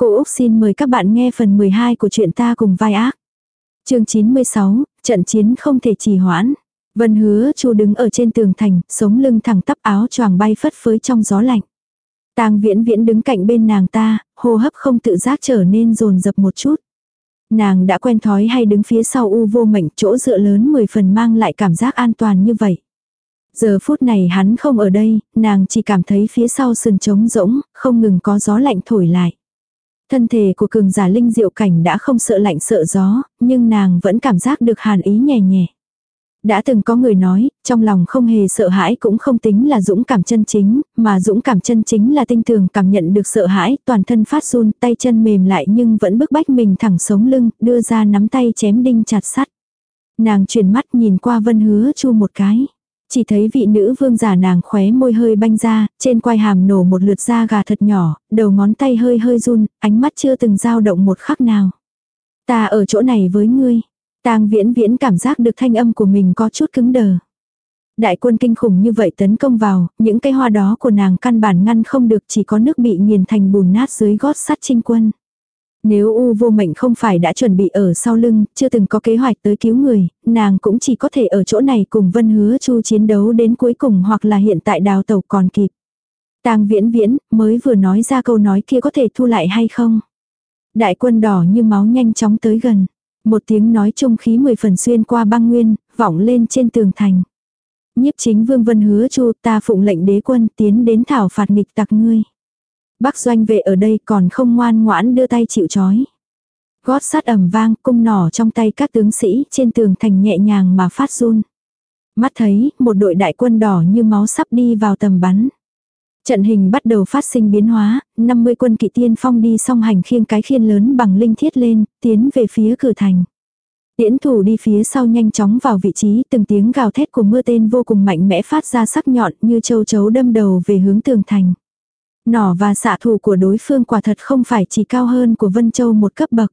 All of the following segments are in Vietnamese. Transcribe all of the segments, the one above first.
Cô Úc xin mời các bạn nghe phần 12 của truyện ta cùng vai ác. chương 96, trận chiến không thể trì hoãn. Vân hứa chu đứng ở trên tường thành, sống lưng thẳng tắp áo choàng bay phất phới trong gió lạnh. Tang viễn viễn đứng cạnh bên nàng ta, hô hấp không tự giác trở nên rồn rập một chút. Nàng đã quen thói hay đứng phía sau u vô mệnh chỗ dựa lớn 10 phần mang lại cảm giác an toàn như vậy. Giờ phút này hắn không ở đây, nàng chỉ cảm thấy phía sau sườn trống rỗng, không ngừng có gió lạnh thổi lại. Thân thể của cường giả linh diệu cảnh đã không sợ lạnh sợ gió, nhưng nàng vẫn cảm giác được hàn ý nhẹ nhẹ. Đã từng có người nói, trong lòng không hề sợ hãi cũng không tính là dũng cảm chân chính, mà dũng cảm chân chính là tinh thường cảm nhận được sợ hãi, toàn thân phát run, tay chân mềm lại nhưng vẫn bức bách mình thẳng sống lưng, đưa ra nắm tay chém đinh chặt sắt. Nàng chuyển mắt nhìn qua vân hứa chu một cái. Chỉ thấy vị nữ vương giả nàng khóe môi hơi banh ra, trên quai hàm nổ một lượt da gà thật nhỏ, đầu ngón tay hơi hơi run, ánh mắt chưa từng dao động một khắc nào. Ta ở chỗ này với ngươi. Tang viễn viễn cảm giác được thanh âm của mình có chút cứng đờ. Đại quân kinh khủng như vậy tấn công vào, những cái hoa đó của nàng căn bản ngăn không được chỉ có nước bị nghiền thành bùn nát dưới gót sắt trinh quân. Nếu U vô mệnh không phải đã chuẩn bị ở sau lưng, chưa từng có kế hoạch tới cứu người, nàng cũng chỉ có thể ở chỗ này cùng Vân Hứa Chu chiến đấu đến cuối cùng hoặc là hiện tại đào tàu còn kịp. Tang viễn viễn, mới vừa nói ra câu nói kia có thể thu lại hay không? Đại quân đỏ như máu nhanh chóng tới gần. Một tiếng nói trung khí mười phần xuyên qua băng nguyên, vọng lên trên tường thành. Nhiếp chính vương vân hứa chu ta phụng lệnh đế quân tiến đến thảo phạt nghịch tặc ngươi. Bắc doanh vệ ở đây còn không ngoan ngoãn đưa tay chịu chói. Gót sát ẩm vang, cung nỏ trong tay các tướng sĩ trên tường thành nhẹ nhàng mà phát run. Mắt thấy, một đội đại quân đỏ như máu sắp đi vào tầm bắn. Trận hình bắt đầu phát sinh biến hóa, 50 quân kỵ tiên phong đi song hành khiêng cái khiên lớn bằng linh thiết lên, tiến về phía cửa thành. Tiễn thủ đi phía sau nhanh chóng vào vị trí, từng tiếng gào thét của mưa tên vô cùng mạnh mẽ phát ra sắc nhọn như châu chấu đâm đầu về hướng tường thành. Nỏ và xạ thủ của đối phương quả thật không phải chỉ cao hơn của Vân Châu một cấp bậc.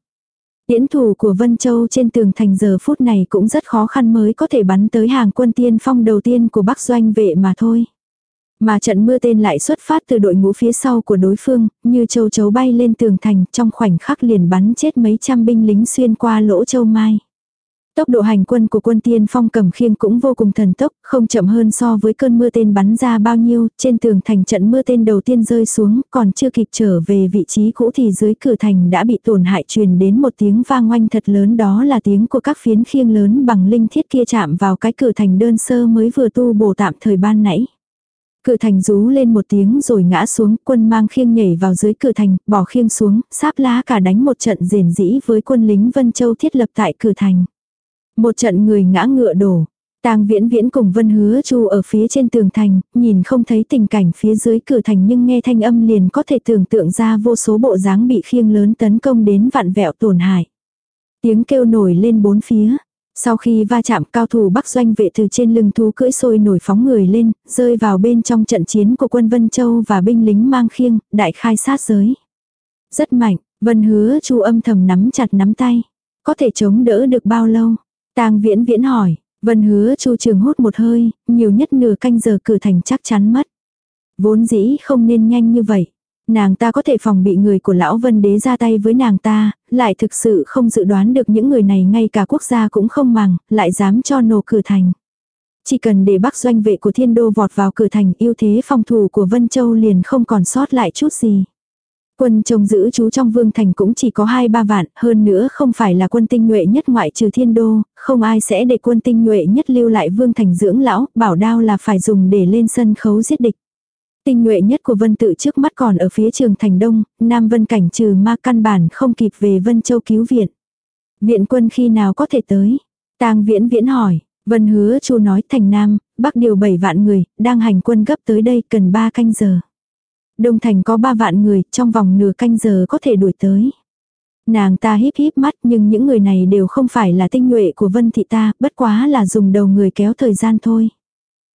Tiễn thủ của Vân Châu trên tường thành giờ phút này cũng rất khó khăn mới có thể bắn tới hàng quân tiên phong đầu tiên của Bắc Doanh vệ mà thôi. Mà trận mưa tên lại xuất phát từ đội ngũ phía sau của đối phương, như châu chấu bay lên tường thành trong khoảnh khắc liền bắn chết mấy trăm binh lính xuyên qua lỗ châu mai. Tốc độ hành quân của quân tiên phong cầm khiêng cũng vô cùng thần tốc, không chậm hơn so với cơn mưa tên bắn ra bao nhiêu, trên tường thành trận mưa tên đầu tiên rơi xuống, còn chưa kịp trở về vị trí cũ thì dưới cửa thành đã bị tổn hại truyền đến một tiếng vang oanh thật lớn đó là tiếng của các phiến khiêng lớn bằng linh thiết kia chạm vào cái cửa thành đơn sơ mới vừa tu bổ tạm thời ban nãy. Cửa thành rú lên một tiếng rồi ngã xuống, quân mang khiêng nhảy vào dưới cửa thành, bỏ khiêng xuống, sáp lá cả đánh một trận rền rĩ với quân lính Vân Châu thiết lập tại cửa thành. Một trận người ngã ngựa đổ. Tang Viễn Viễn cùng Vân Hứa Chu ở phía trên tường thành, nhìn không thấy tình cảnh phía dưới cửa thành nhưng nghe thanh âm liền có thể tưởng tượng ra vô số bộ dáng bị khiêng lớn tấn công đến vạn vẹo tổn hại. Tiếng kêu nổi lên bốn phía. Sau khi va chạm cao thủ Bắc doanh vệ từ trên lưng thú cưỡi sôi nổi phóng người lên, rơi vào bên trong trận chiến của quân Vân Châu và binh lính mang khiêng, đại khai sát giới. Rất mạnh, Vân hứa chu âm thầm nắm chặt nắm tay. Có thể chống đỡ được bao lâu? Tang viễn viễn hỏi, vân hứa chu trường hút một hơi, nhiều nhất nửa canh giờ cửa thành chắc chắn mất. Vốn dĩ không nên nhanh như vậy. Nàng ta có thể phòng bị người của lão vân đế ra tay với nàng ta, lại thực sự không dự đoán được những người này ngay cả quốc gia cũng không màng, lại dám cho nổ cửa thành. Chỉ cần để bắc doanh vệ của thiên đô vọt vào cửa thành yêu thế phòng thủ của Vân Châu liền không còn sót lại chút gì. Quân trông giữ chú trong vương thành cũng chỉ có hai ba vạn, hơn nữa không phải là quân tinh nhuệ nhất ngoại trừ thiên đô, không ai sẽ để quân tinh nhuệ nhất lưu lại vương thành dưỡng lão, bảo đao là phải dùng để lên sân khấu giết địch. Tinh nhuệ nhất của vân tự trước mắt còn ở phía trường thành đông, nam vân cảnh trừ ma căn bản không kịp về vân châu cứu viện. Viện quân khi nào có thể tới? tang viễn viễn hỏi, vân hứa chu nói thành nam, bắc điều bảy vạn người, đang hành quân gấp tới đây cần ba canh giờ. Đông thành có ba vạn người, trong vòng nửa canh giờ có thể đuổi tới. Nàng ta híp híp mắt nhưng những người này đều không phải là tinh nhuệ của vân thị ta, bất quá là dùng đầu người kéo thời gian thôi.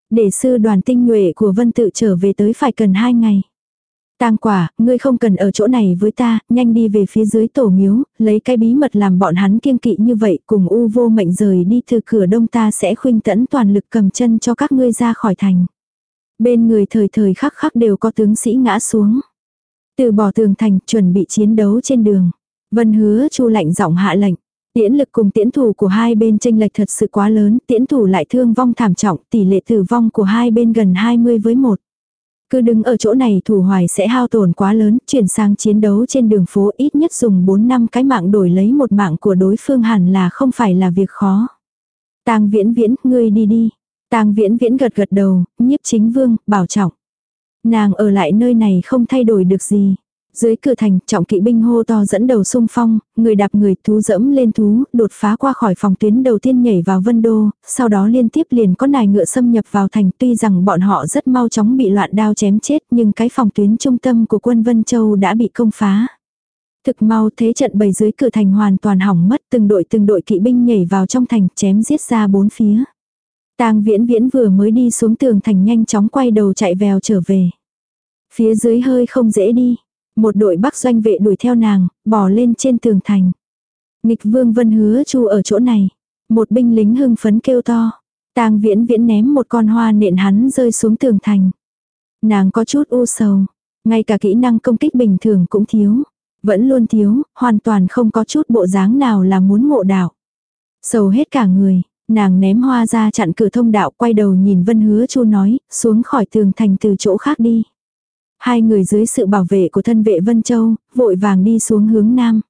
Để sư đoàn tinh nhuệ của vân tự trở về tới phải cần hai ngày. Tang quả, ngươi không cần ở chỗ này với ta, nhanh đi về phía dưới tổ miếu, lấy cái bí mật làm bọn hắn kiêng kỵ như vậy, cùng u vô mệnh rời đi từ cửa đông ta sẽ khuynh tẫn toàn lực cầm chân cho các ngươi ra khỏi thành. Bên người thời thời khắc khắc đều có tướng sĩ ngã xuống. Từ bỏ tường thành, chuẩn bị chiến đấu trên đường. Vân hứa chu lạnh giọng hạ lệnh. Tiễn lực cùng tiễn thủ của hai bên tranh lệch thật sự quá lớn, tiễn thủ lại thương vong thảm trọng, tỷ lệ tử vong của hai bên gần 20 với 1. Cứ đứng ở chỗ này thủ hoài sẽ hao tổn quá lớn, chuyển sang chiến đấu trên đường phố ít nhất dùng 4 năm cái mạng đổi lấy một mạng của đối phương hẳn là không phải là việc khó. Tang viễn viễn, ngươi đi đi. Tang viễn viễn gật gật đầu, nhiếp chính vương, bảo trọng. Nàng ở lại nơi này không thay đổi được gì. Dưới cửa thành, trọng kỵ binh hô to dẫn đầu xung phong, người đạp người thú dẫm lên thú, đột phá qua khỏi phòng tuyến đầu tiên nhảy vào vân đô, sau đó liên tiếp liền có nài ngựa xâm nhập vào thành tuy rằng bọn họ rất mau chóng bị loạn đao chém chết nhưng cái phòng tuyến trung tâm của quân Vân Châu đã bị công phá. Thực mau thế trận bầy dưới cửa thành hoàn toàn hỏng mất từng đội từng đội kỵ binh nhảy vào trong thành chém giết ra bốn phía. Tang viễn viễn vừa mới đi xuống tường thành nhanh chóng quay đầu chạy vèo trở về. Phía dưới hơi không dễ đi. Một đội bắc doanh vệ đuổi theo nàng, bỏ lên trên tường thành. Nghịch vương vân hứa chu ở chỗ này. Một binh lính hưng phấn kêu to. Tang viễn viễn ném một con hoa nện hắn rơi xuống tường thành. Nàng có chút u sầu. Ngay cả kỹ năng công kích bình thường cũng thiếu. Vẫn luôn thiếu, hoàn toàn không có chút bộ dáng nào là muốn ngộ đạo. Sầu hết cả người, nàng ném hoa ra chặn cửa thông đạo quay đầu nhìn Vân Hứa Chu nói, xuống khỏi tường thành từ chỗ khác đi. Hai người dưới sự bảo vệ của thân vệ Vân Châu, vội vàng đi xuống hướng nam.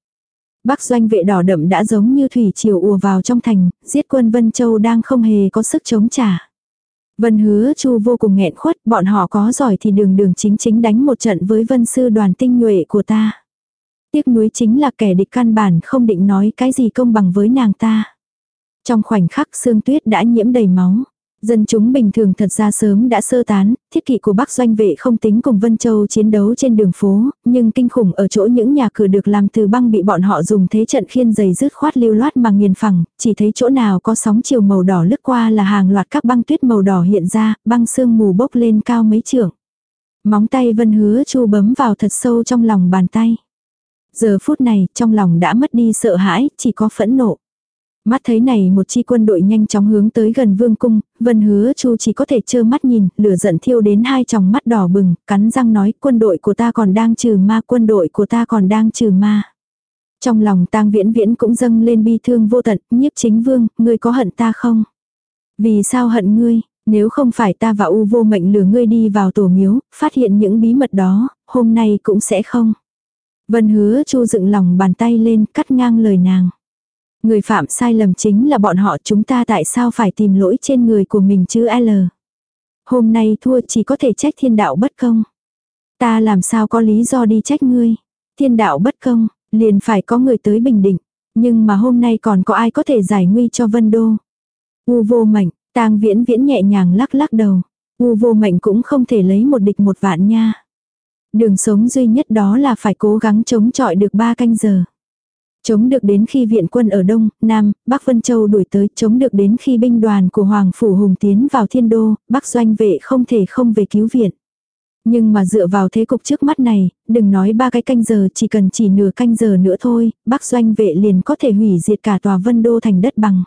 Bắc doanh vệ đỏ đậm đã giống như thủy triều ùa vào trong thành, giết quân Vân Châu đang không hề có sức chống trả. Vân hứa chu vô cùng nghẹn khuất, bọn họ có giỏi thì đường đường chính chính đánh một trận với vân sư đoàn tinh nhuệ của ta. Tiếc nuối chính là kẻ địch căn bản không định nói cái gì công bằng với nàng ta. Trong khoảnh khắc xương tuyết đã nhiễm đầy máu. Dân chúng bình thường thật ra sớm đã sơ tán, thiết kỵ của Bắc doanh vệ không tính cùng Vân Châu chiến đấu trên đường phố, nhưng kinh khủng ở chỗ những nhà cửa được làm từ băng bị bọn họ dùng thế trận khiên dày rứt khoát lưu loát mà nghiền phẳng, chỉ thấy chỗ nào có sóng chiều màu đỏ lướt qua là hàng loạt các băng tuyết màu đỏ hiện ra, băng sương mù bốc lên cao mấy trượng. Móng tay Vân hứa chu bấm vào thật sâu trong lòng bàn tay. Giờ phút này, trong lòng đã mất đi sợ hãi, chỉ có phẫn nộ. Mắt thấy này một chi quân đội nhanh chóng hướng tới gần vương cung, vân hứa chu chỉ có thể trơ mắt nhìn, lửa giận thiêu đến hai tròng mắt đỏ bừng, cắn răng nói quân đội của ta còn đang trừ ma, quân đội của ta còn đang trừ ma. Trong lòng tang viễn viễn cũng dâng lên bi thương vô tận, nhiếp chính vương, ngươi có hận ta không? Vì sao hận ngươi, nếu không phải ta và u vô mệnh lừa ngươi đi vào tổ miếu, phát hiện những bí mật đó, hôm nay cũng sẽ không. Vân hứa chu dựng lòng bàn tay lên cắt ngang lời nàng. Người phạm sai lầm chính là bọn họ chúng ta tại sao phải tìm lỗi trên người của mình chứ L. Hôm nay thua chỉ có thể trách thiên đạo bất công. Ta làm sao có lý do đi trách ngươi. Thiên đạo bất công, liền phải có người tới bình định. Nhưng mà hôm nay còn có ai có thể giải nguy cho Vân Đô. U vô mệnh, tang viễn viễn nhẹ nhàng lắc lắc đầu. U vô mệnh cũng không thể lấy một địch một vạn nha. Đường sống duy nhất đó là phải cố gắng chống chọi được ba canh giờ. Chống được đến khi viện quân ở Đông, Nam, Bắc Vân Châu đuổi tới, chống được đến khi binh đoàn của Hoàng Phủ Hùng tiến vào thiên đô, Bắc doanh vệ không thể không về cứu viện. Nhưng mà dựa vào thế cục trước mắt này, đừng nói ba cái canh giờ chỉ cần chỉ nửa canh giờ nữa thôi, Bắc doanh vệ liền có thể hủy diệt cả tòa Vân Đô thành đất bằng.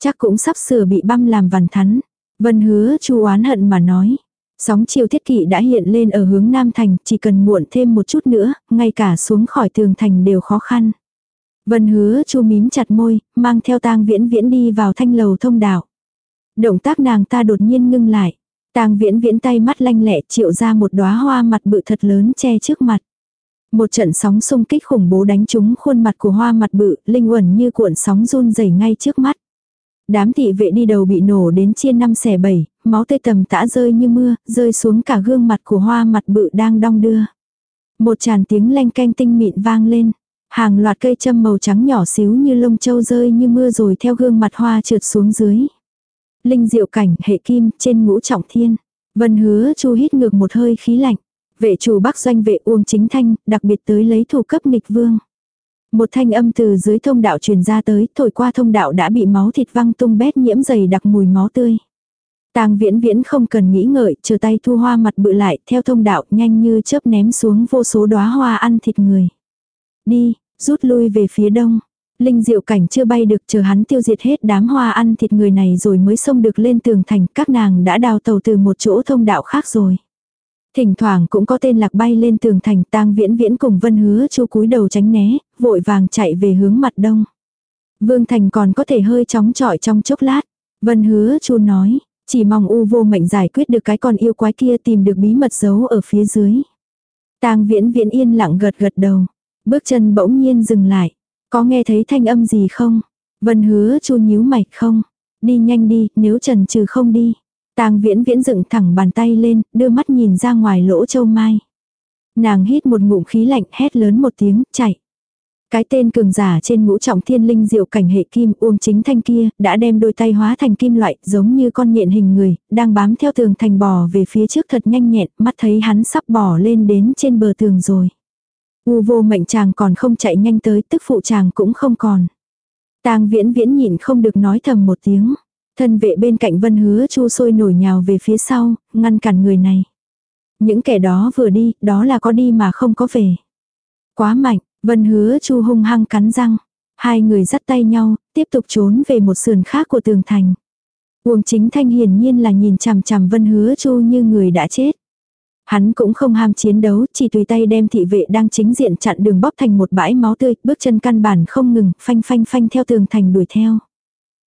Chắc cũng sắp sửa bị băm làm vằn thắn. Vân hứa chu oán hận mà nói. Sóng chiều thiết kỵ đã hiện lên ở hướng Nam Thành, chỉ cần muộn thêm một chút nữa, ngay cả xuống khỏi tường thành đều khó khăn. Vân hứa chu mím chặt môi, mang theo tang viễn viễn đi vào thanh lầu thông đạo. Động tác nàng ta đột nhiên ngưng lại. Tang viễn viễn tay mắt lanh lẹ triệu ra một đóa hoa mặt bự thật lớn che trước mặt. Một trận sóng xung kích khủng bố đánh trúng khuôn mặt của hoa mặt bự, linh uẩn như cuộn sóng run rẩy ngay trước mắt. Đám thị vệ đi đầu bị nổ đến chia năm xẻ bảy, máu tươi tầm tã rơi như mưa, rơi xuống cả gương mặt của hoa mặt bự đang đong đưa. Một tràn tiếng leng canh tinh mịn vang lên. Hàng loạt cây châm màu trắng nhỏ xíu như lông châu rơi như mưa rồi theo gương mặt hoa trượt xuống dưới. Linh diệu cảnh hệ kim trên ngũ trọng thiên. Vân hứa chu hít ngược một hơi khí lạnh. Vệ chủ bắc doanh vệ uông chính thanh, đặc biệt tới lấy thủ cấp nghịch vương. Một thanh âm từ dưới thông đạo truyền ra tới, thổi qua thông đạo đã bị máu thịt văng tung bét nhiễm dày đặc mùi máu tươi. Tang viễn viễn không cần nghĩ ngợi, chờ tay thu hoa mặt bự lại, theo thông đạo nhanh như chớp ném xuống vô số đóa hoa ăn thịt người. Đi, rút lui về phía đông. Linh diệu cảnh chưa bay được chờ hắn tiêu diệt hết đám hoa ăn thịt người này rồi mới xông được lên tường thành các nàng đã đào tàu từ một chỗ thông đạo khác rồi. Thỉnh thoảng cũng có tên lạc bay lên tường thành tang viễn viễn cùng vân hứa chu cúi đầu tránh né, vội vàng chạy về hướng mặt đông. Vương Thành còn có thể hơi chóng trọi trong chốc lát. Vân hứa chu nói, chỉ mong u vô mệnh giải quyết được cái con yêu quái kia tìm được bí mật giấu ở phía dưới. tang viễn viễn yên lặng gật gật đầu. Bước chân bỗng nhiên dừng lại. Có nghe thấy thanh âm gì không? Vân hứa chu nhíu mày không? Đi nhanh đi, nếu trần trừ không đi. Tang viễn viễn dựng thẳng bàn tay lên, đưa mắt nhìn ra ngoài lỗ châu mai. Nàng hít một ngụm khí lạnh hét lớn một tiếng, chạy. Cái tên cường giả trên ngũ trọng thiên linh diệu cảnh hệ kim uông chính thanh kia, đã đem đôi tay hóa thành kim loại, giống như con nhện hình người, đang bám theo tường thành bò về phía trước thật nhanh nhẹn, mắt thấy hắn sắp bò lên đến trên bờ tường rồi. U vô mệnh chàng còn không chạy nhanh tới, tức phụ chàng cũng không còn. tang viễn viễn nhịn không được nói thầm một tiếng. Thân vệ bên cạnh vân hứa chu sôi nổi nhào về phía sau, ngăn cản người này. Những kẻ đó vừa đi, đó là có đi mà không có về. Quá mạnh, vân hứa chu hung hăng cắn răng. Hai người dắt tay nhau, tiếp tục trốn về một sườn khác của tường thành. Uông chính thanh hiển nhiên là nhìn chằm chằm vân hứa chu như người đã chết. Hắn cũng không ham chiến đấu, chỉ tùy tay đem thị vệ đang chính diện chặn đường bóp thành một bãi máu tươi, bước chân căn bản không ngừng, phanh phanh phanh theo tường thành đuổi theo.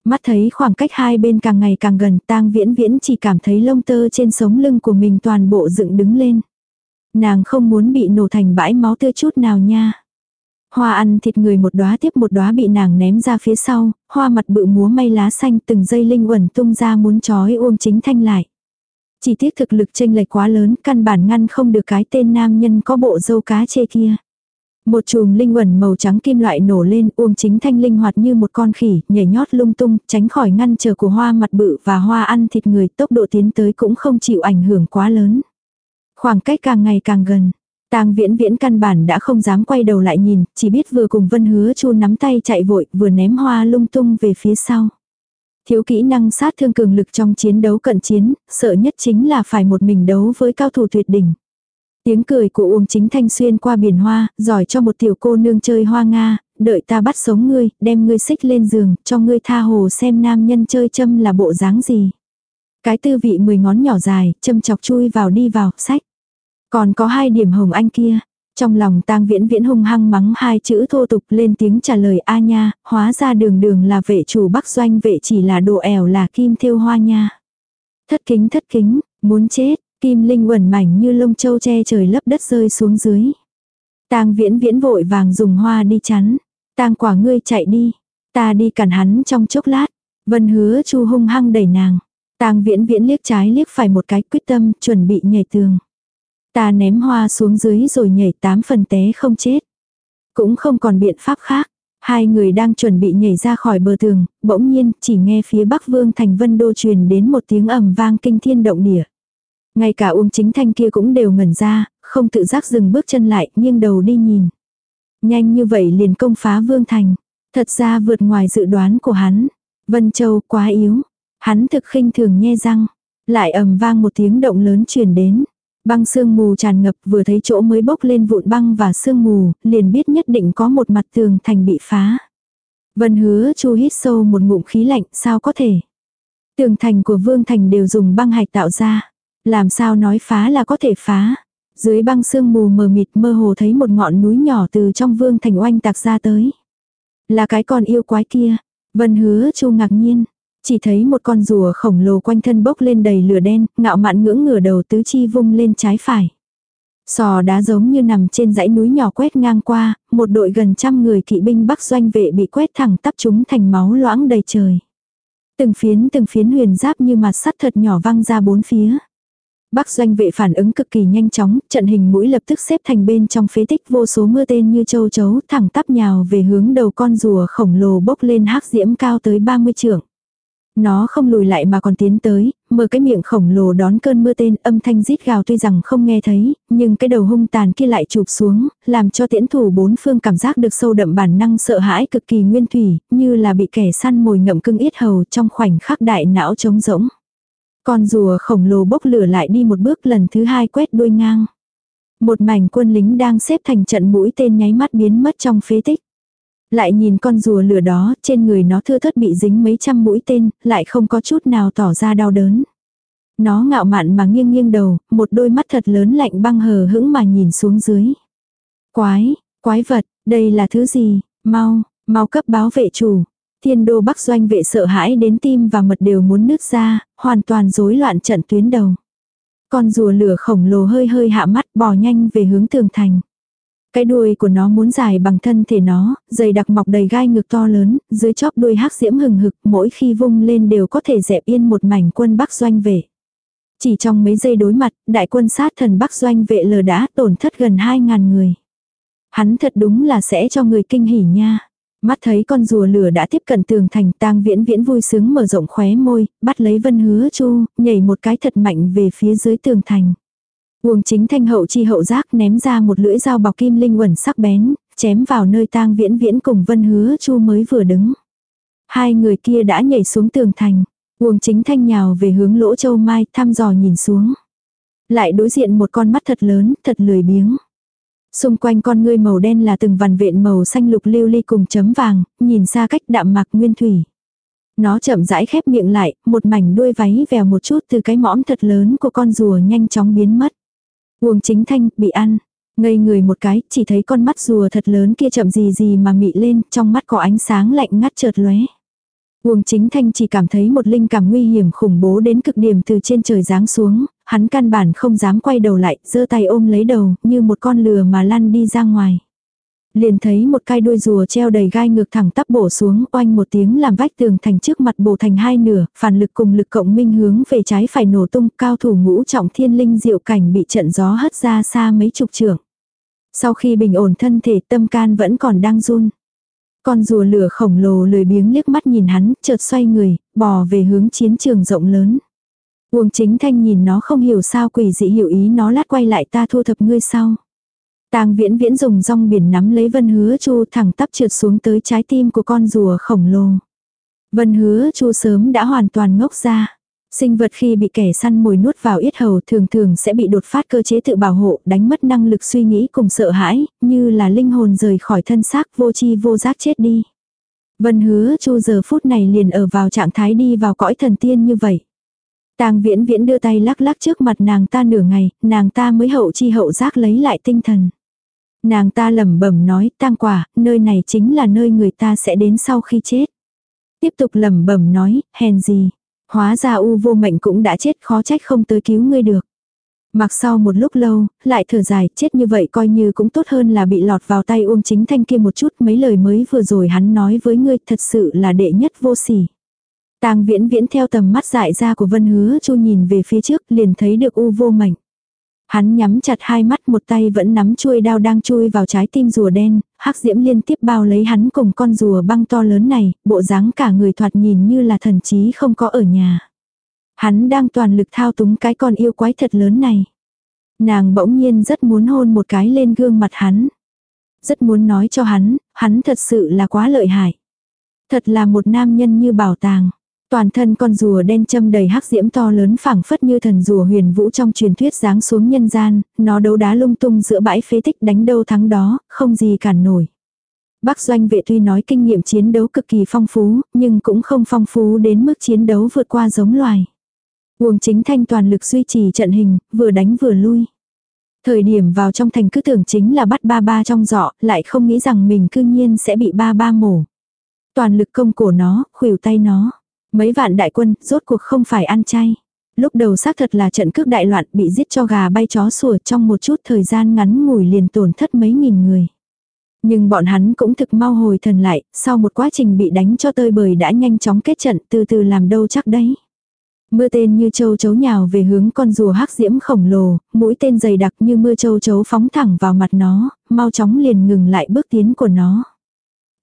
Mắt thấy khoảng cách hai bên càng ngày càng gần, tang viễn viễn chỉ cảm thấy lông tơ trên sống lưng của mình toàn bộ dựng đứng lên. Nàng không muốn bị nổ thành bãi máu tươi chút nào nha. Hoa ăn thịt người một đóa tiếp một đóa bị nàng ném ra phía sau, hoa mặt bự múa may lá xanh từng dây linh quẩn tung ra muốn trói uông chính thanh lại. Chỉ tiếc thực lực chênh lệch quá lớn, căn bản ngăn không được cái tên nam nhân có bộ dâu cá chê kia. Một chùm linh quẩn màu trắng kim loại nổ lên, uông chính thanh linh hoạt như một con khỉ, nhảy nhót lung tung, tránh khỏi ngăn trở của hoa mặt bự và hoa ăn thịt người, tốc độ tiến tới cũng không chịu ảnh hưởng quá lớn. Khoảng cách càng ngày càng gần. Tang viễn viễn căn bản đã không dám quay đầu lại nhìn, chỉ biết vừa cùng vân hứa chu nắm tay chạy vội, vừa ném hoa lung tung về phía sau. Thiếu kỹ năng sát thương cường lực trong chiến đấu cận chiến, sợ nhất chính là phải một mình đấu với cao thủ tuyệt đỉnh. Tiếng cười của Uông Chính Thanh xuyên qua biển hoa, giỏi cho một tiểu cô nương chơi hoa Nga, đợi ta bắt sống ngươi, đem ngươi xích lên giường, cho ngươi tha hồ xem nam nhân chơi châm là bộ dáng gì. Cái tư vị mười ngón nhỏ dài, châm chọc chui vào đi vào, sách. Còn có hai điểm hồng anh kia. Trong lòng tang viễn viễn hung hăng mắng hai chữ thô tục lên tiếng trả lời a nha, hóa ra đường đường là vệ chủ bắc doanh vệ chỉ là đồ ẻo là kim thêu hoa nha. Thất kính thất kính, muốn chết, Kim linh uẩn mảnh như lông châu che trời lấp đất rơi xuống dưới. Tang viễn viễn vội vàng dùng hoa đi chắn. Tang quả ngươi chạy đi. Ta đi cản hắn trong chốc lát. Vân hứa chu hung hăng đẩy nàng. Tang viễn viễn liếc trái liếc phải một cái quyết tâm chuẩn bị nhảy tường. Ta ném hoa xuống dưới rồi nhảy tám phần té không chết. Cũng không còn biện pháp khác. Hai người đang chuẩn bị nhảy ra khỏi bờ tường, bỗng nhiên chỉ nghe phía bắc vương thành vân đô truyền đến một tiếng ầm vang kinh thiên động địa. Ngay cả Uông Chính Thanh kia cũng đều ngẩn ra, không tự giác dừng bước chân lại, nghiêng đầu đi nhìn. Nhanh như vậy liền công phá Vương Thành. Thật ra vượt ngoài dự đoán của hắn. Vân Châu quá yếu. Hắn thực khinh thường nhe răng. Lại ầm vang một tiếng động lớn truyền đến. Băng sương mù tràn ngập vừa thấy chỗ mới bốc lên vụn băng và sương mù, liền biết nhất định có một mặt tường thành bị phá. Vân hứa chu hít sâu một ngụm khí lạnh, sao có thể. Tường thành của vương thành đều dùng băng hạch tạo ra. Làm sao nói phá là có thể phá. Dưới băng sương mù mờ mịt mơ hồ thấy một ngọn núi nhỏ từ trong vương thành oanh tạc ra tới. Là cái con yêu quái kia. Vân hứa chu ngạc nhiên. Chỉ thấy một con rùa khổng lồ quanh thân bốc lên đầy lửa đen, ngạo mạn ngưỡng ngửa đầu tứ chi vung lên trái phải. Sò đá giống như nằm trên dãy núi nhỏ quét ngang qua, một đội gần trăm người kỵ binh bắc doanh vệ bị quét thẳng tắp chúng thành máu loãng đầy trời. Từng phiến từng phiến huyền giáp như mặt sắt thật nhỏ văng ra bốn phía. Bắc doanh vệ phản ứng cực kỳ nhanh chóng, trận hình mũi lập tức xếp thành bên trong phế tích vô số mưa tên như châu chấu thẳng tắp nhào về hướng đầu con rùa khổng lồ bốc lên hắc diễm cao tới 30 trượng. Nó không lùi lại mà còn tiến tới, mở cái miệng khổng lồ đón cơn mưa tên âm thanh rít gào tuy rằng không nghe thấy, nhưng cái đầu hung tàn kia lại chụp xuống, làm cho tiễn thủ bốn phương cảm giác được sâu đậm bản năng sợ hãi cực kỳ nguyên thủy, như là bị kẻ săn mồi ngậm cưng yết hầu trong khoảnh khắc đại não trống rỗng. Con rùa khổng lồ bốc lửa lại đi một bước lần thứ hai quét đuôi ngang. Một mảnh quân lính đang xếp thành trận mũi tên nháy mắt biến mất trong phế tích. Lại nhìn con rùa lửa đó, trên người nó thưa thớt bị dính mấy trăm mũi tên, lại không có chút nào tỏ ra đau đớn. Nó ngạo mạn mà nghiêng nghiêng đầu, một đôi mắt thật lớn lạnh băng hờ hững mà nhìn xuống dưới. Quái, quái vật, đây là thứ gì, mau, mau cấp báo vệ chủ. Thiên đô bắc doanh vệ sợ hãi đến tim và mật đều muốn nứt ra, hoàn toàn rối loạn trận tuyến đầu. Con rùa lửa khổng lồ hơi hơi hạ mắt bò nhanh về hướng tường thành. Cái đuôi của nó muốn dài bằng thân thể nó, dày đặc mọc đầy gai ngực to lớn, dưới chóp đuôi hắc diễm hừng hực, mỗi khi vung lên đều có thể dẹp yên một mảnh quân Bắc doanh vệ. Chỉ trong mấy giây đối mặt, đại quân sát thần Bắc doanh vệ lờ đã tổn thất gần 2.000 người. Hắn thật đúng là sẽ cho người kinh hỉ nha. Mắt thấy con rùa lửa đã tiếp cận tường thành tang viễn viễn vui sướng mở rộng khóe môi, bắt lấy vân hứa chu, nhảy một cái thật mạnh về phía dưới tường thành. Uông chính thanh hậu chi hậu giác ném ra một lưỡi dao bọc kim linh quẩn sắc bén, chém vào nơi tang viễn viễn cùng vân hứa chu mới vừa đứng. Hai người kia đã nhảy xuống tường thành. Uông chính thanh nhào về hướng lỗ châu mai thăm dò nhìn xuống. Lại đối diện một con mắt thật lớn, thật lười biếng. Xung quanh con ngươi màu đen là từng vằn vện màu xanh lục lưu ly cùng chấm vàng, nhìn xa cách đạm mạc nguyên thủy. Nó chậm rãi khép miệng lại, một mảnh đuôi váy vèo một chút từ cái mõm thật lớn của con rùa nhanh chóng biến mất. Uông chính thanh, bị ăn. Ngây người một cái, chỉ thấy con mắt rùa thật lớn kia chậm gì gì mà mị lên, trong mắt có ánh sáng lạnh ngắt chợt lóe. Uông chính thanh chỉ cảm thấy một linh cảm nguy hiểm khủng bố đến cực điểm từ trên trời giáng xuống, hắn căn bản không dám quay đầu lại, giơ tay ôm lấy đầu, như một con lừa mà lăn đi ra ngoài. Liền thấy một cái đuôi rùa treo đầy gai ngược thẳng tắp bổ xuống, oanh một tiếng làm vách tường thành trước mặt bổ thành hai nửa, phản lực cùng lực cộng minh hướng về trái phải nổ tung, cao thủ ngũ trọng thiên linh diệu cảnh bị trận gió hất ra xa mấy chục trượng. Sau khi bình ổn thân thể tâm can vẫn còn đang run. Con rùa lửa khổng lồ lười biếng liếc mắt nhìn hắn, chợt xoay người, bò về hướng chiến trường rộng lớn. Uông chính thanh nhìn nó không hiểu sao quỷ dị hiểu ý nó lát quay lại ta thu thập ngươi sau. Tang viễn viễn dùng rong biển nắm lấy vân hứa chu thẳng tắp trượt xuống tới trái tim của con rùa khổng lồ. Vân hứa chu sớm đã hoàn toàn ngốc ra. Sinh vật khi bị kẻ săn mồi nuốt vào yết hầu thường thường sẽ bị đột phát cơ chế tự bảo hộ, đánh mất năng lực suy nghĩ cùng sợ hãi, như là linh hồn rời khỏi thân xác vô chi vô giác chết đi. Vân hứa chu giờ phút này liền ở vào trạng thái đi vào cõi thần tiên như vậy. Tang viễn viễn đưa tay lắc lắc trước mặt nàng ta nửa ngày, nàng ta mới hậu chi hậu giác lấy lại tinh thần. Nàng ta lẩm bẩm nói, tang quả, nơi này chính là nơi người ta sẽ đến sau khi chết. Tiếp tục lẩm bẩm nói, hèn gì. Hóa ra u vô mệnh cũng đã chết khó trách không tới cứu ngươi được. Mặc sau một lúc lâu, lại thở dài, chết như vậy coi như cũng tốt hơn là bị lọt vào tay Uông Chính Thanh kia một chút mấy lời mới vừa rồi hắn nói với ngươi thật sự là đệ nhất vô sỉ. Tang viễn viễn theo tầm mắt dại ra của Vân Hứa Chu nhìn về phía trước liền thấy được u vô mệnh. Hắn nhắm chặt hai mắt một tay vẫn nắm chuôi đao đang chui vào trái tim rùa đen, hắc diễm liên tiếp bao lấy hắn cùng con rùa băng to lớn này, bộ dáng cả người thoạt nhìn như là thần chí không có ở nhà. Hắn đang toàn lực thao túng cái con yêu quái thật lớn này. Nàng bỗng nhiên rất muốn hôn một cái lên gương mặt hắn. Rất muốn nói cho hắn, hắn thật sự là quá lợi hại. Thật là một nam nhân như bảo tàng. Toàn thân con rùa đen châm đầy hắc diễm to lớn phảng phất như thần rùa huyền vũ trong truyền thuyết giáng xuống nhân gian, nó đấu đá lung tung giữa bãi phế tích đánh đâu thắng đó, không gì cản nổi. Bắc doanh vệ tuy nói kinh nghiệm chiến đấu cực kỳ phong phú, nhưng cũng không phong phú đến mức chiến đấu vượt qua giống loài. Uông chính thanh toàn lực duy trì trận hình, vừa đánh vừa lui. Thời điểm vào trong thành cứ tưởng chính là bắt ba ba trong giọ, lại không nghĩ rằng mình cư nhiên sẽ bị ba ba mổ. Toàn lực công cổ nó, khuỷu tay nó. Mấy vạn đại quân, rốt cuộc không phải ăn chay. Lúc đầu xác thật là trận cước đại loạn bị giết cho gà bay chó sủa trong một chút thời gian ngắn ngủi liền tổn thất mấy nghìn người. Nhưng bọn hắn cũng thực mau hồi thần lại, sau một quá trình bị đánh cho tơi bời đã nhanh chóng kết trận từ từ làm đâu chắc đấy. Mưa tên như châu chấu nhào về hướng con rùa hắc diễm khổng lồ, mũi tên dày đặc như mưa châu chấu phóng thẳng vào mặt nó, mau chóng liền ngừng lại bước tiến của nó.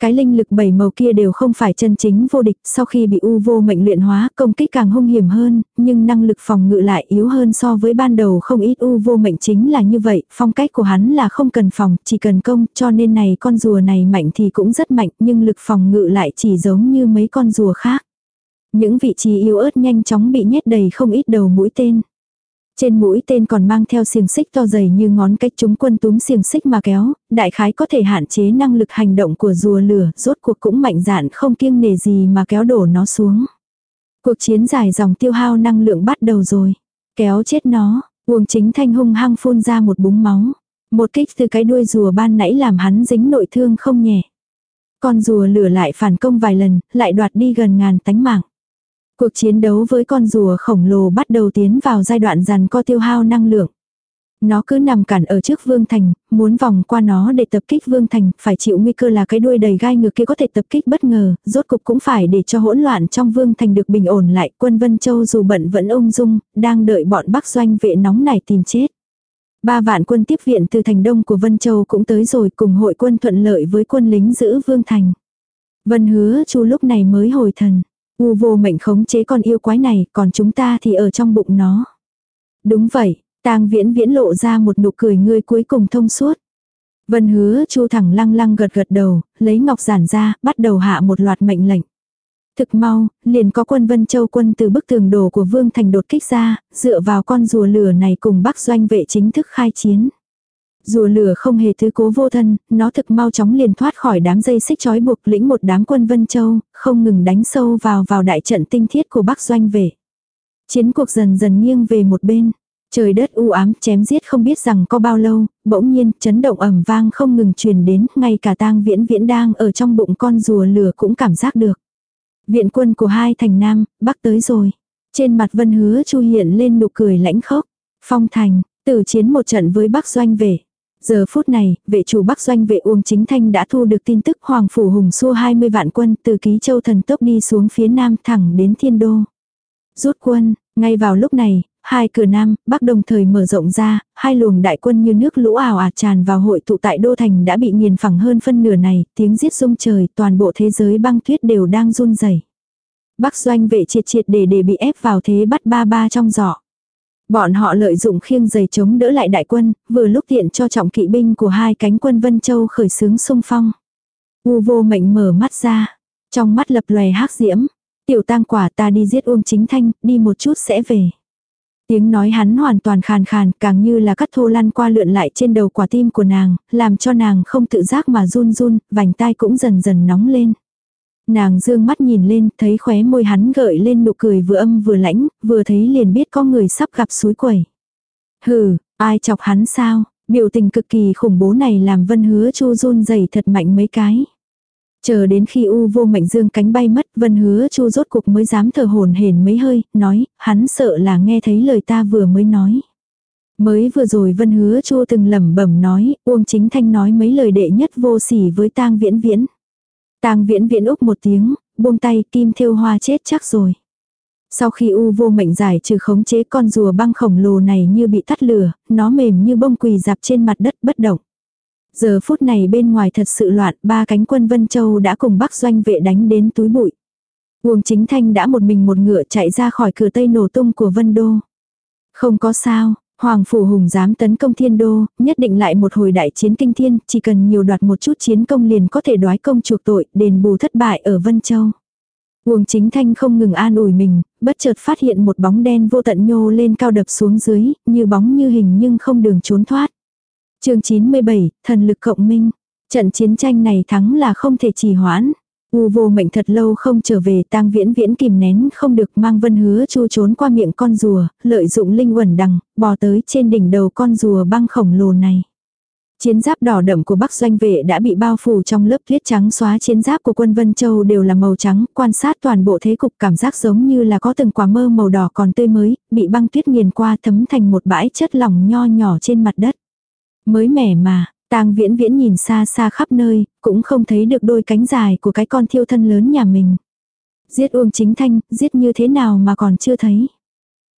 Cái linh lực bảy màu kia đều không phải chân chính vô địch, sau khi bị u vô mệnh luyện hóa, công kích càng hung hiểm hơn, nhưng năng lực phòng ngự lại yếu hơn so với ban đầu không ít u vô mệnh chính là như vậy, phong cách của hắn là không cần phòng, chỉ cần công, cho nên này con rùa này mạnh thì cũng rất mạnh, nhưng lực phòng ngự lại chỉ giống như mấy con rùa khác. Những vị trí yếu ớt nhanh chóng bị nhét đầy không ít đầu mũi tên. Trên mũi tên còn mang theo xiềng xích to dày như ngón cách chúng quân túm xiềng xích mà kéo, đại khái có thể hạn chế năng lực hành động của rùa lửa, rốt cuộc cũng mạnh dạn không kiêng nề gì mà kéo đổ nó xuống. Cuộc chiến dài dòng tiêu hao năng lượng bắt đầu rồi. Kéo chết nó, Uông chính thanh hung hăng phun ra một búng máu. Một kích từ cái đuôi rùa ban nãy làm hắn dính nội thương không nhẹ. Con rùa lửa lại phản công vài lần, lại đoạt đi gần ngàn tánh mạng. Cuộc chiến đấu với con rùa khổng lồ bắt đầu tiến vào giai đoạn dàn co tiêu hao năng lượng. Nó cứ nằm cản ở trước Vương Thành, muốn vòng qua nó để tập kích Vương Thành, phải chịu nguy cơ là cái đuôi đầy gai ngược kia có thể tập kích bất ngờ, rốt cục cũng phải để cho hỗn loạn trong Vương Thành được bình ổn lại. Quân Vân Châu dù bận vẫn ung dung, đang đợi bọn Bắc doanh vệ nóng này tìm chết. Ba vạn quân tiếp viện từ thành đông của Vân Châu cũng tới rồi cùng hội quân thuận lợi với quân lính giữ Vương Thành. Vân hứa chu lúc này mới hồi thần. U vô mệnh khống chế con yêu quái này, còn chúng ta thì ở trong bụng nó. Đúng vậy, tang viễn viễn lộ ra một nụ cười ngươi cuối cùng thông suốt. Vân hứa chu thẳng lăng lăng gật gật đầu, lấy ngọc giản ra, bắt đầu hạ một loạt mệnh lệnh. Thực mau, liền có quân Vân Châu quân từ bức tường đổ của Vương Thành đột kích ra, dựa vào con rùa lửa này cùng bắc doanh vệ chính thức khai chiến. Rùa lửa không hề thứ cố vô thân, nó thực mau chóng liền thoát khỏi đám dây xích trói buộc lĩnh một đám quân Vân Châu, không ngừng đánh sâu vào vào đại trận tinh thiết của bắc doanh về. Chiến cuộc dần dần nghiêng về một bên. Trời đất u ám chém giết không biết rằng có bao lâu, bỗng nhiên chấn động ẩm vang không ngừng truyền đến, ngay cả tang viễn viễn đang ở trong bụng con rùa lửa cũng cảm giác được. Viện quân của hai thành Nam, Bắc tới rồi. Trên mặt Vân Hứa Chu hiện lên nụ cười lãnh khốc. Phong thành, tử chiến một trận với Bắc Doanh về. Giờ phút này, vệ chủ Bắc Doanh vệ Uông Chính Thanh đã thu được tin tức Hoàng Phủ Hùng xua 20 vạn quân từ Ký Châu Thần Tốc đi xuống phía Nam thẳng đến Thiên Đô. Rút quân, ngay vào lúc này, hai cửa Nam, Bắc đồng thời mở rộng ra, hai luồng đại quân như nước lũ ảo ạt tràn vào hội tụ tại Đô Thành đã bị nghiền phẳng hơn phân nửa này, tiếng giết rung trời, toàn bộ thế giới băng tuyết đều đang run rẩy. Bắc doanh vệ triệt triệt để để bị ép vào thế bắt ba ba trong giỏ. Bọn họ lợi dụng khiêng giày chống đỡ lại đại quân, vừa lúc tiện cho trọng kỵ binh của hai cánh quân Vân Châu khởi xướng xung phong. U vô mệnh mở mắt ra, trong mắt lập lòe hắc diễm. Tiểu tang quả ta đi giết Uông Chính Thanh, đi một chút sẽ về. Tiếng nói hắn hoàn toàn khàn khàn, càng như là cắt thô lăn qua lượn lại trên đầu quả tim của nàng, làm cho nàng không tự giác mà run run, vành tai cũng dần dần nóng lên. Nàng dương mắt nhìn lên, thấy khóe môi hắn gợi lên nụ cười vừa âm vừa lãnh, vừa thấy liền biết có người sắp gặp suối quẩy. Hừ, ai chọc hắn sao? Biểu tình cực kỳ khủng bố này làm vân hứa chu run dày thật mạnh mấy cái. Chờ đến khi u vô mệnh dương cánh bay mất, vân hứa chu rốt cục mới dám thở hồn hển mấy hơi, nói, hắn sợ là nghe thấy lời ta vừa mới nói. Mới vừa rồi vân hứa chu từng lẩm bẩm nói, uông chính thanh nói mấy lời đệ nhất vô sỉ với tang viễn viễn tang viễn viễn úc một tiếng, buông tay kim thiêu hoa chết chắc rồi. Sau khi u vô mệnh giải trừ khống chế con rùa băng khổng lồ này như bị tắt lửa, nó mềm như bông quỳ dạp trên mặt đất bất động. Giờ phút này bên ngoài thật sự loạn, ba cánh quân Vân Châu đã cùng Bắc doanh vệ đánh đến túi bụi. Uông Chính Thanh đã một mình một ngựa chạy ra khỏi cửa tây nổ tung của Vân Đô. Không có sao, Hoàng Phủ Hùng dám tấn công thiên đô, nhất định lại một hồi đại chiến kinh thiên, chỉ cần nhiều đoạt một chút chiến công liền có thể đoái công chuộc tội, đền bù thất bại ở Vân Châu. Uông Chính Thanh không ngừng an ủi mình, bất chợt phát hiện một bóng đen vô tận nhô lên cao đập xuống dưới, như bóng như hình nhưng không đường trốn thoát chương 97, thần lực cộng minh. Trận chiến tranh này thắng là không thể trì hoãn. U vô mệnh thật lâu không trở về tang viễn viễn kìm nén không được mang vân hứa chu trốn qua miệng con rùa, lợi dụng linh uẩn đằng, bò tới trên đỉnh đầu con rùa băng khổng lồ này. Chiến giáp đỏ đậm của Bắc doanh vệ đã bị bao phủ trong lớp tuyết trắng xóa chiến giáp của quân Vân Châu đều là màu trắng, quan sát toàn bộ thế cục cảm giác giống như là có từng quả mơ màu đỏ còn tươi mới, bị băng tuyết nghiền qua thấm thành một bãi chất lỏng nho nhỏ trên mặt đất. Mới mẻ mà, tang viễn viễn nhìn xa xa khắp nơi, cũng không thấy được đôi cánh dài của cái con thiêu thân lớn nhà mình. Giết Uông Chính Thanh, giết như thế nào mà còn chưa thấy.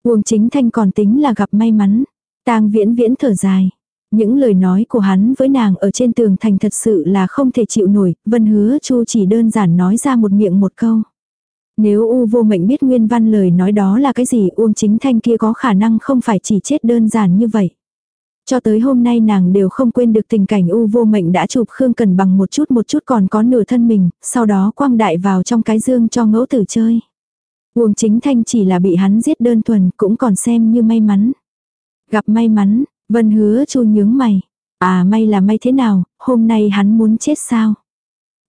Uông Chính Thanh còn tính là gặp may mắn. tang viễn viễn thở dài. Những lời nói của hắn với nàng ở trên tường thành thật sự là không thể chịu nổi, vân hứa chu chỉ đơn giản nói ra một miệng một câu. Nếu U vô mệnh biết nguyên văn lời nói đó là cái gì Uông chính thanh kia có khả năng không phải chỉ chết đơn giản như vậy. Cho tới hôm nay nàng đều không quên được tình cảnh u vô mệnh đã chụp Khương Cần bằng một chút một chút còn có nửa thân mình, sau đó quang đại vào trong cái dương cho ngẫu tử chơi. Uông chính thanh chỉ là bị hắn giết đơn thuần cũng còn xem như may mắn. Gặp may mắn, vân hứa chu nhướng mày. À may là may thế nào, hôm nay hắn muốn chết sao?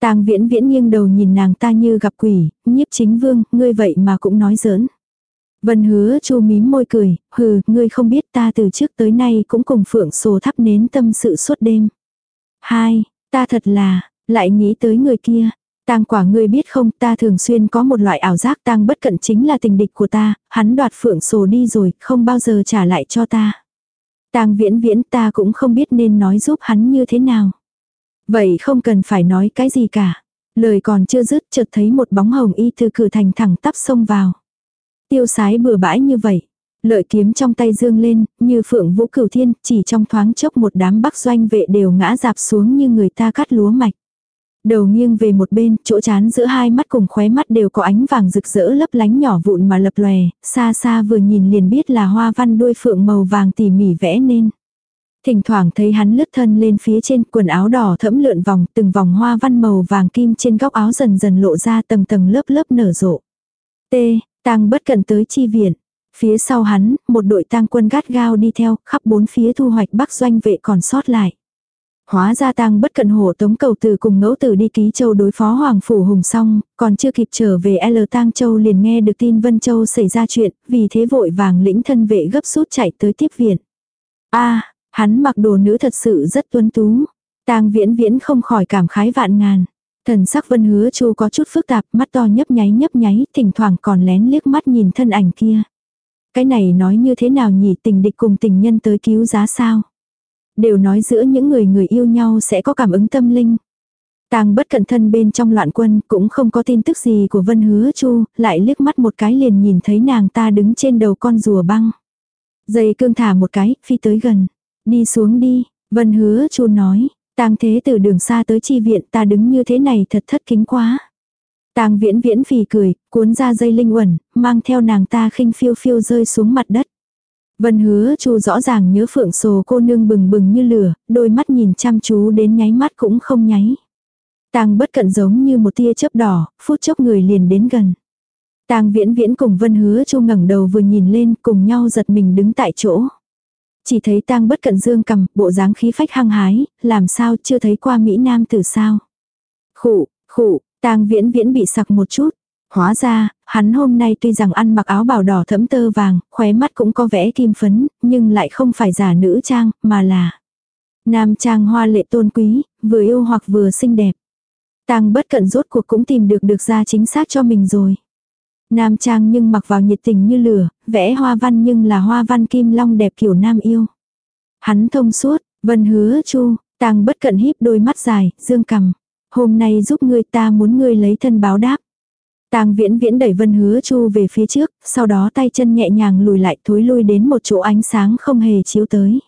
Tang viễn viễn nghiêng đầu nhìn nàng ta như gặp quỷ, nhiếp chính vương, ngươi vậy mà cũng nói giỡn. Vân hứa chu mím môi cười, hừ, ngươi không biết ta từ trước tới nay cũng cùng phượng sổ thắp nến tâm sự suốt đêm. Hai, ta thật là, lại nghĩ tới người kia. Tang quả ngươi biết không, ta thường xuyên có một loại ảo giác tang bất cận chính là tình địch của ta, hắn đoạt phượng sổ đi rồi, không bao giờ trả lại cho ta. Tang viễn viễn ta cũng không biết nên nói giúp hắn như thế nào. Vậy không cần phải nói cái gì cả. Lời còn chưa dứt chợt thấy một bóng hồng y từ cửa thành thẳng tắp xông vào. Tiêu sái bừa bãi như vậy. Lợi kiếm trong tay dương lên, như phượng vũ cửu thiên, chỉ trong thoáng chốc một đám bắc doanh vệ đều ngã dạp xuống như người ta cắt lúa mạch. Đầu nghiêng về một bên, chỗ chán giữa hai mắt cùng khóe mắt đều có ánh vàng rực rỡ lấp lánh nhỏ vụn mà lập lòe, xa xa vừa nhìn liền biết là hoa văn đuôi phượng màu vàng tỉ mỉ vẽ nên. Thỉnh thoảng thấy hắn lướt thân lên phía trên quần áo đỏ thẫm lượn vòng, từng vòng hoa văn màu vàng kim trên góc áo dần dần lộ ra tầng tầng lớp lớp nở rộ. T, tang bất cận tới chi viện. Phía sau hắn, một đội tang quân gắt gao đi theo, khắp bốn phía thu hoạch bắc doanh vệ còn sót lại. Hóa ra tang bất cận hổ tống cầu từ cùng ngẫu tử đi ký châu đối phó Hoàng Phủ Hùng xong, còn chưa kịp trở về L tang châu liền nghe được tin Vân Châu xảy ra chuyện, vì thế vội vàng lĩnh thân vệ gấp rút chạy tới tiếp viện. a hắn mặc đồ nữ thật sự rất tuấn tú. tang viễn viễn không khỏi cảm khái vạn ngàn. Thần sắc vân hứa chu có chút phức tạp, mắt to nhấp nháy nhấp nháy, thỉnh thoảng còn lén liếc mắt nhìn thân ảnh kia. Cái này nói như thế nào nhỉ tình địch cùng tình nhân tới cứu giá sao? Đều nói giữa những người người yêu nhau sẽ có cảm ứng tâm linh. Tàng bất cẩn thân bên trong loạn quân cũng không có tin tức gì của Vân Hứa Chu, lại liếc mắt một cái liền nhìn thấy nàng ta đứng trên đầu con rùa băng. Dây cương thả một cái, phi tới gần. Đi xuống đi, Vân Hứa Chu nói, tang thế từ đường xa tới chi viện ta đứng như thế này thật thất kính quá. Tang viễn viễn phì cười, cuốn ra dây linh uẩn, mang theo nàng ta khinh phiêu phiêu rơi xuống mặt đất. Vân hứa chu rõ ràng nhớ phượng sồ cô nương bừng bừng như lửa, đôi mắt nhìn chăm chú đến nháy mắt cũng không nháy. Tang bất cận giống như một tia chớp đỏ, phút chốc người liền đến gần. Tang viễn viễn cùng vân hứa chu ngẩng đầu vừa nhìn lên cùng nhau giật mình đứng tại chỗ. Chỉ thấy tang bất cận dương cầm, bộ dáng khí phách hăng hái, làm sao chưa thấy qua Mỹ Nam từ sao. Khụ, khụ, tang viễn viễn bị sặc một chút, Hóa ra, hắn hôm nay tuy rằng ăn mặc áo bào đỏ thẫm tơ vàng, khóe mắt cũng có vẽ kim phấn, nhưng lại không phải giả nữ trang, mà là nam trang hoa lệ tôn quý, vừa yêu hoặc vừa xinh đẹp. Tang bất cận rốt cuộc cũng tìm được được ra chính xác cho mình rồi. Nam trang nhưng mặc vào nhiệt tình như lửa, vẽ hoa văn nhưng là hoa văn kim long đẹp kiểu nam yêu. Hắn thông suốt, vân hứa chu, Tàng bất cận híp đôi mắt dài, dương cầm. Hôm nay giúp ngươi ta muốn ngươi lấy thân báo đáp. Tang viễn viễn đẩy vân hứa chu về phía trước, sau đó tay chân nhẹ nhàng lùi lại thối lui đến một chỗ ánh sáng không hề chiếu tới.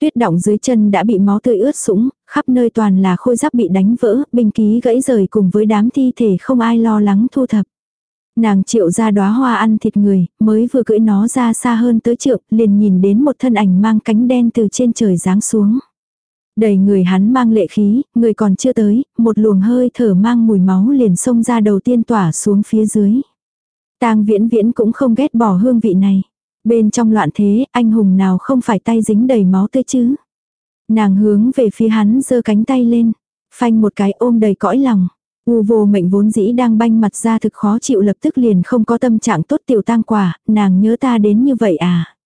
Tuyết động dưới chân đã bị máu tươi ướt sũng, khắp nơi toàn là khôi giáp bị đánh vỡ, binh ký gãy rời cùng với đám thi thể không ai lo lắng thu thập. Nàng triệu ra đóa hoa ăn thịt người, mới vừa cưỡi nó ra xa hơn tới trượng, liền nhìn đến một thân ảnh mang cánh đen từ trên trời giáng xuống. Đầy người hắn mang lệ khí, người còn chưa tới, một luồng hơi thở mang mùi máu liền xông ra đầu tiên tỏa xuống phía dưới. Tang viễn viễn cũng không ghét bỏ hương vị này. Bên trong loạn thế, anh hùng nào không phải tay dính đầy máu tươi chứ. Nàng hướng về phía hắn giơ cánh tay lên. Phanh một cái ôm đầy cõi lòng. U vô mệnh vốn dĩ đang banh mặt ra thực khó chịu lập tức liền không có tâm trạng tốt tiểu tang quả, nàng nhớ ta đến như vậy à.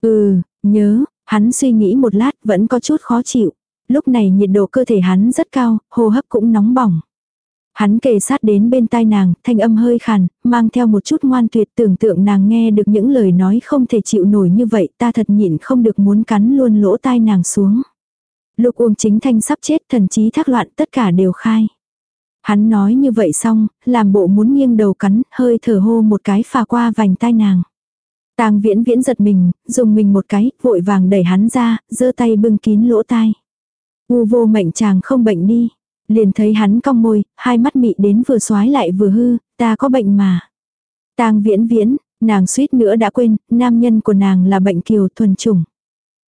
Ừ, nhớ, hắn suy nghĩ một lát vẫn có chút khó chịu. Lúc này nhiệt độ cơ thể hắn rất cao, hô hấp cũng nóng bỏng. Hắn kề sát đến bên tai nàng, thanh âm hơi khàn, mang theo một chút ngoan tuyệt tưởng tượng nàng nghe được những lời nói không thể chịu nổi như vậy, ta thật nhịn không được muốn cắn luôn lỗ tai nàng xuống. Lục uông chính thanh sắp chết thần trí thác loạn tất cả đều khai. Hắn nói như vậy xong, làm bộ muốn nghiêng đầu cắn, hơi thở hô một cái phà qua vành tai nàng. Tàng viễn viễn giật mình, dùng mình một cái, vội vàng đẩy hắn ra, giơ tay bưng kín lỗ tai. U vô mệnh chàng không bệnh đi. Liền thấy hắn cong môi, hai mắt mị đến vừa xoái lại vừa hư, ta có bệnh mà. tang viễn viễn, nàng suýt nữa đã quên, nam nhân của nàng là bệnh kiều thuần chủng.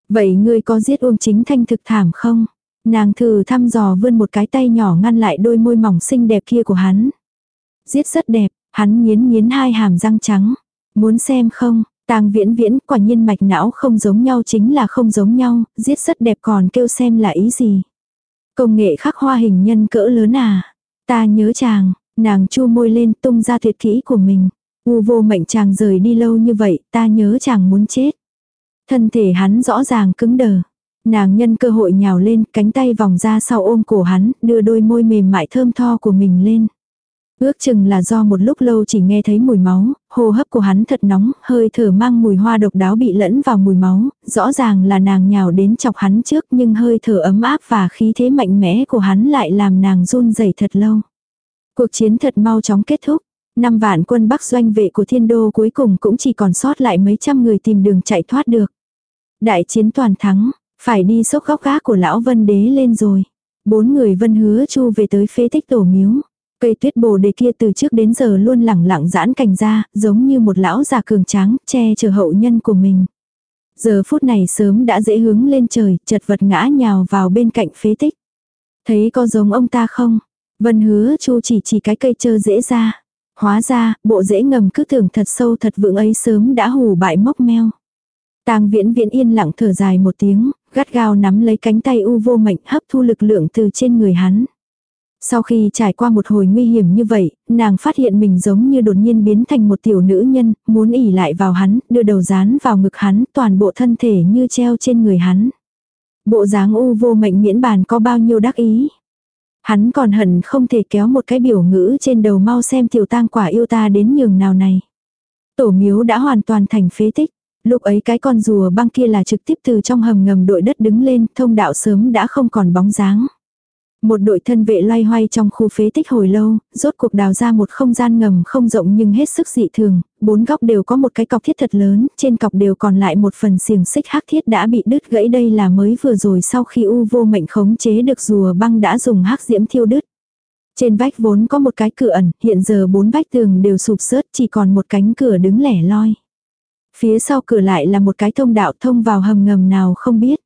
Vậy ngươi có giết Uông Chính Thanh thực thảm không? Nàng thử thăm dò vươn một cái tay nhỏ ngăn lại đôi môi mỏng xinh đẹp kia của hắn. Giết rất đẹp, hắn nghiến nghiến hai hàm răng trắng. Muốn xem không, Tang viễn viễn quả nhiên mạch não không giống nhau chính là không giống nhau, giết rất đẹp còn kêu xem là ý gì. Công nghệ khắc hoa hình nhân cỡ lớn à. Ta nhớ chàng, nàng chu môi lên tung ra tuyệt kỹ của mình. U vô mệnh chàng rời đi lâu như vậy, ta nhớ chàng muốn chết. Thân thể hắn rõ ràng cứng đờ. Nàng nhân cơ hội nhào lên, cánh tay vòng ra sau ôm cổ hắn, đưa đôi môi mềm mại thơm tho của mình lên. Ước chừng là do một lúc lâu chỉ nghe thấy mùi máu, hô hấp của hắn thật nóng, hơi thở mang mùi hoa độc đáo bị lẫn vào mùi máu, rõ ràng là nàng nhào đến chọc hắn trước nhưng hơi thở ấm áp và khí thế mạnh mẽ của hắn lại làm nàng run rẩy thật lâu. Cuộc chiến thật mau chóng kết thúc, năm vạn quân bắc doanh vệ của thiên đô cuối cùng cũng chỉ còn sót lại mấy trăm người tìm đường chạy thoát được. Đại chiến toàn thắng, phải đi xốc góc gác của lão vân đế lên rồi. Bốn người vân hứa chu về tới phế tích tổ miếu. Cây tuyết bồ đề kia từ trước đến giờ luôn lẳng lặng giãn cành ra, giống như một lão già cường tráng, che chở hậu nhân của mình. Giờ phút này sớm đã dễ hướng lên trời, chật vật ngã nhào vào bên cạnh phế tích. Thấy có giống ông ta không? Vân hứa chu chỉ chỉ cái cây chơ dễ ra. Hóa ra, bộ dễ ngầm cứ tưởng thật sâu thật vững ấy sớm đã hù bại mốc meo. Tang viễn viễn yên lặng thở dài một tiếng, gắt gao nắm lấy cánh tay u vô mệnh hấp thu lực lượng từ trên người hắn. Sau khi trải qua một hồi nguy hiểm như vậy, nàng phát hiện mình giống như đột nhiên biến thành một tiểu nữ nhân, muốn ỉ lại vào hắn, đưa đầu dán vào ngực hắn, toàn bộ thân thể như treo trên người hắn. Bộ dáng u vô mệnh miễn bàn có bao nhiêu đắc ý. Hắn còn hận không thể kéo một cái biểu ngữ trên đầu mau xem tiểu tang quả yêu ta đến nhường nào này. Tổ miếu đã hoàn toàn thành phế tích. Lúc ấy cái con rùa băng kia là trực tiếp từ trong hầm ngầm đội đất đứng lên, thông đạo sớm đã không còn bóng dáng. Một đội thân vệ loay hoay trong khu phế tích hồi lâu, rốt cuộc đào ra một không gian ngầm không rộng nhưng hết sức dị thường, bốn góc đều có một cái cọc thiết thật lớn, trên cọc đều còn lại một phần xiềng xích hắc thiết đã bị đứt gãy đây là mới vừa rồi sau khi u vô mệnh khống chế được rùa băng đã dùng hắc diễm thiêu đứt. Trên vách vốn có một cái cửa ẩn, hiện giờ bốn vách tường đều sụp sớt chỉ còn một cánh cửa đứng lẻ loi. Phía sau cửa lại là một cái thông đạo thông vào hầm ngầm nào không biết.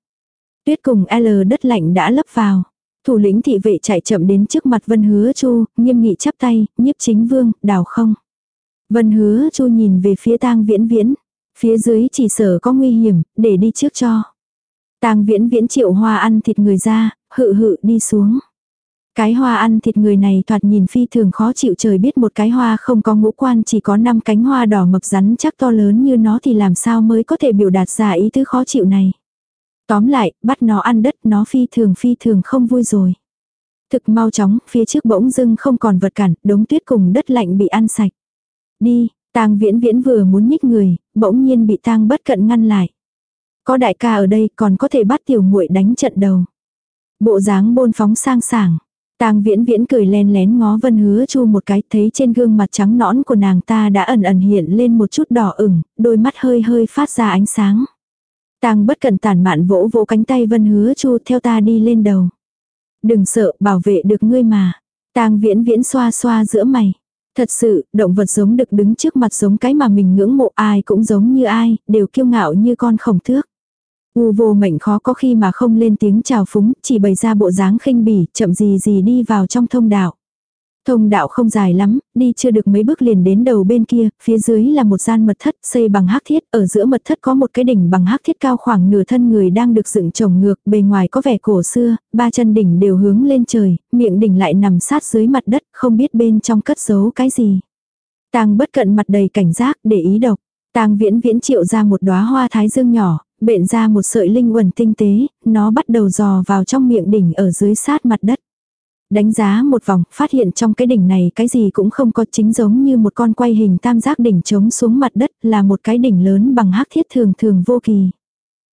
Tuyết cùng L đất lạnh đã lấp vào. Thủ lĩnh thị vệ chạy chậm đến trước mặt Vân Hứa Chu, nghiêm nghị chắp tay, nhiếp chính vương, đào không. Vân Hứa Chu nhìn về phía tang viễn viễn. Phía dưới chỉ sở có nguy hiểm, để đi trước cho. tang viễn viễn triệu hoa ăn thịt người ra, hự hự đi xuống. Cái hoa ăn thịt người này thoạt nhìn phi thường khó chịu trời biết một cái hoa không có ngũ quan chỉ có năm cánh hoa đỏ mập rắn chắc to lớn như nó thì làm sao mới có thể biểu đạt ra ý tứ khó chịu này. Tóm lại, bắt nó ăn đất nó phi thường phi thường không vui rồi. Thực mau chóng, phía trước bỗng dưng không còn vật cản, đống tuyết cùng đất lạnh bị ăn sạch. Đi, tang viễn viễn vừa muốn nhích người, bỗng nhiên bị tang bất cận ngăn lại. Có đại ca ở đây còn có thể bắt tiểu muội đánh trận đầu. Bộ dáng bôn phóng sang sảng. Tang viễn viễn cười len lén ngó vân hứa chu một cái thấy trên gương mặt trắng nõn của nàng ta đã ẩn ẩn hiện lên một chút đỏ ửng, đôi mắt hơi hơi phát ra ánh sáng. Tang bất cẩn tản mạn vỗ vỗ cánh tay vân hứa chu theo ta đi lên đầu. Đừng sợ, bảo vệ được ngươi mà. Tang viễn viễn xoa xoa giữa mày. Thật sự, động vật giống được đứng trước mặt giống cái mà mình ngưỡng mộ ai cũng giống như ai, đều kiêu ngạo như con khổng thước. U vô mệnh khó có khi mà không lên tiếng chào phúng, chỉ bày ra bộ dáng khinh bỉ, chậm gì gì đi vào trong thông đạo. Thông đạo không dài lắm, đi chưa được mấy bước liền đến đầu bên kia, phía dưới là một gian mật thất xây bằng hắc thiết, ở giữa mật thất có một cái đỉnh bằng hắc thiết cao khoảng nửa thân người đang được dựng trồng ngược, bề ngoài có vẻ cổ xưa, ba chân đỉnh đều hướng lên trời, miệng đỉnh lại nằm sát dưới mặt đất, không biết bên trong cất giấu cái gì. Tang bất cận mặt đầy cảnh giác để ý độc. Tang viễn viễn triệu ra một đóa hoa thái dương nhỏ, bện ra một sợi linh quần tinh tế, nó bắt đầu dò vào trong miệng đỉnh ở dưới sát mặt đất. Đánh giá một vòng, phát hiện trong cái đỉnh này cái gì cũng không có chính giống như một con quay hình tam giác đỉnh trống xuống mặt đất là một cái đỉnh lớn bằng hắc thiết thường thường vô kỳ.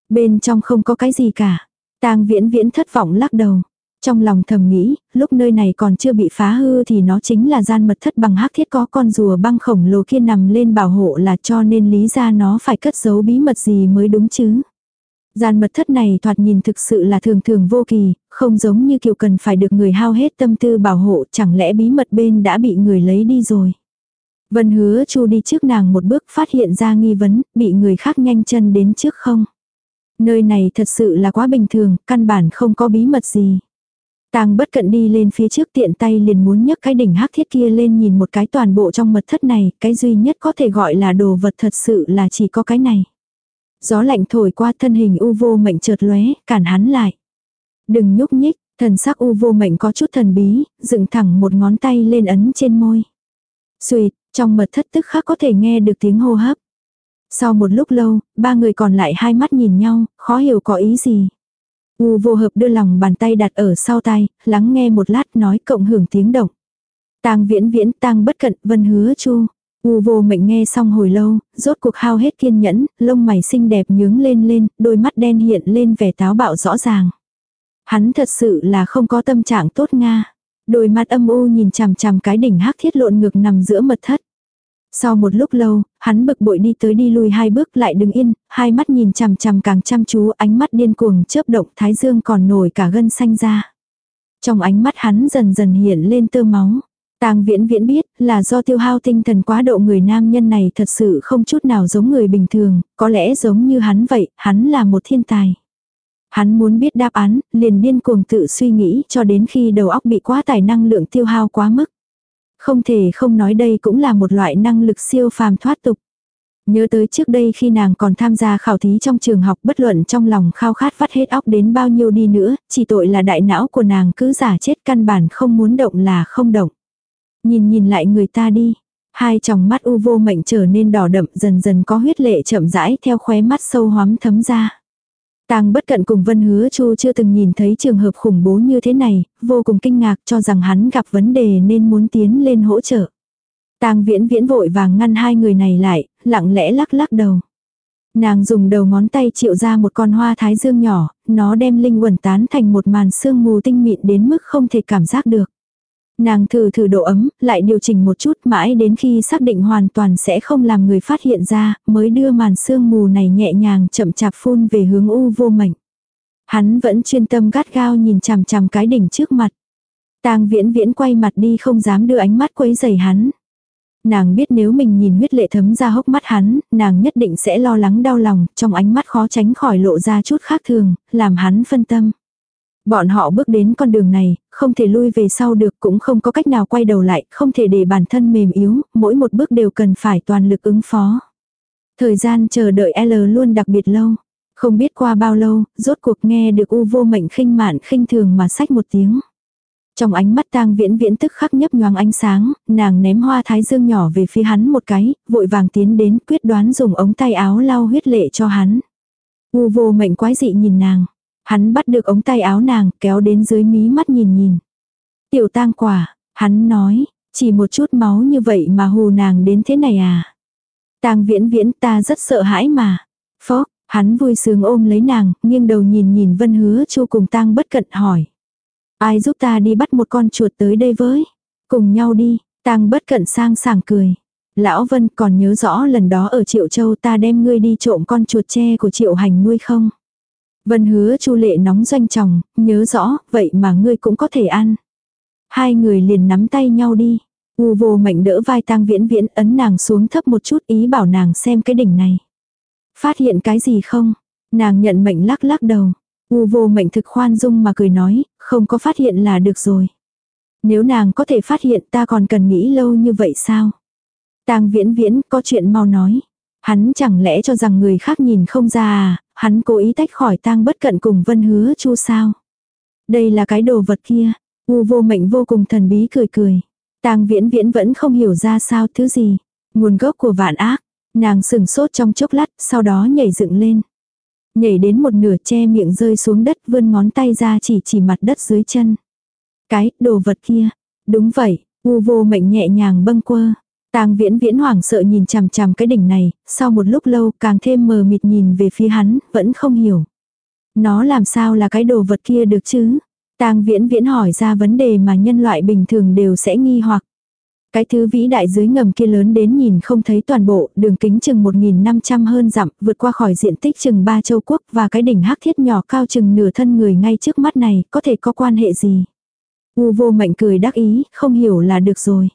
Bên trong không có cái gì cả. tang viễn viễn thất vọng lắc đầu. Trong lòng thầm nghĩ, lúc nơi này còn chưa bị phá hư thì nó chính là gian mật thất bằng hắc thiết có con rùa băng khổng lồ kia nằm lên bảo hộ là cho nên lý ra nó phải cất giấu bí mật gì mới đúng chứ. Gian mật thất này thoạt nhìn thực sự là thường thường vô kỳ, không giống như kiểu cần phải được người hao hết tâm tư bảo hộ, chẳng lẽ bí mật bên đã bị người lấy đi rồi. Vân hứa chu đi trước nàng một bước phát hiện ra nghi vấn, bị người khác nhanh chân đến trước không. Nơi này thật sự là quá bình thường, căn bản không có bí mật gì. Tang bất cận đi lên phía trước tiện tay liền muốn nhấc cái đỉnh hắc thiết kia lên nhìn một cái toàn bộ trong mật thất này, cái duy nhất có thể gọi là đồ vật thật sự là chỉ có cái này. Gió lạnh thổi qua thân hình u vô mệnh chợt lóe, cản hắn lại. Đừng nhúc nhích, thần sắc u vô mệnh có chút thần bí, dựng thẳng một ngón tay lên ấn trên môi. Xuyệt, Trong mật thất tức khắc có thể nghe được tiếng hô hấp. Sau một lúc lâu, ba người còn lại hai mắt nhìn nhau, khó hiểu có ý gì. U vô hợp đưa lòng bàn tay đặt ở sau tay, lắng nghe một lát nói cộng hưởng tiếng động. Tang viễn viễn tang bất cận vân hứa chu. U vô mệnh nghe xong hồi lâu, rốt cuộc hao hết kiên nhẫn, lông mày xinh đẹp nhướng lên lên, đôi mắt đen hiện lên vẻ táo bạo rõ ràng. Hắn thật sự là không có tâm trạng tốt nga. Đôi mắt âm u nhìn chằm chằm cái đỉnh hắc thiết lộn ngược nằm giữa mật thất. Sau một lúc lâu, hắn bực bội đi tới đi lùi hai bước lại đứng yên, hai mắt nhìn chằm chằm càng chăm chú ánh mắt điên cuồng chớp động thái dương còn nổi cả gân xanh ra. Trong ánh mắt hắn dần dần hiện lên tơ máu. Tang viễn viễn biết là do tiêu hao tinh thần quá độ người nam nhân này thật sự không chút nào giống người bình thường, có lẽ giống như hắn vậy, hắn là một thiên tài. Hắn muốn biết đáp án, liền điên cuồng tự suy nghĩ cho đến khi đầu óc bị quá tải năng lượng tiêu hao quá mức. Không thể không nói đây cũng là một loại năng lực siêu phàm thoát tục. Nhớ tới trước đây khi nàng còn tham gia khảo thí trong trường học bất luận trong lòng khao khát vắt hết óc đến bao nhiêu đi nữa, chỉ tội là đại não của nàng cứ giả chết căn bản không muốn động là không động. Nhìn nhìn lại người ta đi, hai tròng mắt u vô mệnh trở nên đỏ đậm dần dần có huyết lệ chậm rãi theo khóe mắt sâu hoắm thấm ra. Tang bất cận cùng Vân Hứa Chu chưa từng nhìn thấy trường hợp khủng bố như thế này, vô cùng kinh ngạc cho rằng hắn gặp vấn đề nên muốn tiến lên hỗ trợ. Tang viễn viễn vội vàng ngăn hai người này lại, lặng lẽ lắc lắc đầu. Nàng dùng đầu ngón tay triệu ra một con hoa thái dương nhỏ, nó đem linh quẩn tán thành một màn sương mù tinh mịn đến mức không thể cảm giác được. Nàng thử thử độ ấm, lại điều chỉnh một chút mãi đến khi xác định hoàn toàn sẽ không làm người phát hiện ra, mới đưa màn sương mù này nhẹ nhàng chậm chạp phun về hướng u vô mệnh. Hắn vẫn chuyên tâm gắt gao nhìn chằm chằm cái đỉnh trước mặt. Tang viễn viễn quay mặt đi không dám đưa ánh mắt quấy giày hắn. Nàng biết nếu mình nhìn huyết lệ thấm ra hốc mắt hắn, nàng nhất định sẽ lo lắng đau lòng, trong ánh mắt khó tránh khỏi lộ ra chút khác thường, làm hắn phân tâm. Bọn họ bước đến con đường này, không thể lui về sau được cũng không có cách nào quay đầu lại, không thể để bản thân mềm yếu, mỗi một bước đều cần phải toàn lực ứng phó. Thời gian chờ đợi L luôn đặc biệt lâu. Không biết qua bao lâu, rốt cuộc nghe được u vô mệnh khinh mạn khinh thường mà sách một tiếng. Trong ánh mắt tang viễn viễn tức khắc nhấp nhoáng ánh sáng, nàng ném hoa thái dương nhỏ về phía hắn một cái, vội vàng tiến đến quyết đoán dùng ống tay áo lau huyết lệ cho hắn. U vô mệnh quái dị nhìn nàng. Hắn bắt được ống tay áo nàng, kéo đến dưới mí mắt nhìn nhìn. Tiểu tang quả, hắn nói, chỉ một chút máu như vậy mà hù nàng đến thế này à. Tang viễn viễn ta rất sợ hãi mà. Phó, hắn vui sướng ôm lấy nàng, nghiêng đầu nhìn nhìn vân hứa chu cùng tang bất cận hỏi. Ai giúp ta đi bắt một con chuột tới đây với? Cùng nhau đi, tang bất cận sang sảng cười. Lão Vân còn nhớ rõ lần đó ở Triệu Châu ta đem ngươi đi trộm con chuột tre của Triệu Hành nuôi không? Vân hứa chu lệ nóng doanh chồng, nhớ rõ, vậy mà ngươi cũng có thể ăn. Hai người liền nắm tay nhau đi. U vô mệnh đỡ vai tang viễn viễn ấn nàng xuống thấp một chút ý bảo nàng xem cái đỉnh này. Phát hiện cái gì không? Nàng nhận mệnh lắc lắc đầu. U vô mệnh thực khoan dung mà cười nói, không có phát hiện là được rồi. Nếu nàng có thể phát hiện ta còn cần nghĩ lâu như vậy sao? tang viễn viễn có chuyện mau nói. Hắn chẳng lẽ cho rằng người khác nhìn không ra à, hắn cố ý tách khỏi tang bất cận cùng vân hứa chu sao. Đây là cái đồ vật kia, u vô mệnh vô cùng thần bí cười cười. tang viễn viễn vẫn không hiểu ra sao thứ gì. Nguồn gốc của vạn ác, nàng sừng sốt trong chốc lát, sau đó nhảy dựng lên. Nhảy đến một nửa che miệng rơi xuống đất vươn ngón tay ra chỉ chỉ mặt đất dưới chân. Cái, đồ vật kia. Đúng vậy, u vô mệnh nhẹ nhàng bâng quơ. Tang viễn viễn hoảng sợ nhìn chằm chằm cái đỉnh này, sau một lúc lâu càng thêm mờ mịt nhìn về phía hắn, vẫn không hiểu. Nó làm sao là cái đồ vật kia được chứ? Tang viễn viễn hỏi ra vấn đề mà nhân loại bình thường đều sẽ nghi hoặc. Cái thứ vĩ đại dưới ngầm kia lớn đến nhìn không thấy toàn bộ, đường kính chừng 1.500 hơn dặm, vượt qua khỏi diện tích chừng ba châu quốc và cái đỉnh hắc thiết nhỏ cao chừng nửa thân người ngay trước mắt này, có thể có quan hệ gì? U vô mệnh cười đắc ý, không hiểu là được rồi.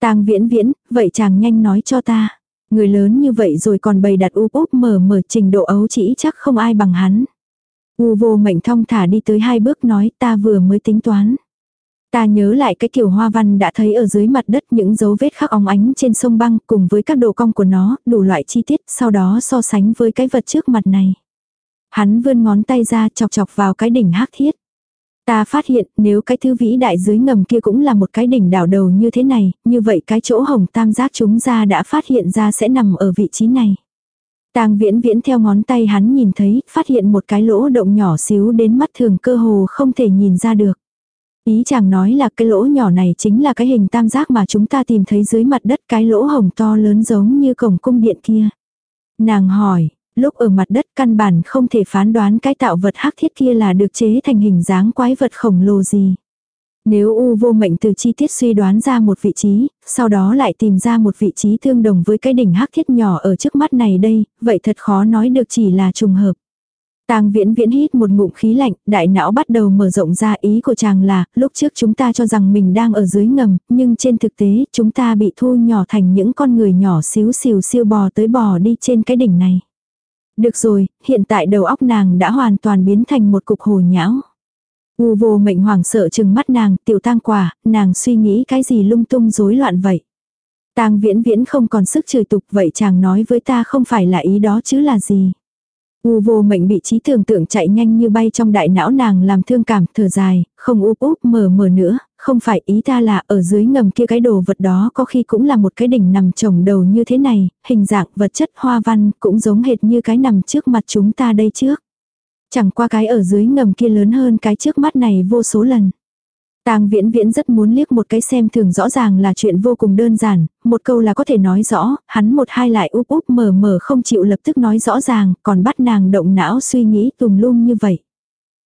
Tang viễn viễn, vậy chàng nhanh nói cho ta. Người lớn như vậy rồi còn bày đặt úp úp mở mở trình độ ấu chỉ chắc không ai bằng hắn. U vô mệnh thong thả đi tới hai bước nói ta vừa mới tính toán. Ta nhớ lại cái kiểu hoa văn đã thấy ở dưới mặt đất những dấu vết khắc óng ánh trên sông băng cùng với các độ cong của nó, đủ loại chi tiết, sau đó so sánh với cái vật trước mặt này. Hắn vươn ngón tay ra chọc chọc vào cái đỉnh hắc thiết. Ta phát hiện nếu cái thứ vĩ đại dưới ngầm kia cũng là một cái đỉnh đảo đầu như thế này, như vậy cái chỗ hồng tam giác chúng ra đã phát hiện ra sẽ nằm ở vị trí này. Tang viễn viễn theo ngón tay hắn nhìn thấy, phát hiện một cái lỗ động nhỏ xíu đến mắt thường cơ hồ không thể nhìn ra được. Ý chàng nói là cái lỗ nhỏ này chính là cái hình tam giác mà chúng ta tìm thấy dưới mặt đất cái lỗ hồng to lớn giống như cổng cung điện kia. Nàng hỏi, lúc ở mặt đất căn bản không thể phán đoán cái tạo vật hắc thiết kia là được chế thành hình dáng quái vật khổng lồ gì. Nếu U vô mệnh từ chi tiết suy đoán ra một vị trí, sau đó lại tìm ra một vị trí tương đồng với cái đỉnh hắc thiết nhỏ ở trước mắt này đây, vậy thật khó nói được chỉ là trùng hợp. Tang viễn viễn hít một ngụm khí lạnh, đại não bắt đầu mở rộng ra ý của chàng là, lúc trước chúng ta cho rằng mình đang ở dưới ngầm, nhưng trên thực tế, chúng ta bị thu nhỏ thành những con người nhỏ xíu xìu siêu bò tới bò đi trên cái đỉnh này. Được rồi, hiện tại đầu óc nàng đã hoàn toàn biến thành một cục hồ nhão. U vô mệnh hoảng sợ chừng mắt nàng, tiểu tang quả, nàng suy nghĩ cái gì lung tung rối loạn vậy. Tang viễn viễn không còn sức chửi tục vậy chàng nói với ta không phải là ý đó chứ là gì. U vô mệnh bị trí tưởng tượng chạy nhanh như bay trong đại não nàng làm thương cảm, thở dài, không úp úp mờ mờ nữa, không phải ý ta là ở dưới ngầm kia cái đồ vật đó có khi cũng là một cái đỉnh nằm trồng đầu như thế này, hình dạng vật chất hoa văn cũng giống hệt như cái nằm trước mặt chúng ta đây trước. Chẳng qua cái ở dưới ngầm kia lớn hơn cái trước mắt này vô số lần. Tang viễn viễn rất muốn liếc một cái xem thường rõ ràng là chuyện vô cùng đơn giản, một câu là có thể nói rõ, hắn một hai lại úp úp mờ mờ không chịu lập tức nói rõ ràng, còn bắt nàng động não suy nghĩ tùm lum như vậy.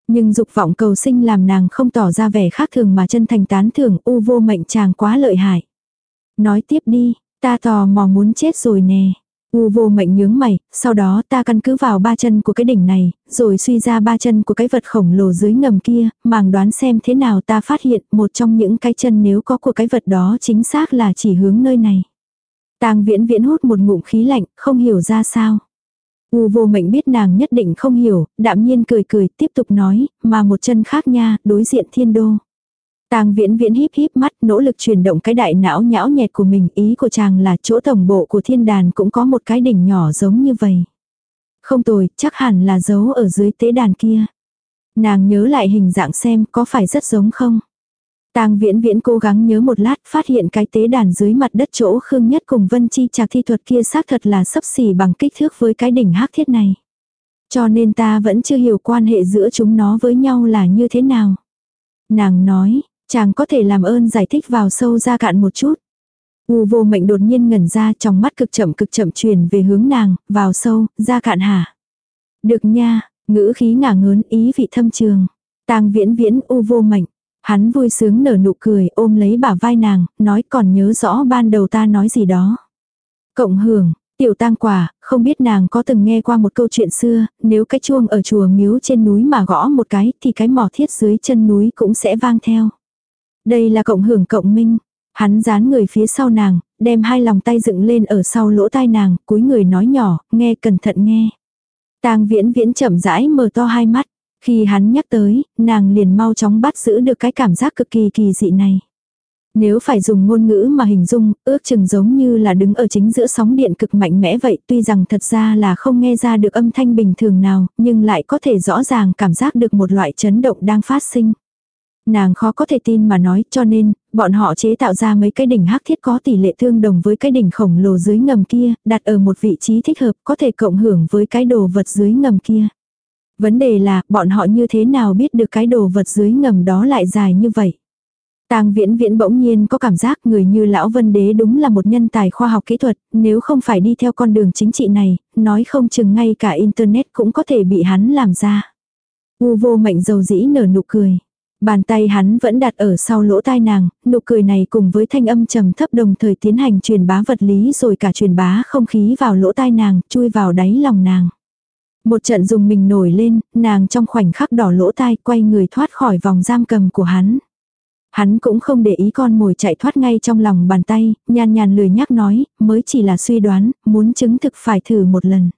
Nhưng dục vọng cầu sinh làm nàng không tỏ ra vẻ khác thường mà chân thành tán thưởng u vô mệnh chàng quá lợi hại. Nói tiếp đi, ta tò mò muốn chết rồi nè. U vô mệnh nhướng mày, sau đó ta căn cứ vào ba chân của cái đỉnh này, rồi suy ra ba chân của cái vật khổng lồ dưới ngầm kia, màng đoán xem thế nào ta phát hiện một trong những cái chân nếu có của cái vật đó chính xác là chỉ hướng nơi này. Tang viễn viễn hút một ngụm khí lạnh, không hiểu ra sao. U vô mệnh biết nàng nhất định không hiểu, đạm nhiên cười cười tiếp tục nói, mà một chân khác nha, đối diện thiên đô. Tang viễn viễn híp híp mắt nỗ lực chuyển động cái đại não nhão nhẹt của mình. Ý của chàng là chỗ tổng bộ của thiên đàn cũng có một cái đỉnh nhỏ giống như vậy. Không tồi, chắc hẳn là giấu ở dưới tế đàn kia. Nàng nhớ lại hình dạng xem có phải rất giống không. Tang viễn viễn cố gắng nhớ một lát phát hiện cái tế đàn dưới mặt đất chỗ khương nhất cùng vân chi trạc thi thuật kia xác thật là sấp xỉ bằng kích thước với cái đỉnh hắc thiết này. Cho nên ta vẫn chưa hiểu quan hệ giữa chúng nó với nhau là như thế nào. Nàng nói, Chàng có thể làm ơn giải thích vào sâu ra cạn một chút. U vô mệnh đột nhiên ngẩn ra trong mắt cực chậm cực chậm truyền về hướng nàng, vào sâu, ra cạn hả. Được nha, ngữ khí ngả ngớn ý vị thâm trường. tang viễn viễn u vô mệnh. Hắn vui sướng nở nụ cười ôm lấy bả vai nàng, nói còn nhớ rõ ban đầu ta nói gì đó. Cộng hưởng, tiểu tang quả, không biết nàng có từng nghe qua một câu chuyện xưa, nếu cái chuông ở chùa miếu trên núi mà gõ một cái thì cái mỏ thiết dưới chân núi cũng sẽ vang theo. Đây là cộng hưởng cộng minh. Hắn dán người phía sau nàng, đem hai lòng tay dựng lên ở sau lỗ tai nàng, cúi người nói nhỏ, nghe cẩn thận nghe. Tang viễn viễn chậm rãi mở to hai mắt. Khi hắn nhắc tới, nàng liền mau chóng bắt giữ được cái cảm giác cực kỳ kỳ dị này. Nếu phải dùng ngôn ngữ mà hình dung, ước chừng giống như là đứng ở chính giữa sóng điện cực mạnh mẽ vậy, tuy rằng thật ra là không nghe ra được âm thanh bình thường nào, nhưng lại có thể rõ ràng cảm giác được một loại chấn động đang phát sinh. Nàng khó có thể tin mà nói cho nên, bọn họ chế tạo ra mấy cái đỉnh hắc thiết có tỷ lệ tương đồng với cái đỉnh khổng lồ dưới ngầm kia, đặt ở một vị trí thích hợp có thể cộng hưởng với cái đồ vật dưới ngầm kia. Vấn đề là bọn họ như thế nào biết được cái đồ vật dưới ngầm đó lại dài như vậy. Tang viễn viễn bỗng nhiên có cảm giác người như lão vân đế đúng là một nhân tài khoa học kỹ thuật, nếu không phải đi theo con đường chính trị này, nói không chừng ngay cả internet cũng có thể bị hắn làm ra. U vô mệnh dầu dĩ nở nụ cười. Bàn tay hắn vẫn đặt ở sau lỗ tai nàng, nụ cười này cùng với thanh âm trầm thấp đồng thời tiến hành truyền bá vật lý rồi cả truyền bá không khí vào lỗ tai nàng, chui vào đáy lòng nàng. Một trận dùng mình nổi lên, nàng trong khoảnh khắc đỏ lỗ tai quay người thoát khỏi vòng giam cầm của hắn. Hắn cũng không để ý con mồi chạy thoát ngay trong lòng bàn tay, nhàn nhàn lười nhắc nói, mới chỉ là suy đoán, muốn chứng thực phải thử một lần.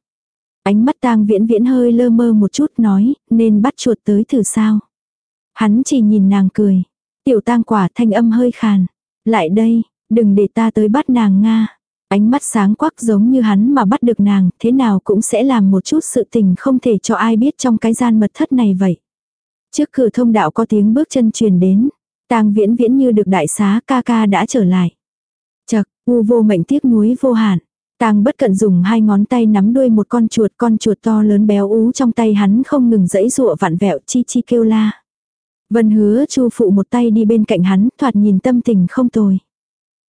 Ánh mắt tang viễn viễn hơi lơ mơ một chút nói, nên bắt chuột tới thử sao. Hắn chỉ nhìn nàng cười. Tiểu tang quả thanh âm hơi khàn. Lại đây, đừng để ta tới bắt nàng Nga. Ánh mắt sáng quắc giống như hắn mà bắt được nàng, thế nào cũng sẽ làm một chút sự tình không thể cho ai biết trong cái gian mật thất này vậy. Trước cửa thông đạo có tiếng bước chân truyền đến. Tang viễn viễn như được đại xá ca ca đã trở lại. Chật, u vô mệnh tiếc núi vô hạn. Tang bất cận dùng hai ngón tay nắm đuôi một con chuột, con chuột to lớn béo ú trong tay hắn không ngừng dẫy dụa vặn vẹo chi chi kêu la. Vân hứa chu phụ một tay đi bên cạnh hắn, thoạt nhìn tâm tình không tồi.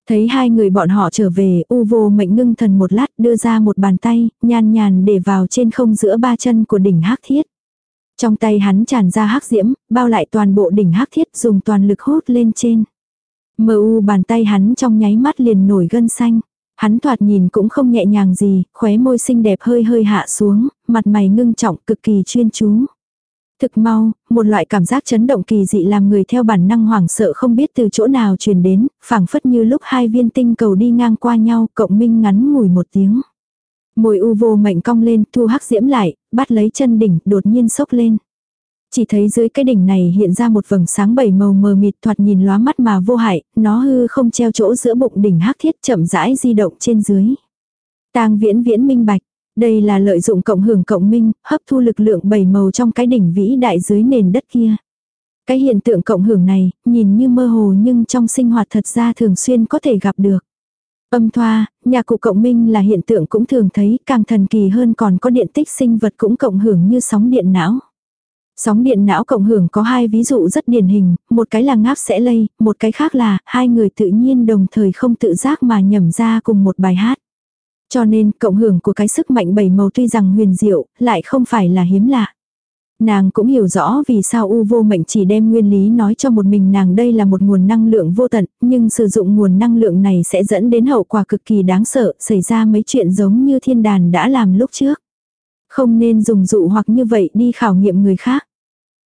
Thấy hai người bọn họ trở về, u vô mệnh ngưng thần một lát đưa ra một bàn tay, nhàn nhàn để vào trên không giữa ba chân của đỉnh hắc thiết. Trong tay hắn tràn ra hắc diễm, bao lại toàn bộ đỉnh hắc thiết dùng toàn lực hút lên trên. Mờ u bàn tay hắn trong nháy mắt liền nổi gân xanh. Hắn thoạt nhìn cũng không nhẹ nhàng gì, khóe môi xinh đẹp hơi hơi hạ xuống, mặt mày ngưng trọng cực kỳ chuyên chú. Thực mau, một loại cảm giác chấn động kỳ dị làm người theo bản năng hoảng sợ không biết từ chỗ nào truyền đến, phảng phất như lúc hai viên tinh cầu đi ngang qua nhau, cộng minh ngắn ngủi một tiếng. Môi u vô mệnh cong lên, thu hắc diễm lại, bắt lấy chân đỉnh, đột nhiên sốc lên. Chỉ thấy dưới cái đỉnh này hiện ra một vầng sáng bảy màu mờ mịt thoạt nhìn lóa mắt mà vô hại, nó hư không treo chỗ giữa bụng đỉnh hắc thiết chậm rãi di động trên dưới. Tang viễn viễn minh bạch, đây là lợi dụng cộng hưởng cộng minh, hấp thu lực lượng bảy màu trong cái đỉnh vĩ đại dưới nền đất kia. Cái hiện tượng cộng hưởng này, nhìn như mơ hồ nhưng trong sinh hoạt thật ra thường xuyên có thể gặp được. Âm thoa, nhà cụ cộng minh là hiện tượng cũng thường thấy, càng thần kỳ hơn còn có điện tích sinh vật cũng cộng hưởng như sóng điện não. Sóng điện não cộng hưởng có hai ví dụ rất điển hình, một cái là ngáp sẽ lây, một cái khác là hai người tự nhiên đồng thời không tự giác mà nhẩm ra cùng một bài hát. Cho nên cộng hưởng của cái sức mạnh bảy màu tuy rằng huyền diệu, lại không phải là hiếm lạ. Nàng cũng hiểu rõ vì sao U vô mệnh chỉ đem nguyên lý nói cho một mình nàng đây là một nguồn năng lượng vô tận, nhưng sử dụng nguồn năng lượng này sẽ dẫn đến hậu quả cực kỳ đáng sợ, xảy ra mấy chuyện giống như thiên đàn đã làm lúc trước. Không nên dùng dụ hoặc như vậy đi khảo nghiệm người khác.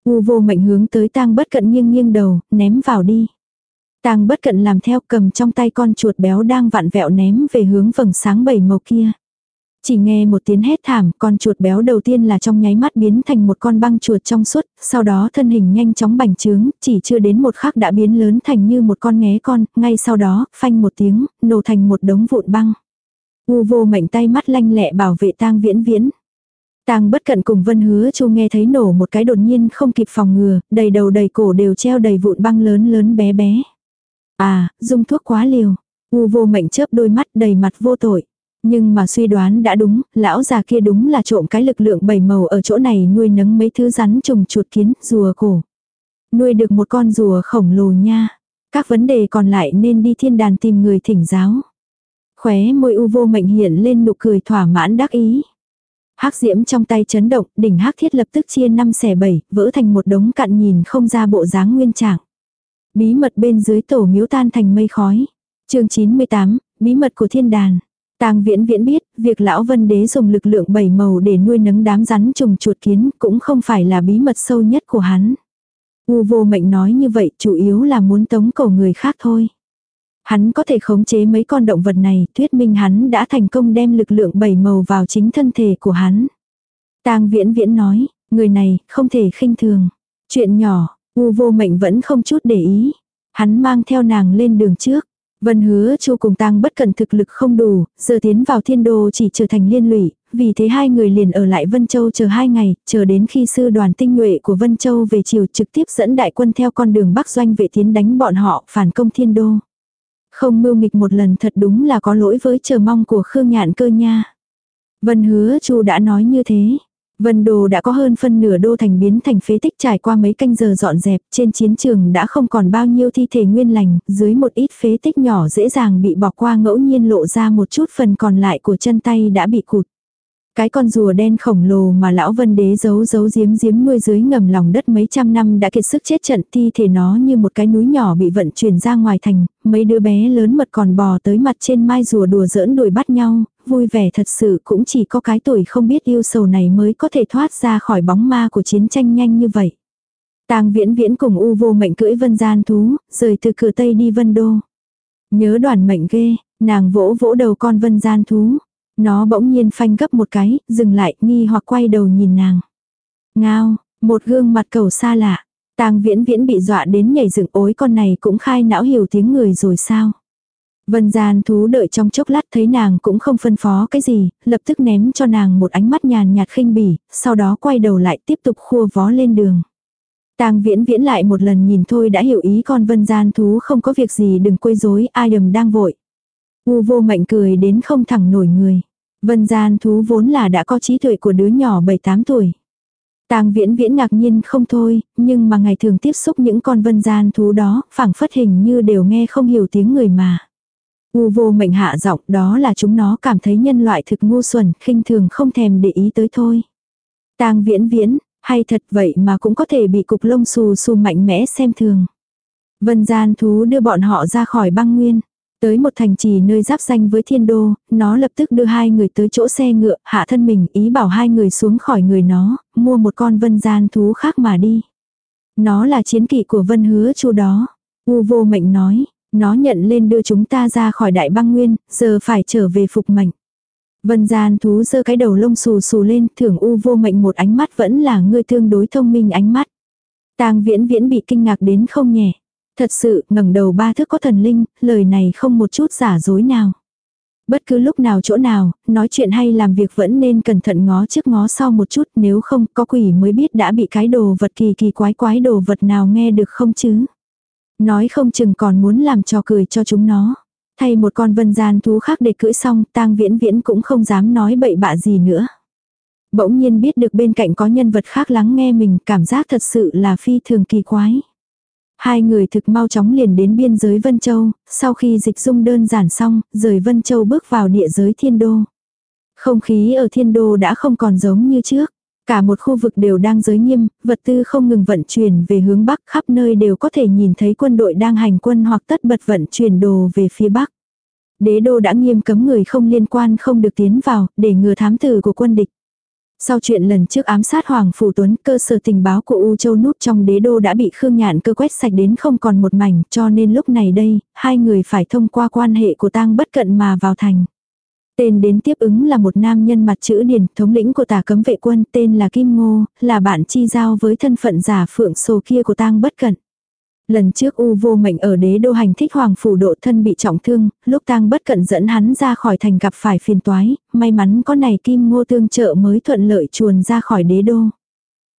U vô mệnh hướng tới tang bất cận nghiêng nghiêng đầu, ném vào đi. Tang bất cận làm theo cầm trong tay con chuột béo đang vặn vẹo ném về hướng vầng sáng bảy màu kia. Chỉ nghe một tiếng hét thảm, con chuột béo đầu tiên là trong nháy mắt biến thành một con băng chuột trong suốt, sau đó thân hình nhanh chóng bành trướng, chỉ chưa đến một khắc đã biến lớn thành như một con nghé con, ngay sau đó, phanh một tiếng, nổ thành một đống vụn băng. U vô mệnh tay mắt lanh lẹ bảo vệ tang viễn viễn. Tang bất cận cùng Vân Hứa Chu nghe thấy nổ một cái đột nhiên không kịp phòng ngừa, đầy đầu đầy cổ đều treo đầy vụn băng lớn lớn bé bé. À, dùng thuốc quá liều. U vô mệnh chớp đôi mắt đầy mặt vô tội. Nhưng mà suy đoán đã đúng, lão già kia đúng là trộm cái lực lượng bảy màu ở chỗ này nuôi nấng mấy thứ rắn trùng chuột kiến, rùa cổ. Nuôi được một con rùa khổng lồ nha. Các vấn đề còn lại nên đi thiên đàn tìm người thỉnh giáo. Khóe môi u vô mệnh hiện lên nụ cười thỏa mãn đắc ý. Hắc diễm trong tay chấn động, đỉnh hắc thiết lập tức chia năm xẻ bảy, vỡ thành một đống cạn nhìn không ra bộ dáng nguyên trạng. Bí mật bên dưới tổ miếu tan thành mây khói. chương 98, bí mật của thiên đàn. Tang viễn viễn biết, việc lão vân đế dùng lực lượng bảy màu để nuôi nấng đám rắn trùng chuột kiến cũng không phải là bí mật sâu nhất của hắn. U vô mệnh nói như vậy chủ yếu là muốn tống cầu người khác thôi. Hắn có thể khống chế mấy con động vật này, thuyết minh hắn đã thành công đem lực lượng bảy màu vào chính thân thể của hắn. Tang viễn viễn nói, người này không thể khinh thường. Chuyện nhỏ, u vô mệnh vẫn không chút để ý. Hắn mang theo nàng lên đường trước. Vân hứa chu cùng tang bất cẩn thực lực không đủ, giờ tiến vào thiên đô chỉ trở thành liên lụy, vì thế hai người liền ở lại Vân Châu chờ hai ngày, chờ đến khi sư đoàn tinh nhuệ của Vân Châu về chiều trực tiếp dẫn đại quân theo con đường Bắc Doanh vệ tiến đánh bọn họ phản công thiên đô. Không mưu nghịch một lần thật đúng là có lỗi với chờ mong của Khương Nhạn cơ nha. Vân hứa chu đã nói như thế. Vân Đồ đã có hơn phân nửa đô thành biến thành phế tích trải qua mấy canh giờ dọn dẹp, trên chiến trường đã không còn bao nhiêu thi thể nguyên lành, dưới một ít phế tích nhỏ dễ dàng bị bỏ qua ngẫu nhiên lộ ra một chút phần còn lại của chân tay đã bị cụt. Cái con rùa đen khổng lồ mà lão vân đế giấu giấu giếm giếm nuôi dưới ngầm lòng đất mấy trăm năm đã kiệt sức chết trận thi thể nó như một cái núi nhỏ bị vận chuyển ra ngoài thành, mấy đứa bé lớn mật còn bò tới mặt trên mai rùa đùa giỡn đuổi bắt nhau, vui vẻ thật sự cũng chỉ có cái tuổi không biết yêu sầu này mới có thể thoát ra khỏi bóng ma của chiến tranh nhanh như vậy. Tang viễn viễn cùng u vô mệnh cưỡi vân gian thú, rời từ cửa tây đi vân đô. Nhớ đoàn mệnh ghê, nàng vỗ vỗ đầu con vân gian thú, nó bỗng nhiên phanh gấp một cái, dừng lại, nghi hoặc quay đầu nhìn nàng. Ngao, một gương mặt cầu xa lạ. Tang viễn viễn bị dọa đến nhảy dựng ối con này cũng khai não hiểu tiếng người rồi sao. Vân gian thú đợi trong chốc lát thấy nàng cũng không phân phó cái gì, lập tức ném cho nàng một ánh mắt nhàn nhạt khinh bỉ, sau đó quay đầu lại tiếp tục khua vó lên đường. Tang viễn viễn lại một lần nhìn thôi đã hiểu ý con vân gian thú không có việc gì đừng quấy rối ai đầm đang vội. U vô mệnh cười đến không thẳng nổi người. Vân gian thú vốn là đã có trí tuệ của đứa nhỏ 7-8 tuổi. Tang viễn viễn ngạc nhiên không thôi, nhưng mà ngày thường tiếp xúc những con vân gian thú đó, phảng phất hình như đều nghe không hiểu tiếng người mà. U vô mệnh hạ giọng đó là chúng nó cảm thấy nhân loại thực ngu xuẩn, khinh thường không thèm để ý tới thôi. Tang viễn viễn, hay thật vậy mà cũng có thể bị cục lông xù xù mạnh mẽ xem thường. Vân gian thú đưa bọn họ ra khỏi băng nguyên. Tới một thành trì nơi giáp danh với thiên đô, nó lập tức đưa hai người tới chỗ xe ngựa, hạ thân mình ý bảo hai người xuống khỏi người nó, mua một con vân gian thú khác mà đi. Nó là chiến kỵ của vân hứa chu đó. U vô mệnh nói, nó nhận lên đưa chúng ta ra khỏi đại băng nguyên, giờ phải trở về phục mệnh. Vân gian thú giơ cái đầu lông xù xù lên, thưởng u vô mệnh một ánh mắt vẫn là người tương đối thông minh ánh mắt. Tang viễn viễn bị kinh ngạc đến không nhẹ. Thật sự, ngẩng đầu ba thước có thần linh, lời này không một chút giả dối nào. Bất cứ lúc nào chỗ nào, nói chuyện hay làm việc vẫn nên cẩn thận ngó trước ngó sau một chút nếu không có quỷ mới biết đã bị cái đồ vật kỳ kỳ quái quái đồ vật nào nghe được không chứ. Nói không chừng còn muốn làm trò cười cho chúng nó. Thay một con vân gian thú khác để cưỡi xong, tang viễn viễn cũng không dám nói bậy bạ gì nữa. Bỗng nhiên biết được bên cạnh có nhân vật khác lắng nghe mình, cảm giác thật sự là phi thường kỳ quái. Hai người thực mau chóng liền đến biên giới Vân Châu, sau khi dịch dung đơn giản xong, rời Vân Châu bước vào địa giới thiên đô. Không khí ở thiên đô đã không còn giống như trước. Cả một khu vực đều đang giới nghiêm, vật tư không ngừng vận chuyển về hướng Bắc, khắp nơi đều có thể nhìn thấy quân đội đang hành quân hoặc tất bật vận chuyển đồ về phía Bắc. Đế đô đã nghiêm cấm người không liên quan không được tiến vào, để ngừa thám tử của quân địch. Sau chuyện lần trước ám sát Hoàng Phủ Tuấn, cơ sở tình báo của U Châu núp trong đế đô đã bị Khương Nhạn cơ quét sạch đến không còn một mảnh, cho nên lúc này đây, hai người phải thông qua quan hệ của tang bất cận mà vào thành. Tên đến tiếp ứng là một nam nhân mặt chữ điền, thống lĩnh của tà cấm vệ quân, tên là Kim Ngô, là bạn chi giao với thân phận giả phượng sổ kia của tang bất cận. Lần trước U vô mệnh ở đế đô hành thích hoàng phủ độ thân bị trọng thương, lúc tang bất cận dẫn hắn ra khỏi thành gặp phải phiền toái, may mắn có này kim ngô tương trợ mới thuận lợi chuồn ra khỏi đế đô.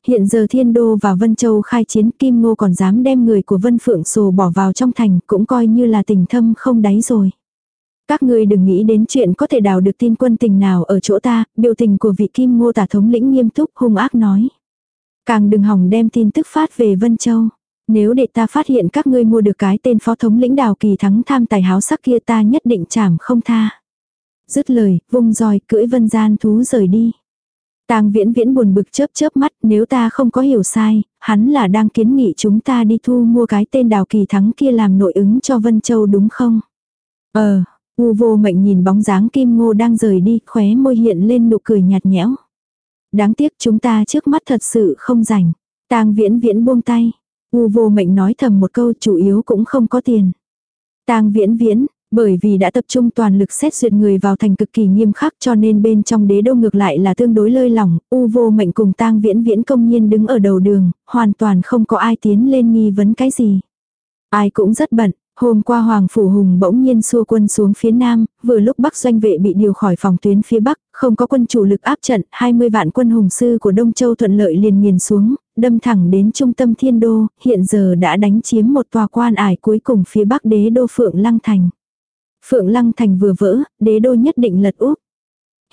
Hiện giờ thiên đô và Vân Châu khai chiến kim ngô còn dám đem người của Vân Phượng Sồ bỏ vào trong thành cũng coi như là tình thâm không đáy rồi. Các ngươi đừng nghĩ đến chuyện có thể đào được tin quân tình nào ở chỗ ta, biểu tình của vị kim ngô tả thống lĩnh nghiêm túc hung ác nói. Càng đừng hỏng đem tin tức phát về Vân Châu. Nếu để ta phát hiện các ngươi mua được cái tên phó thống lĩnh đào kỳ thắng tham tài háo sắc kia ta nhất định chảm không tha. Dứt lời, vung roi cưỡi vân gian thú rời đi. Tang viễn viễn buồn bực chớp chớp mắt nếu ta không có hiểu sai, hắn là đang kiến nghị chúng ta đi thu mua cái tên đào kỳ thắng kia làm nội ứng cho Vân Châu đúng không? Ờ, u vô mệnh nhìn bóng dáng kim ngô đang rời đi, khóe môi hiện lên nụ cười nhạt nhẽo. Đáng tiếc chúng ta trước mắt thật sự không rảnh. Tang viễn viễn buông tay. U vô mệnh nói thầm một câu chủ yếu cũng không có tiền. Tang viễn viễn, bởi vì đã tập trung toàn lực xét duyệt người vào thành cực kỳ nghiêm khắc cho nên bên trong đế đô ngược lại là tương đối lơi lỏng, u vô mệnh cùng tang viễn viễn công nhiên đứng ở đầu đường, hoàn toàn không có ai tiến lên nghi vấn cái gì. Ai cũng rất bận, Hôm qua Hoàng Phủ Hùng bỗng nhiên xua quân xuống phía Nam, vừa lúc Bắc doanh vệ bị điều khỏi phòng tuyến phía Bắc, không có quân chủ lực áp trận, 20 vạn quân hùng sư của Đông Châu thuận lợi liền nghiền xuống, đâm thẳng đến trung tâm thiên đô, hiện giờ đã đánh chiếm một tòa quan ải cuối cùng phía Bắc đế đô Phượng Lăng Thành. Phượng Lăng Thành vừa vỡ, đế đô nhất định lật úp.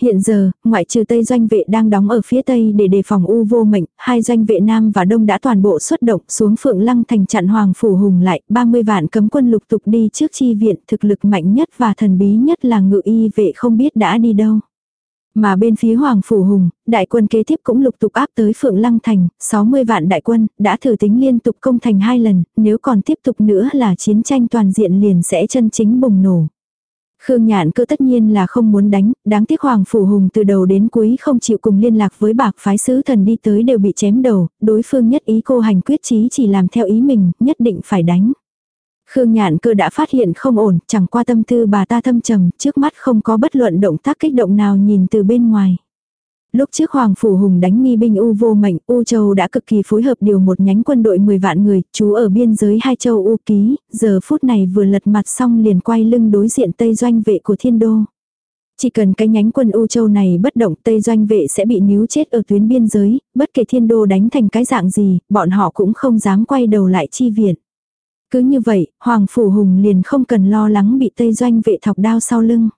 Hiện giờ, ngoại trừ Tây doanh vệ đang đóng ở phía Tây để đề phòng u vô mệnh, hai doanh vệ Nam và Đông đã toàn bộ xuất động xuống Phượng Lăng thành chặn Hoàng Phủ Hùng lại, 30 vạn cấm quân lục tục đi trước chi viện thực lực mạnh nhất và thần bí nhất là ngự y vệ không biết đã đi đâu. Mà bên phía Hoàng Phủ Hùng, đại quân kế tiếp cũng lục tục áp tới Phượng Lăng Thành, 60 vạn đại quân, đã thử tính liên tục công thành hai lần, nếu còn tiếp tục nữa là chiến tranh toàn diện liền sẽ chân chính bùng nổ. Khương Nhạn cơ tất nhiên là không muốn đánh, đáng tiếc Hoàng Phủ Hùng từ đầu đến cuối không chịu cùng liên lạc với bạc phái sứ thần đi tới đều bị chém đầu, đối phương nhất ý cô hành quyết chí chỉ làm theo ý mình, nhất định phải đánh. Khương Nhạn cơ đã phát hiện không ổn, chẳng qua tâm tư bà ta thâm trầm, trước mắt không có bất luận động tác kích động nào nhìn từ bên ngoài. Lúc trước Hoàng Phủ Hùng đánh nghi binh U vô mệnh, U Châu đã cực kỳ phối hợp điều một nhánh quân đội 10 vạn người, trú ở biên giới hai châu U Ký, giờ phút này vừa lật mặt xong liền quay lưng đối diện Tây Doanh vệ của Thiên Đô. Chỉ cần cái nhánh quân U Châu này bất động Tây Doanh vệ sẽ bị níu chết ở tuyến biên giới, bất kể thiên đô đánh thành cái dạng gì, bọn họ cũng không dám quay đầu lại chi viện. Cứ như vậy, Hoàng Phủ Hùng liền không cần lo lắng bị Tây Doanh vệ thọc đao sau lưng.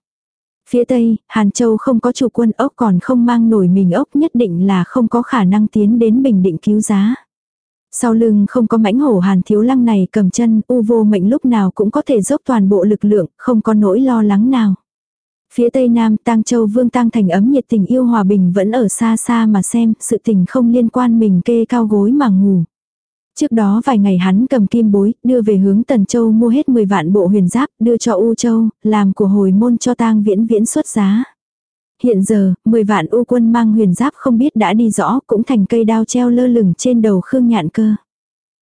Phía Tây, Hàn Châu không có chủ quân ốc còn không mang nổi mình ốc nhất định là không có khả năng tiến đến Bình Định cứu giá. Sau lưng không có mãnh hổ Hàn Thiếu Lăng này cầm chân, u vô mệnh lúc nào cũng có thể dốc toàn bộ lực lượng, không có nỗi lo lắng nào. Phía tây nam tăng Châu Vương tăng Thành ấm nhiệt tình yêu hòa bình vẫn ở xa xa mà xem, sự tình không liên quan mình kê cao gối mà ngủ. Trước đó vài ngày hắn cầm kim bối, đưa về hướng Tần Châu mua hết 10 vạn bộ huyền giáp, đưa cho U Châu, làm của hồi môn cho tang viễn viễn xuất giá. Hiện giờ, 10 vạn U quân mang huyền giáp không biết đã đi rõ, cũng thành cây đao treo lơ lửng trên đầu Khương Nhạn cơ.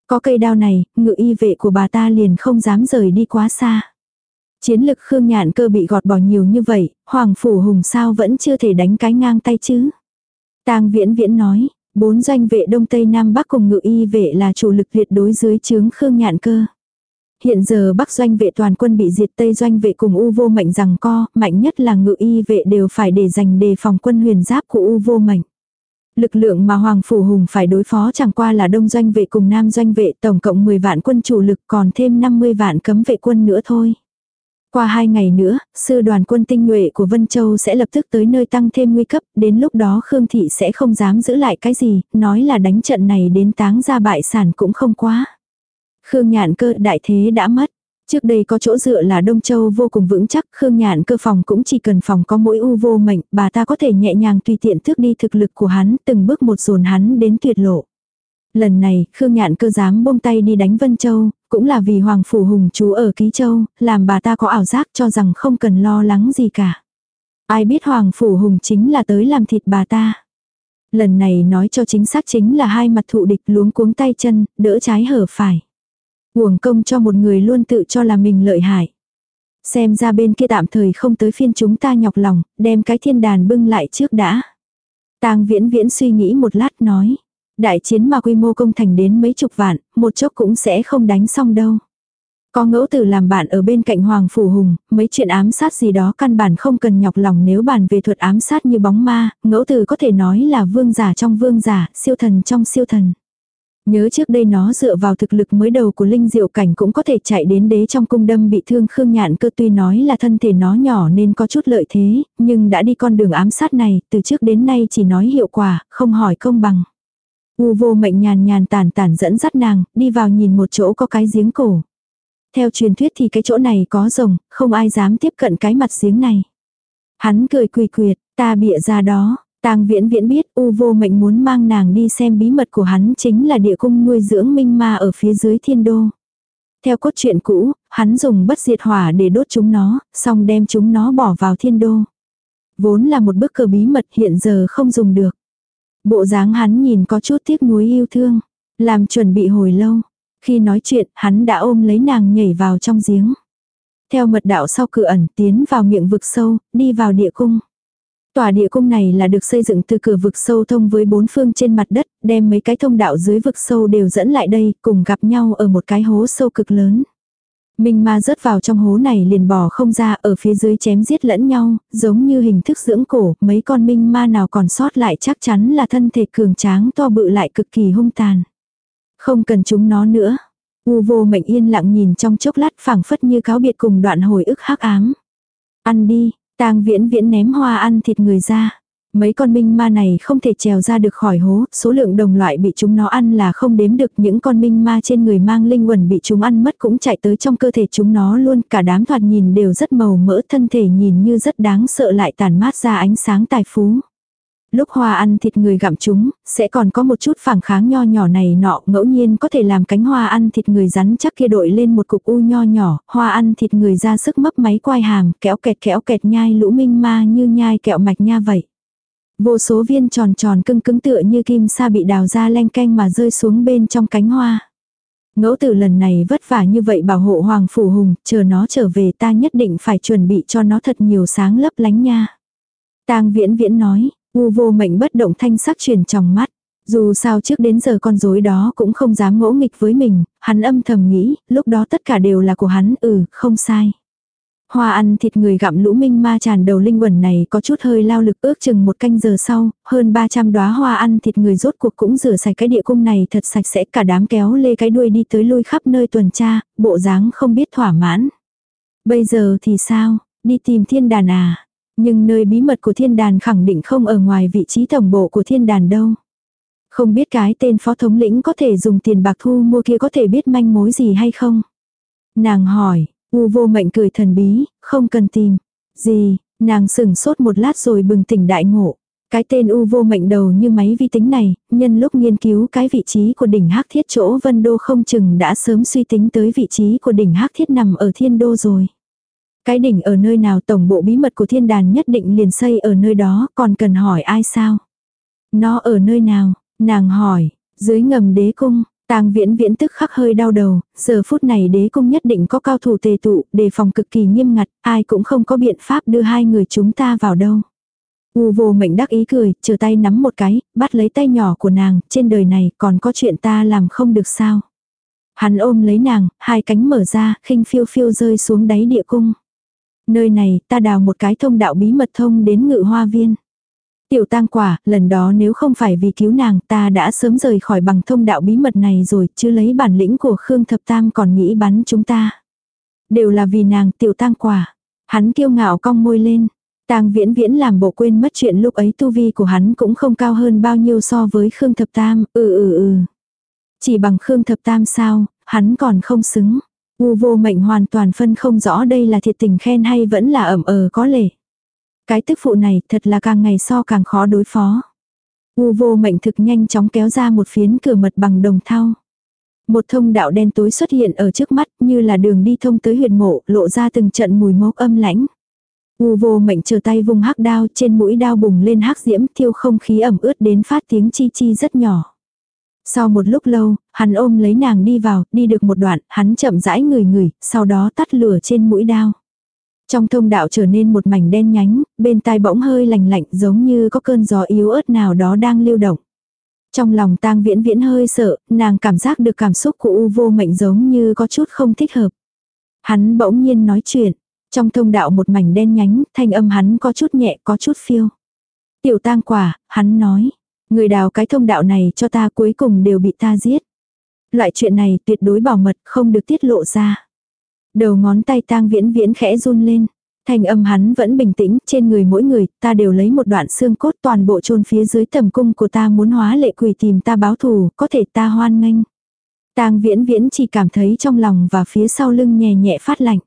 Có cây đao này, ngự y vệ của bà ta liền không dám rời đi quá xa. Chiến lực Khương Nhạn cơ bị gọt bỏ nhiều như vậy, Hoàng Phủ Hùng sao vẫn chưa thể đánh cái ngang tay chứ. tang viễn viễn nói, bốn doanh vệ Đông Tây Nam Bắc cùng ngự y vệ là chủ lực tuyệt đối dưới chướng Khương Nhạn cơ. Hiện giờ Bắc doanh vệ toàn quân bị diệt Tây doanh vệ cùng U vô mệnh rằng co, mạnh nhất là ngự y vệ đều phải để dành đề phòng quân huyền giáp của U vô mệnh. Lực lượng mà Hoàng Phủ Hùng phải đối phó chẳng qua là đông doanh vệ cùng nam doanh vệ tổng cộng 10 vạn quân chủ lực còn thêm 50 vạn cấm vệ quân nữa thôi. Qua hai ngày nữa, sư đoàn quân tinh nhuệ của Vân Châu sẽ lập tức tới nơi tăng thêm nguy cấp, đến lúc đó Khương Thị sẽ không dám giữ lại cái gì, nói là đánh trận này đến táng ra bại sản cũng không quá. Khương Nhạn cơ đại thế đã mất. Trước đây có chỗ dựa là Đông Châu vô cùng vững chắc, Khương Nhạn cơ phòng cũng chỉ cần phòng có mỗi u vô mệnh, bà ta có thể nhẹ nhàng tùy tiện thước đi thực lực của hắn, từng bước một dồn hắn đến tuyệt lộ. Lần này, Khương Nhạn cơ dám buông tay đi đánh Vân Châu, cũng là vì Hoàng Phủ Hùng chú ở Ký Châu, làm bà ta có ảo giác cho rằng không cần lo lắng gì cả. Ai biết Hoàng Phủ Hùng chính là tới làm thịt bà ta. Lần này nói cho chính xác chính là hai mặt thụ địch luống cuống tay chân, đỡ trái hở phải. Uổng công cho một người luôn tự cho là mình lợi hại. Xem ra bên kia tạm thời không tới phiên chúng ta nhọc lòng, đem cái thiên đàn bưng lại trước đã. tang viễn viễn suy nghĩ một lát nói. Đại chiến mà quy mô công thành đến mấy chục vạn, một chốc cũng sẽ không đánh xong đâu. Có ngẫu tử làm bạn ở bên cạnh Hoàng Phủ Hùng, mấy chuyện ám sát gì đó căn bản không cần nhọc lòng nếu bàn về thuật ám sát như bóng ma, ngẫu tử có thể nói là vương giả trong vương giả, siêu thần trong siêu thần. Nhớ trước đây nó dựa vào thực lực mới đầu của Linh Diệu Cảnh cũng có thể chạy đến đế trong cung đâm bị thương Khương Nhạn cơ tuy nói là thân thể nó nhỏ nên có chút lợi thế, nhưng đã đi con đường ám sát này, từ trước đến nay chỉ nói hiệu quả, không hỏi công bằng. U vô mệnh nhàn nhàn tản tản dẫn dắt nàng, đi vào nhìn một chỗ có cái giếng cổ. Theo truyền thuyết thì cái chỗ này có rồng, không ai dám tiếp cận cái mặt giếng này. Hắn cười quỳ quyệt, ta bịa ra đó, tang viễn viễn biết u vô mệnh muốn mang nàng đi xem bí mật của hắn chính là địa cung nuôi dưỡng minh ma ở phía dưới thiên đô. Theo cốt truyện cũ, hắn dùng bất diệt hỏa để đốt chúng nó, xong đem chúng nó bỏ vào thiên đô. Vốn là một bức cờ bí mật hiện giờ không dùng được. Bộ dáng hắn nhìn có chút tiếc nuối yêu thương. Làm chuẩn bị hồi lâu. Khi nói chuyện, hắn đã ôm lấy nàng nhảy vào trong giếng. Theo mật đạo sau cửa ẩn tiến vào miệng vực sâu, đi vào địa cung. Tòa địa cung này là được xây dựng từ cửa vực sâu thông với bốn phương trên mặt đất, đem mấy cái thông đạo dưới vực sâu đều dẫn lại đây, cùng gặp nhau ở một cái hố sâu cực lớn. Minh ma rớt vào trong hố này liền bỏ không ra ở phía dưới chém giết lẫn nhau, giống như hình thức dưỡng cổ, mấy con minh ma nào còn sót lại chắc chắn là thân thể cường tráng to bự lại cực kỳ hung tàn. Không cần chúng nó nữa. U vô mệnh yên lặng nhìn trong chốc lát phảng phất như cáo biệt cùng đoạn hồi ức hắc ám. Ăn đi, tang viễn viễn ném hoa ăn thịt người ra. Mấy con minh ma này không thể trèo ra được khỏi hố, số lượng đồng loại bị chúng nó ăn là không đếm được những con minh ma trên người mang linh quần bị chúng ăn mất cũng chạy tới trong cơ thể chúng nó luôn, cả đám thoạt nhìn đều rất màu mỡ thân thể nhìn như rất đáng sợ lại tàn mát ra ánh sáng tài phú. Lúc hoa ăn thịt người gặm chúng, sẽ còn có một chút phản kháng nho nhỏ này nọ, ngẫu nhiên có thể làm cánh hoa ăn thịt người rắn chắc kia đội lên một cục u nho nhỏ, hoa ăn thịt người ra sức mấp máy quai hàm, kéo kẹt kéo kẹt nhai lũ minh ma như nhai kẹo mạch nha vậy. Vô số viên tròn tròn cưng cứng tựa như kim sa bị đào ra len canh mà rơi xuống bên trong cánh hoa. Ngẫu tử lần này vất vả như vậy bảo hộ Hoàng Phủ Hùng, chờ nó trở về ta nhất định phải chuẩn bị cho nó thật nhiều sáng lấp lánh nha. tang viễn viễn nói, u vô mệnh bất động thanh sắc truyền trong mắt. Dù sao trước đến giờ con rối đó cũng không dám ngỗ nghịch với mình, hắn âm thầm nghĩ, lúc đó tất cả đều là của hắn, ừ, không sai. Hoa ăn thịt người gặm lũ minh ma tràn đầu linh quẩn này có chút hơi lao lực ước chừng một canh giờ sau, hơn 300 đóa hoa ăn thịt người rốt cuộc cũng rửa sạch cái địa cung này thật sạch sẽ cả đám kéo lê cái đuôi đi tới lui khắp nơi tuần tra, bộ dáng không biết thỏa mãn. Bây giờ thì sao, đi tìm thiên đàn à? Nhưng nơi bí mật của thiên đàn khẳng định không ở ngoài vị trí tổng bộ của thiên đàn đâu. Không biết cái tên phó thống lĩnh có thể dùng tiền bạc thu mua kia có thể biết manh mối gì hay không? Nàng hỏi, U vô mệnh cười thần bí, không cần tìm. Gì, nàng sừng sốt một lát rồi bừng tỉnh đại ngộ. Cái tên U vô mệnh đầu như máy vi tính này, nhân lúc nghiên cứu cái vị trí của đỉnh hắc thiết chỗ vân đô không chừng đã sớm suy tính tới vị trí của đỉnh hắc thiết nằm ở thiên đô rồi. Cái đỉnh ở nơi nào tổng bộ bí mật của thiên đàn nhất định liền xây ở nơi đó, còn cần hỏi ai sao? Nó ở nơi nào? Nàng hỏi, dưới ngầm đế cung, Tang viễn viễn tức khắc hơi đau đầu, giờ phút này đế cung nhất định có cao thủ tề tụ, đề phòng cực kỳ nghiêm ngặt, ai cũng không có biện pháp đưa hai người chúng ta vào đâu. U vô mệnh đắc ý cười, chờ tay nắm một cái, bắt lấy tay nhỏ của nàng, trên đời này còn có chuyện ta làm không được sao. Hắn ôm lấy nàng, hai cánh mở ra, khinh phiêu phiêu rơi xuống đáy địa cung. Nơi này, ta đào một cái thông đạo bí mật thông đến ngự hoa viên. Tiểu tang quả, lần đó nếu không phải vì cứu nàng ta đã sớm rời khỏi bằng thông đạo bí mật này rồi, chứ lấy bản lĩnh của Khương Thập Tam còn nghĩ bắn chúng ta. Đều là vì nàng tiểu tang quả. Hắn kiêu ngạo cong môi lên. Tang viễn viễn làm bộ quên mất chuyện lúc ấy tu vi của hắn cũng không cao hơn bao nhiêu so với Khương Thập Tam, ừ ừ ừ. Chỉ bằng Khương Thập Tam sao, hắn còn không xứng. U vô mệnh hoàn toàn phân không rõ đây là thiệt tình khen hay vẫn là ẩm ờ có lệ. Cái tức phụ này thật là càng ngày so càng khó đối phó. U vô mệnh thực nhanh chóng kéo ra một phiến cửa mật bằng đồng thau. Một thông đạo đen tối xuất hiện ở trước mắt như là đường đi thông tới huyệt mộ, lộ ra từng trận mùi mốc âm lãnh. U vô mệnh chờ tay vùng hắc đao trên mũi đao bùng lên hắc diễm thiêu không khí ẩm ướt đến phát tiếng chi chi rất nhỏ. Sau một lúc lâu, hắn ôm lấy nàng đi vào, đi được một đoạn, hắn chậm rãi người người, sau đó tắt lửa trên mũi đao. Trong thông đạo trở nên một mảnh đen nhánh, bên tai bỗng hơi lành lạnh giống như có cơn gió yếu ớt nào đó đang lưu động. Trong lòng tang viễn viễn hơi sợ, nàng cảm giác được cảm xúc của U vô mệnh giống như có chút không thích hợp. Hắn bỗng nhiên nói chuyện. Trong thông đạo một mảnh đen nhánh, thanh âm hắn có chút nhẹ có chút phiêu. Tiểu tang quả, hắn nói. Người đào cái thông đạo này cho ta cuối cùng đều bị ta giết. Loại chuyện này tuyệt đối bảo mật không được tiết lộ ra. Đầu ngón tay tang viễn viễn khẽ run lên. Thành âm hắn vẫn bình tĩnh, trên người mỗi người, ta đều lấy một đoạn xương cốt toàn bộ chôn phía dưới tầm cung của ta muốn hóa lệ quỷ tìm ta báo thù, có thể ta hoan nghênh. Tang viễn viễn chỉ cảm thấy trong lòng và phía sau lưng nhẹ nhẹ phát lạnh.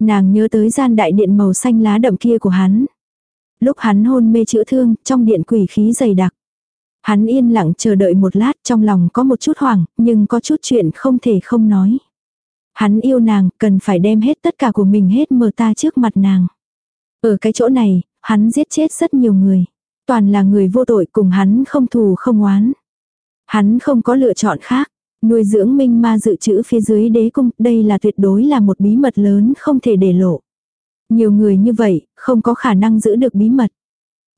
Nàng nhớ tới gian đại điện màu xanh lá đậm kia của hắn. Lúc hắn hôn mê chữa thương, trong điện quỷ khí dày đặc. Hắn yên lặng chờ đợi một lát trong lòng có một chút hoảng, nhưng có chút chuyện không thể không nói. Hắn yêu nàng, cần phải đem hết tất cả của mình hết mở ta trước mặt nàng. Ở cái chỗ này, hắn giết chết rất nhiều người. Toàn là người vô tội cùng hắn không thù không oán. Hắn không có lựa chọn khác. Nuôi dưỡng minh ma dự trữ phía dưới đế cung, đây là tuyệt đối là một bí mật lớn không thể để lộ. Nhiều người như vậy, không có khả năng giữ được bí mật.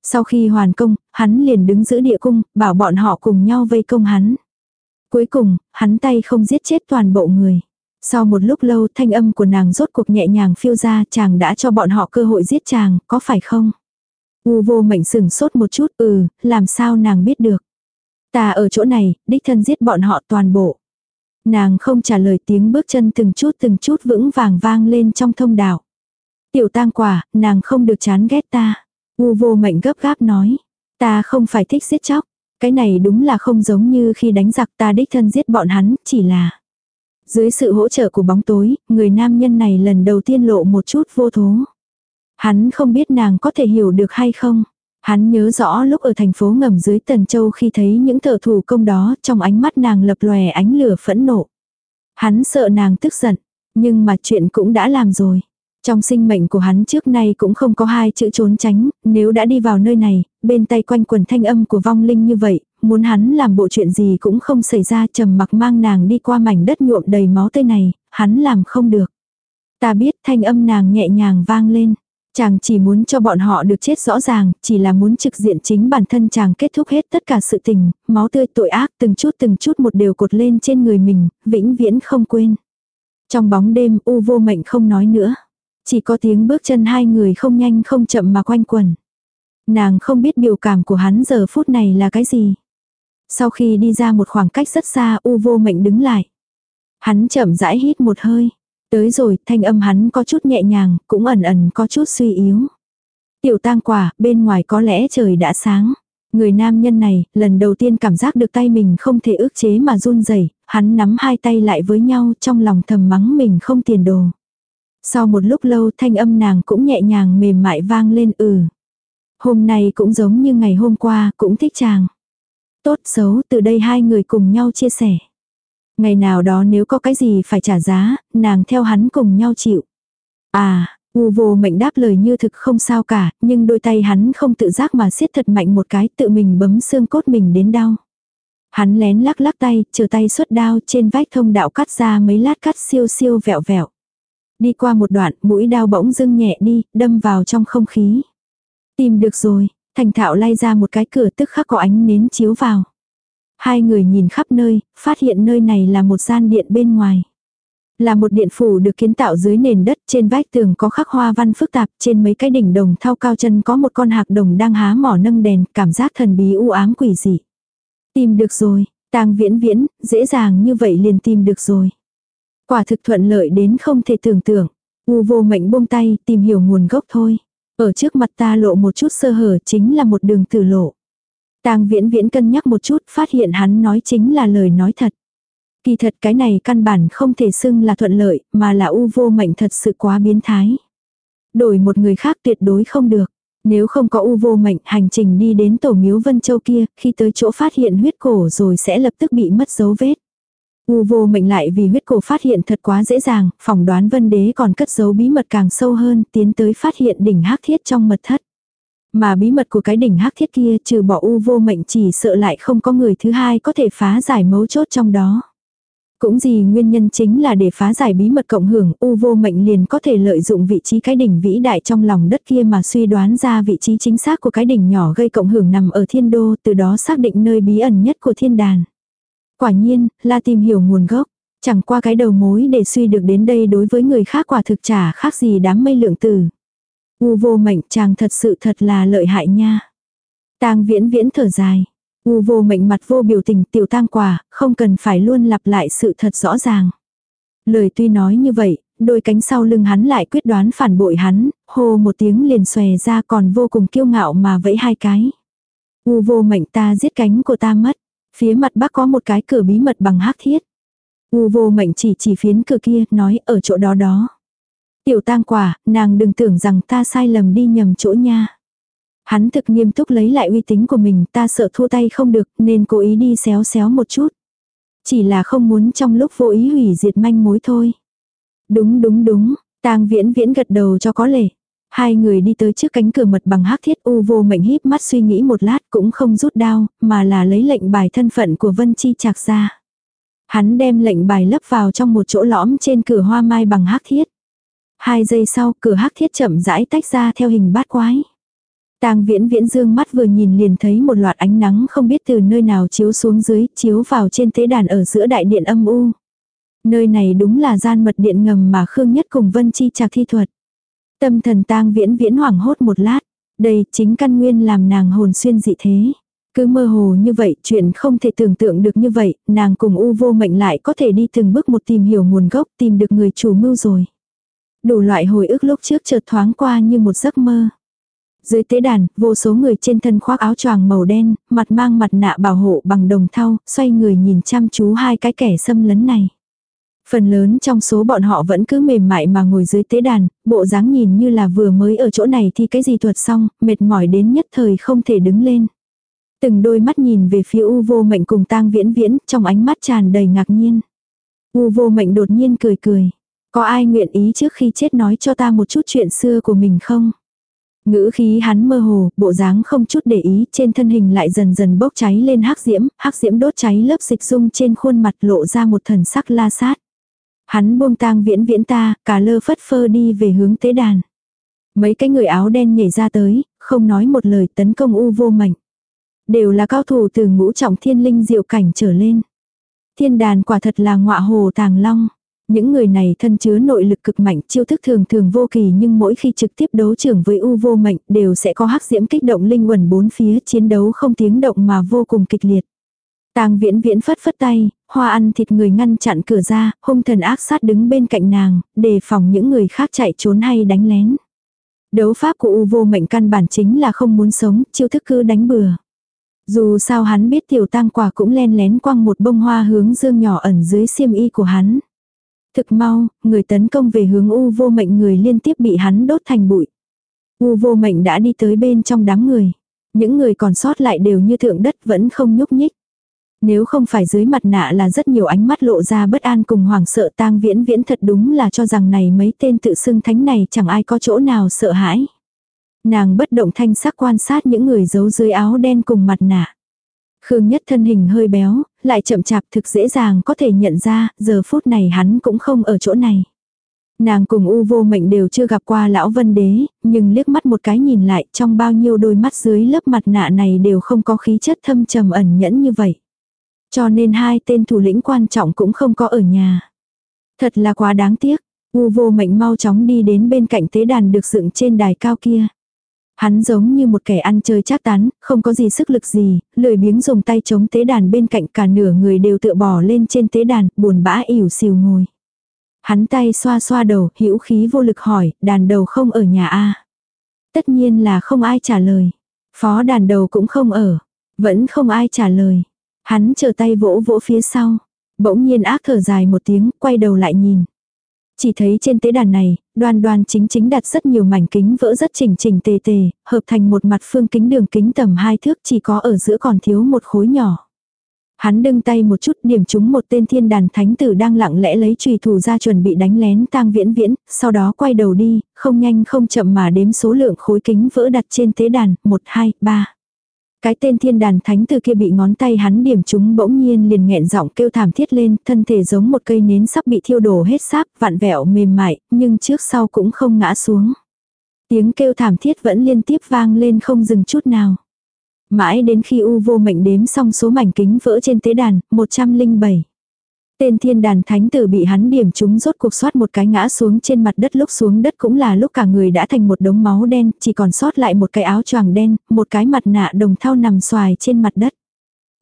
Sau khi hoàn công, hắn liền đứng giữ địa cung, bảo bọn họ cùng nhau vây công hắn. Cuối cùng, hắn tay không giết chết toàn bộ người. Sau một lúc lâu thanh âm của nàng rốt cuộc nhẹ nhàng phiêu ra chàng đã cho bọn họ cơ hội giết chàng, có phải không? U vô mệnh sừng sốt một chút, ừ, làm sao nàng biết được? Ta ở chỗ này, đích thân giết bọn họ toàn bộ. Nàng không trả lời tiếng bước chân từng chút từng chút vững vàng vang lên trong thông đạo. Tiểu tang quả, nàng không được chán ghét ta. U vô mệnh gấp gáp nói. Ta không phải thích giết chóc. Cái này đúng là không giống như khi đánh giặc ta đích thân giết bọn hắn, chỉ là. Dưới sự hỗ trợ của bóng tối, người nam nhân này lần đầu tiên lộ một chút vô thố. Hắn không biết nàng có thể hiểu được hay không. Hắn nhớ rõ lúc ở thành phố ngầm dưới Tần Châu khi thấy những thợ thủ công đó trong ánh mắt nàng lập lòe ánh lửa phẫn nộ. Hắn sợ nàng tức giận, nhưng mà chuyện cũng đã làm rồi. Trong sinh mệnh của hắn trước nay cũng không có hai chữ trốn tránh, nếu đã đi vào nơi này, bên tay quanh quần thanh âm của vong linh như vậy, muốn hắn làm bộ chuyện gì cũng không xảy ra trầm mặc mang nàng đi qua mảnh đất nhuộm đầy máu tươi này, hắn làm không được. Ta biết thanh âm nàng nhẹ nhàng vang lên. Chàng chỉ muốn cho bọn họ được chết rõ ràng, chỉ là muốn trực diện chính bản thân chàng kết thúc hết tất cả sự tình, máu tươi tội ác từng chút từng chút một đều cột lên trên người mình, vĩnh viễn không quên. Trong bóng đêm u vô mệnh không nói nữa. Chỉ có tiếng bước chân hai người không nhanh không chậm mà quanh quẩn. Nàng không biết biểu cảm của hắn giờ phút này là cái gì. Sau khi đi ra một khoảng cách rất xa u vô mệnh đứng lại. Hắn chậm rãi hít một hơi. Tới rồi, thanh âm hắn có chút nhẹ nhàng, cũng ẩn ẩn có chút suy yếu. Tiểu tang quả, bên ngoài có lẽ trời đã sáng. Người nam nhân này, lần đầu tiên cảm giác được tay mình không thể ước chế mà run rẩy hắn nắm hai tay lại với nhau trong lòng thầm mắng mình không tiền đồ. Sau một lúc lâu thanh âm nàng cũng nhẹ nhàng mềm mại vang lên ừ. Hôm nay cũng giống như ngày hôm qua, cũng thích chàng. Tốt xấu từ đây hai người cùng nhau chia sẻ. Ngày nào đó nếu có cái gì phải trả giá, nàng theo hắn cùng nhau chịu. À, U vô mệnh đáp lời như thực không sao cả, nhưng đôi tay hắn không tự giác mà siết thật mạnh một cái tự mình bấm xương cốt mình đến đau. Hắn lén lắc lắc tay, chờ tay xuất đao trên vách thông đạo cắt ra mấy lát cắt siêu siêu vẹo vẹo. Đi qua một đoạn, mũi đao bỗng dưng nhẹ đi, đâm vào trong không khí. Tìm được rồi, thành thạo lay ra một cái cửa tức khắc có ánh nến chiếu vào. Hai người nhìn khắp nơi, phát hiện nơi này là một gian điện bên ngoài. Là một điện phủ được kiến tạo dưới nền đất, trên vách tường có khắc hoa văn phức tạp, trên mấy cái đỉnh đồng thao cao chân có một con hạc đồng đang há mỏ nâng đèn, cảm giác thần bí u ám quỷ dị. Tìm được rồi, tang viễn viễn, dễ dàng như vậy liền tìm được rồi. Quả thực thuận lợi đến không thể tưởng tượng. U vô mệnh buông tay, tìm hiểu nguồn gốc thôi. Ở trước mặt ta lộ một chút sơ hở chính là một đường tử lộ. Tang viễn viễn cân nhắc một chút, phát hiện hắn nói chính là lời nói thật. Kỳ thật cái này căn bản không thể xưng là thuận lợi, mà là u vô mệnh thật sự quá biến thái. Đổi một người khác tuyệt đối không được. Nếu không có u vô mệnh hành trình đi đến tổ miếu Vân Châu kia, khi tới chỗ phát hiện huyết cổ rồi sẽ lập tức bị mất dấu vết. U vô mệnh lại vì huyết cổ phát hiện thật quá dễ dàng, phỏng đoán vân đế còn cất giấu bí mật càng sâu hơn, tiến tới phát hiện đỉnh hắc thiết trong mật thất. Mà bí mật của cái đỉnh hắc thiết kia trừ bỏ u vô mệnh chỉ sợ lại không có người thứ hai có thể phá giải mấu chốt trong đó. Cũng gì nguyên nhân chính là để phá giải bí mật cộng hưởng, u vô mệnh liền có thể lợi dụng vị trí cái đỉnh vĩ đại trong lòng đất kia mà suy đoán ra vị trí chính xác của cái đỉnh nhỏ gây cộng hưởng nằm ở thiên đô, từ đó xác định nơi bí ẩn nhất của thiên đàn. Quả nhiên, là tìm hiểu nguồn gốc. Chẳng qua cái đầu mối để suy được đến đây đối với người khác quả thực trả khác gì đám mây lượng tử. U vô mệnh chàng thật sự thật là lợi hại nha. tang viễn viễn thở dài. U vô mệnh mặt vô biểu tình tiểu tang quả, không cần phải luôn lặp lại sự thật rõ ràng. Lời tuy nói như vậy, đôi cánh sau lưng hắn lại quyết đoán phản bội hắn, hô một tiếng liền xòe ra còn vô cùng kiêu ngạo mà vẫy hai cái. U vô mệnh ta giết cánh của ta mất. Phía mặt bắc có một cái cửa bí mật bằng hắc thiết. U vô mệnh chỉ chỉ phiến cửa kia, nói ở chỗ đó đó. Tiểu tang quả, nàng đừng tưởng rằng ta sai lầm đi nhầm chỗ nha. Hắn thực nghiêm túc lấy lại uy tín của mình, ta sợ thua tay không được, nên cố ý đi xéo xéo một chút. Chỉ là không muốn trong lúc vô ý hủy diệt manh mối thôi. Đúng đúng đúng, tang viễn viễn gật đầu cho có lệ. Hai người đi tới trước cánh cửa mật bằng hắc thiết u vô mệnh híp mắt suy nghĩ một lát cũng không rút đao, mà là lấy lệnh bài thân phận của Vân Chi Trạc ra. Hắn đem lệnh bài lấp vào trong một chỗ lõm trên cửa hoa mai bằng hắc thiết. Hai giây sau cửa hắc thiết chậm rãi tách ra theo hình bát quái. Tang viễn viễn dương mắt vừa nhìn liền thấy một loạt ánh nắng không biết từ nơi nào chiếu xuống dưới, chiếu vào trên tế đàn ở giữa đại điện âm u. Nơi này đúng là gian mật điện ngầm mà Khương Nhất cùng Vân Chi Trạc thi thuật. Tâm thần tang viễn viễn hoảng hốt một lát. Đây chính căn nguyên làm nàng hồn xuyên dị thế. Cứ mơ hồ như vậy, chuyện không thể tưởng tượng được như vậy, nàng cùng u vô mệnh lại có thể đi từng bước một tìm hiểu nguồn gốc, tìm được người chủ mưu rồi. Đủ loại hồi ức lúc trước chợt thoáng qua như một giấc mơ. Dưới tế đàn, vô số người trên thân khoác áo choàng màu đen, mặt mang mặt nạ bảo hộ bằng đồng thau, xoay người nhìn chăm chú hai cái kẻ xâm lấn này. Phần lớn trong số bọn họ vẫn cứ mềm mại mà ngồi dưới tế đàn, bộ dáng nhìn như là vừa mới ở chỗ này thì cái gì thuật xong, mệt mỏi đến nhất thời không thể đứng lên. Từng đôi mắt nhìn về phía U vô mệnh cùng tang viễn viễn, trong ánh mắt tràn đầy ngạc nhiên. U vô mệnh đột nhiên cười cười. Có ai nguyện ý trước khi chết nói cho ta một chút chuyện xưa của mình không? Ngữ khí hắn mơ hồ, bộ dáng không chút để ý, trên thân hình lại dần dần bốc cháy lên hắc diễm, hắc diễm đốt cháy lớp dịch dung trên khuôn mặt lộ ra một thần sắc la sát. Hắn buông tang viễn viễn ta, cả lơ phất phơ đi về hướng tế đàn. Mấy cái người áo đen nhảy ra tới, không nói một lời tấn công u vô mệnh. Đều là cao thủ từ ngũ trọng thiên linh diệu cảnh trở lên. Thiên đàn quả thật là ngọa hồ tàng long. Những người này thân chứa nội lực cực mạnh, chiêu thức thường thường vô kỳ nhưng mỗi khi trực tiếp đấu trưởng với u vô mệnh đều sẽ có hắc diễm kích động linh quẩn bốn phía chiến đấu không tiếng động mà vô cùng kịch liệt. Tang viễn viễn phất phất tay, hoa ăn thịt người ngăn chặn cửa ra, hung thần ác sát đứng bên cạnh nàng, đề phòng những người khác chạy trốn hay đánh lén. Đấu pháp của U vô mệnh căn bản chính là không muốn sống, chiêu thức cứ đánh bừa. Dù sao hắn biết tiểu tang quả cũng len lén quăng một bông hoa hướng dương nhỏ ẩn dưới xiêm y của hắn. Thực mau, người tấn công về hướng U vô mệnh người liên tiếp bị hắn đốt thành bụi. U vô mệnh đã đi tới bên trong đám người. Những người còn sót lại đều như thượng đất vẫn không nhúc nhích. Nếu không phải dưới mặt nạ là rất nhiều ánh mắt lộ ra bất an cùng hoảng sợ tang viễn viễn thật đúng là cho rằng này mấy tên tự xưng thánh này chẳng ai có chỗ nào sợ hãi. Nàng bất động thanh sắc quan sát những người giấu dưới áo đen cùng mặt nạ. Khương Nhất thân hình hơi béo, lại chậm chạp thực dễ dàng có thể nhận ra, giờ phút này hắn cũng không ở chỗ này. Nàng cùng U vô mệnh đều chưa gặp qua lão vân đế, nhưng liếc mắt một cái nhìn lại trong bao nhiêu đôi mắt dưới lớp mặt nạ này đều không có khí chất thâm trầm ẩn nhẫn như vậy. Cho nên hai tên thủ lĩnh quan trọng cũng không có ở nhà. Thật là quá đáng tiếc, U vô mệnh mau chóng đi đến bên cạnh tế đàn được dựng trên đài cao kia. Hắn giống như một kẻ ăn chơi chát tán, không có gì sức lực gì, lười biếng dùng tay chống tế đàn bên cạnh cả nửa người đều tựa bỏ lên trên tế đàn, buồn bã ỉu xìu ngồi. Hắn tay xoa xoa đầu, hữu khí vô lực hỏi, đàn đầu không ở nhà a Tất nhiên là không ai trả lời. Phó đàn đầu cũng không ở. Vẫn không ai trả lời. Hắn chờ tay vỗ vỗ phía sau. Bỗng nhiên ác thở dài một tiếng, quay đầu lại nhìn. Chỉ thấy trên tế đàn này, đoan đoan chính chính đặt rất nhiều mảnh kính vỡ rất chỉnh chỉnh tề tề, hợp thành một mặt phương kính đường kính tầm hai thước chỉ có ở giữa còn thiếu một khối nhỏ. Hắn đưng tay một chút điểm trúng một tên thiên đàn thánh tử đang lặng lẽ lấy trùy thủ ra chuẩn bị đánh lén tang viễn viễn, sau đó quay đầu đi, không nhanh không chậm mà đếm số lượng khối kính vỡ đặt trên tế đàn, 1, 2, 3. Cái tên thiên đàn thánh từ kia bị ngón tay hắn điểm chúng bỗng nhiên liền nghẹn giọng kêu thảm thiết lên, thân thể giống một cây nến sắp bị thiêu đổ hết sáp, vạn vẹo mềm mại, nhưng trước sau cũng không ngã xuống. Tiếng kêu thảm thiết vẫn liên tiếp vang lên không dừng chút nào. Mãi đến khi U vô mệnh đếm xong số mảnh kính vỡ trên tế đàn, 107. Tên thiên đàn thánh tử bị hắn điểm chúng rốt cuộc soát một cái ngã xuống trên mặt đất lúc xuống đất cũng là lúc cả người đã thành một đống máu đen, chỉ còn sót lại một cái áo choàng đen, một cái mặt nạ đồng thau nằm xoài trên mặt đất.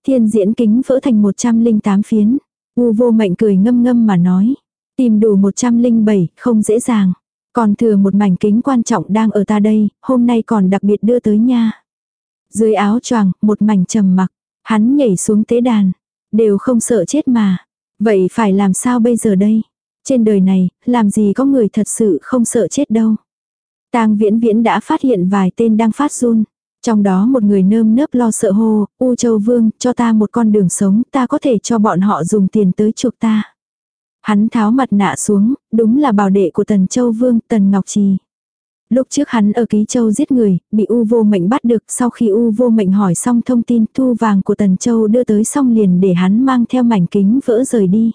Thiên diễn kính vỡ thành 108 phiến. U vô mệnh cười ngâm ngâm mà nói. Tìm đủ 107, không dễ dàng. Còn thừa một mảnh kính quan trọng đang ở ta đây, hôm nay còn đặc biệt đưa tới nha. Dưới áo choàng, một mảnh trầm mặc. Hắn nhảy xuống tế đàn. Đều không sợ chết mà. Vậy phải làm sao bây giờ đây? Trên đời này, làm gì có người thật sự không sợ chết đâu. Tang viễn viễn đã phát hiện vài tên đang phát run. Trong đó một người nơm nớp lo sợ hô, U Châu Vương, cho ta một con đường sống, ta có thể cho bọn họ dùng tiền tới chuộc ta. Hắn tháo mặt nạ xuống, đúng là bảo đệ của Tần Châu Vương, Tần Ngọc Trì. Lúc trước hắn ở Ký Châu giết người, bị U vô mệnh bắt được, sau khi U vô mệnh hỏi xong thông tin thu vàng của Tần Châu đưa tới xong liền để hắn mang theo mảnh kính vỡ rời đi.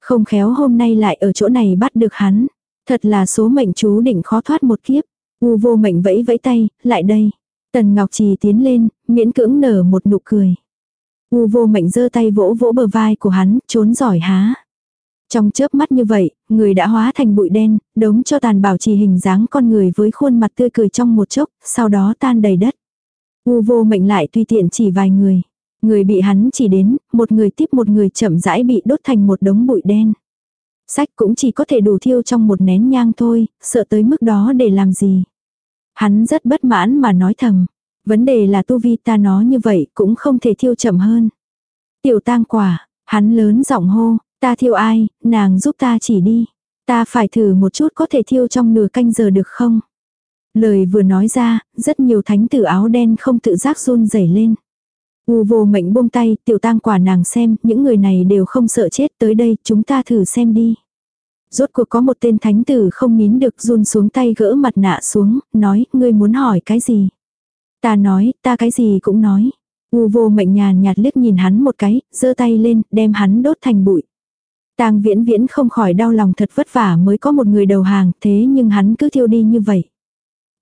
Không khéo hôm nay lại ở chỗ này bắt được hắn. Thật là số mệnh chú định khó thoát một kiếp. U vô mệnh vẫy vẫy tay, lại đây. Tần Ngọc Trì tiến lên, miễn cưỡng nở một nụ cười. U vô mệnh giơ tay vỗ vỗ bờ vai của hắn, trốn giỏi há. Trong chớp mắt như vậy, người đã hóa thành bụi đen, đống cho tàn bảo trì hình dáng con người với khuôn mặt tươi cười trong một chốc, sau đó tan đầy đất. U vô mệnh lại tùy tiện chỉ vài người. Người bị hắn chỉ đến, một người tiếp một người chậm rãi bị đốt thành một đống bụi đen. Sách cũng chỉ có thể đủ thiêu trong một nén nhang thôi, sợ tới mức đó để làm gì. Hắn rất bất mãn mà nói thầm. Vấn đề là tu vi ta nó như vậy cũng không thể thiêu chậm hơn. Tiểu tang quả, hắn lớn giọng hô, Ta thiêu ai, nàng giúp ta chỉ đi. Ta phải thử một chút có thể thiêu trong nửa canh giờ được không? Lời vừa nói ra, rất nhiều thánh tử áo đen không tự giác run rẩy lên. U vô mệnh buông tay, tiểu tang quả nàng xem, những người này đều không sợ chết tới đây, chúng ta thử xem đi. Rốt cuộc có một tên thánh tử không nín được run xuống tay gỡ mặt nạ xuống, nói, ngươi muốn hỏi cái gì? Ta nói, ta cái gì cũng nói. U vô mệnh nhàn nhạt liếc nhìn hắn một cái, giơ tay lên, đem hắn đốt thành bụi. Tang viễn viễn không khỏi đau lòng thật vất vả mới có một người đầu hàng, thế nhưng hắn cứ thiêu đi như vậy.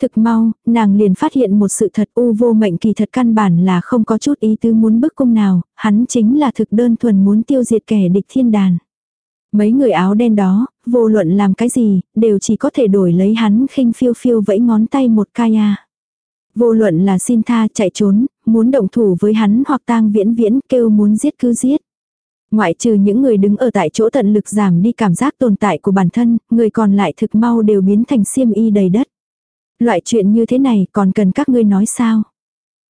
Thực mau, nàng liền phát hiện một sự thật u vô mệnh kỳ thật căn bản là không có chút ý tứ muốn bức cung nào, hắn chính là thực đơn thuần muốn tiêu diệt kẻ địch thiên đàn. Mấy người áo đen đó, vô luận làm cái gì, đều chỉ có thể đổi lấy hắn khinh phiêu phiêu vẫy ngón tay một ca ya. Vô luận là xin tha chạy trốn, muốn động thủ với hắn hoặc tang viễn viễn kêu muốn giết cứ giết. Ngoại trừ những người đứng ở tại chỗ tận lực giảm đi cảm giác tồn tại của bản thân, người còn lại thực mau đều biến thành xiêm y đầy đất. Loại chuyện như thế này còn cần các ngươi nói sao?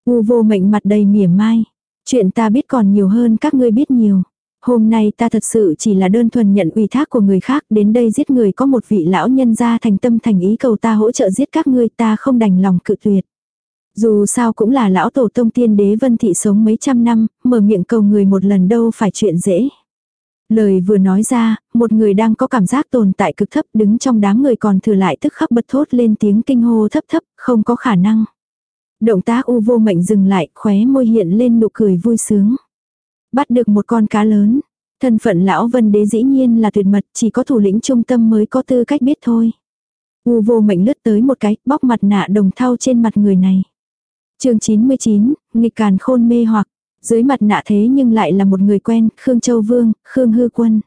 U vô mệnh mặt đầy mỉa mai. Chuyện ta biết còn nhiều hơn các ngươi biết nhiều. Hôm nay ta thật sự chỉ là đơn thuần nhận ủy thác của người khác đến đây giết người có một vị lão nhân gia thành tâm thành ý cầu ta hỗ trợ giết các ngươi ta không đành lòng cự tuyệt. Dù sao cũng là lão tổ tông tiên đế vân thị sống mấy trăm năm, mở miệng cầu người một lần đâu phải chuyện dễ. Lời vừa nói ra, một người đang có cảm giác tồn tại cực thấp đứng trong đám người còn thừa lại tức khắc bật thốt lên tiếng kinh hô thấp thấp, không có khả năng. Động tác u vô mệnh dừng lại, khóe môi hiện lên nụ cười vui sướng. Bắt được một con cá lớn. Thân phận lão vân đế dĩ nhiên là tuyệt mật, chỉ có thủ lĩnh trung tâm mới có tư cách biết thôi. U vô mệnh lướt tới một cái, bóc mặt nạ đồng thau trên mặt người này chương 99, nghịch càn khôn mê hoặc. Dưới mặt nạ thế nhưng lại là một người quen, Khương Châu Vương, Khương Hư Quân.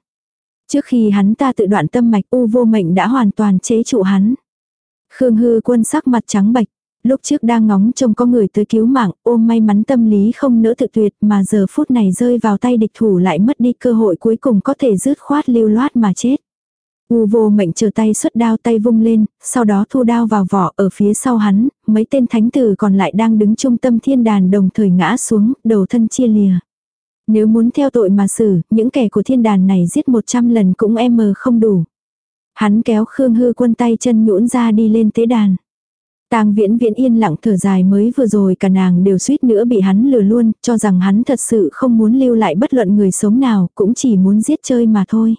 Trước khi hắn ta tự đoạn tâm mạch U vô mệnh đã hoàn toàn chế trụ hắn. Khương Hư Quân sắc mặt trắng bạch, lúc trước đang ngóng trông có người tới cứu mạng, ôm may mắn tâm lý không nỡ tự tuyệt mà giờ phút này rơi vào tay địch thủ lại mất đi cơ hội cuối cùng có thể rứt khoát lưu loát mà chết. U vô mệnh chờ tay xuất đao tay vung lên, sau đó thu đao vào vỏ ở phía sau hắn, mấy tên thánh tử còn lại đang đứng trung tâm thiên đàn đồng thời ngã xuống, đầu thân chia lìa. Nếu muốn theo tội mà xử, những kẻ của thiên đàn này giết 100 lần cũng em mờ không đủ. Hắn kéo Khương Hư quân tay chân nhũn ra đi lên tế đàn. Tang viễn viễn yên lặng thở dài mới vừa rồi cả nàng đều suýt nữa bị hắn lừa luôn, cho rằng hắn thật sự không muốn lưu lại bất luận người sống nào, cũng chỉ muốn giết chơi mà thôi.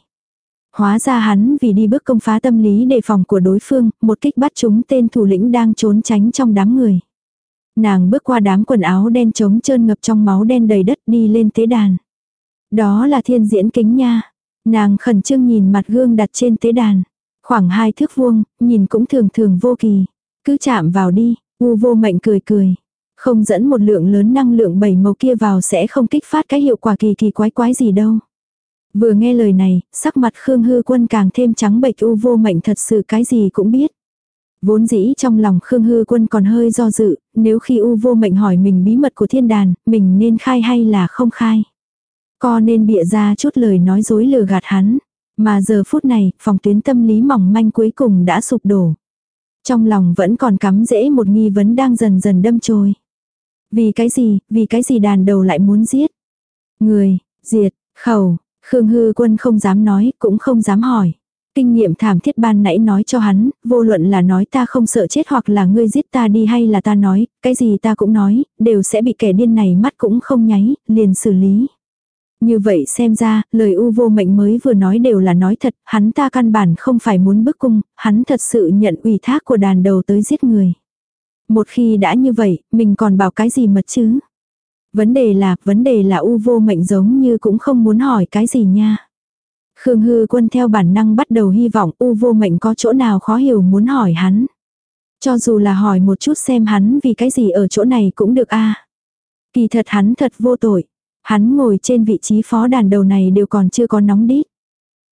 Hóa ra hắn vì đi bước công phá tâm lý đề phòng của đối phương, một kích bắt chúng tên thủ lĩnh đang trốn tránh trong đám người. Nàng bước qua đám quần áo đen trống trơn ngập trong máu đen đầy đất đi lên tế đàn. Đó là thiên diễn kính nha. Nàng khẩn trương nhìn mặt gương đặt trên tế đàn. Khoảng hai thước vuông, nhìn cũng thường thường vô kỳ. Cứ chạm vào đi, u vô mệnh cười cười. Không dẫn một lượng lớn năng lượng bảy màu kia vào sẽ không kích phát cái hiệu quả kỳ kỳ quái quái gì đâu. Vừa nghe lời này, sắc mặt Khương Hư Quân càng thêm trắng bệch u vô mệnh thật sự cái gì cũng biết. Vốn dĩ trong lòng Khương Hư Quân còn hơi do dự, nếu khi u vô mệnh hỏi mình bí mật của thiên đàn, mình nên khai hay là không khai. Co nên bịa ra chút lời nói dối lừa gạt hắn. Mà giờ phút này, phòng tuyến tâm lý mỏng manh cuối cùng đã sụp đổ. Trong lòng vẫn còn cắm rễ một nghi vấn đang dần dần đâm chồi. Vì cái gì, vì cái gì đàn đầu lại muốn giết? Người, diệt, khẩu, Khương Hư Quân không dám nói, cũng không dám hỏi. Kinh nghiệm thảm thiết ban nãy nói cho hắn, vô luận là nói ta không sợ chết hoặc là ngươi giết ta đi hay là ta nói, cái gì ta cũng nói, đều sẽ bị kẻ điên này mắt cũng không nháy, liền xử lý. Như vậy xem ra, lời u vô mệnh mới vừa nói đều là nói thật, hắn ta căn bản không phải muốn bức cung, hắn thật sự nhận ủy thác của đàn đầu tới giết người. Một khi đã như vậy, mình còn bảo cái gì mật chứ? Vấn đề là, vấn đề là u vô mệnh giống như cũng không muốn hỏi cái gì nha. Khương Hư Quân theo bản năng bắt đầu hy vọng u vô mệnh có chỗ nào khó hiểu muốn hỏi hắn. Cho dù là hỏi một chút xem hắn vì cái gì ở chỗ này cũng được a Kỳ thật hắn thật vô tội. Hắn ngồi trên vị trí phó đàn đầu này đều còn chưa có nóng đít.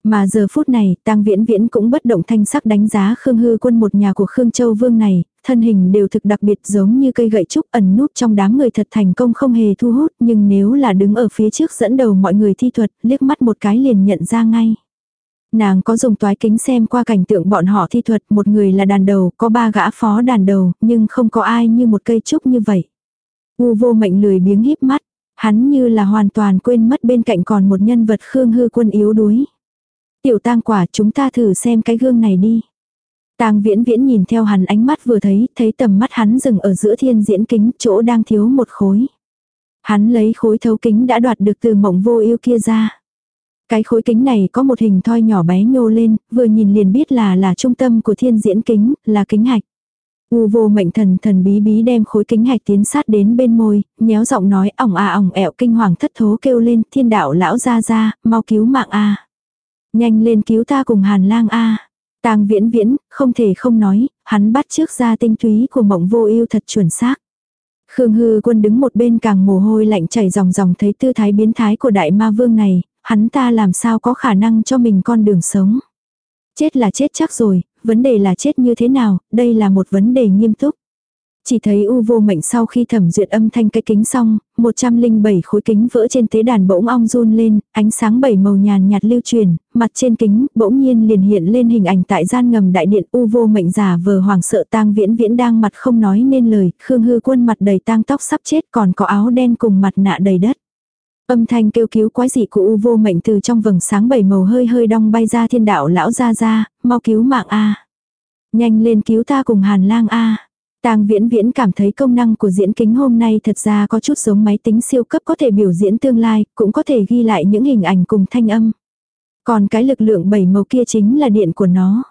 Mà giờ phút này, tang viễn viễn cũng bất động thanh sắc đánh giá Khương Hư quân một nhà của Khương Châu Vương này, thân hình đều thực đặc biệt giống như cây gậy trúc ẩn núp trong đám người thật thành công không hề thu hút, nhưng nếu là đứng ở phía trước dẫn đầu mọi người thi thuật, liếc mắt một cái liền nhận ra ngay. Nàng có dùng toái kính xem qua cảnh tượng bọn họ thi thuật, một người là đàn đầu, có ba gã phó đàn đầu, nhưng không có ai như một cây trúc như vậy. U vô mệnh lười biếng híp mắt, hắn như là hoàn toàn quên mất bên cạnh còn một nhân vật Khương Hư quân yếu đuối. Tiểu tang quả chúng ta thử xem cái gương này đi. Tang viễn viễn nhìn theo hắn ánh mắt vừa thấy, thấy tầm mắt hắn dừng ở giữa thiên diễn kính, chỗ đang thiếu một khối. Hắn lấy khối thấu kính đã đoạt được từ mộng vô yêu kia ra. Cái khối kính này có một hình thoi nhỏ bé nhô lên, vừa nhìn liền biết là là trung tâm của thiên diễn kính, là kính hạch. U vô mệnh thần thần bí bí đem khối kính hạch tiến sát đến bên môi, nhéo giọng nói ỏng à ỏng ẹo kinh hoàng thất thố kêu lên thiên đạo lão ra ra, mau cứu mạng a Nhanh lên cứu ta cùng hàn lang a tang viễn viễn, không thể không nói, hắn bắt trước ra tinh túy của mộng vô ưu thật chuẩn xác. Khương Hư quân đứng một bên càng mồ hôi lạnh chảy ròng ròng thấy tư thái biến thái của đại ma vương này, hắn ta làm sao có khả năng cho mình con đường sống. Chết là chết chắc rồi, vấn đề là chết như thế nào, đây là một vấn đề nghiêm túc. Chỉ thấy u vô mệnh sau khi thẩm duyệt âm thanh cái kính xong, 107 khối kính vỡ trên tế đàn bỗng ong run lên, ánh sáng bảy màu nhàn nhạt lưu truyền, mặt trên kính bỗng nhiên liền hiện lên hình ảnh tại gian ngầm đại điện u vô mệnh giả vờ hoàng sợ tang viễn viễn đang mặt không nói nên lời, khương hư quân mặt đầy tang tóc sắp chết còn có áo đen cùng mặt nạ đầy đất. Âm thanh kêu cứu quái dị của u vô mệnh từ trong vầng sáng bảy màu hơi hơi đong bay ra thiên đạo lão ra ra, mau cứu mạng a Nhanh lên cứu ta cùng hàn lang a Tang Viễn Viễn cảm thấy công năng của diễn kính hôm nay thật ra có chút giống máy tính siêu cấp có thể biểu diễn tương lai, cũng có thể ghi lại những hình ảnh cùng thanh âm. Còn cái lực lượng bảy màu kia chính là điện của nó.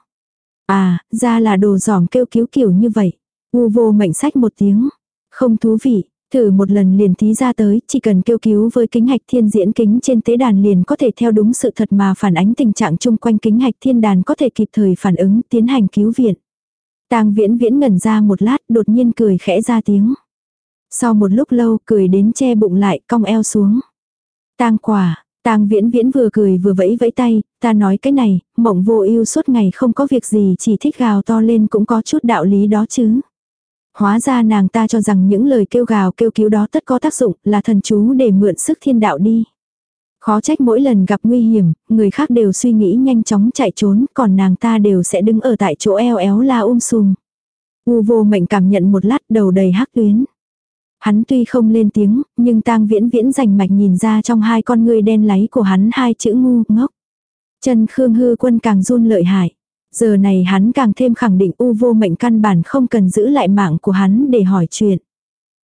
À, ra là đồ giỏm kêu cứu kiểu như vậy. U vô mệnh sách một tiếng. Không thú vị, thử một lần liền thí ra tới, chỉ cần kêu cứu với kính hạch thiên diễn kính trên tế đàn liền có thể theo đúng sự thật mà phản ánh tình trạng chung quanh kính hạch thiên đàn có thể kịp thời phản ứng tiến hành cứu viện. Tang viễn viễn ngẩn ra một lát đột nhiên cười khẽ ra tiếng. Sau một lúc lâu cười đến che bụng lại cong eo xuống. Tang quả, Tang Viễn Viễn vừa cười vừa vẫy vẫy tay, ta nói cái này, mộng vô ưu suốt ngày không có việc gì chỉ thích gào to lên cũng có chút đạo lý đó chứ. Hóa ra nàng ta cho rằng những lời kêu gào kêu cứu đó tất có tác dụng là thần chú để mượn sức thiên đạo đi. Khó trách mỗi lần gặp nguy hiểm, người khác đều suy nghĩ nhanh chóng chạy trốn, còn nàng ta đều sẽ đứng ở tại chỗ eo éo la um sùm. U vô mệnh cảm nhận một lát đầu đầy hắc tuyến. Hắn tuy không lên tiếng, nhưng tang viễn viễn rành mạch nhìn ra trong hai con ngươi đen láy của hắn hai chữ ngu ngốc. Chân Khương Hư quân càng run lợi hại. Giờ này hắn càng thêm khẳng định u vô mệnh căn bản không cần giữ lại mạng của hắn để hỏi chuyện.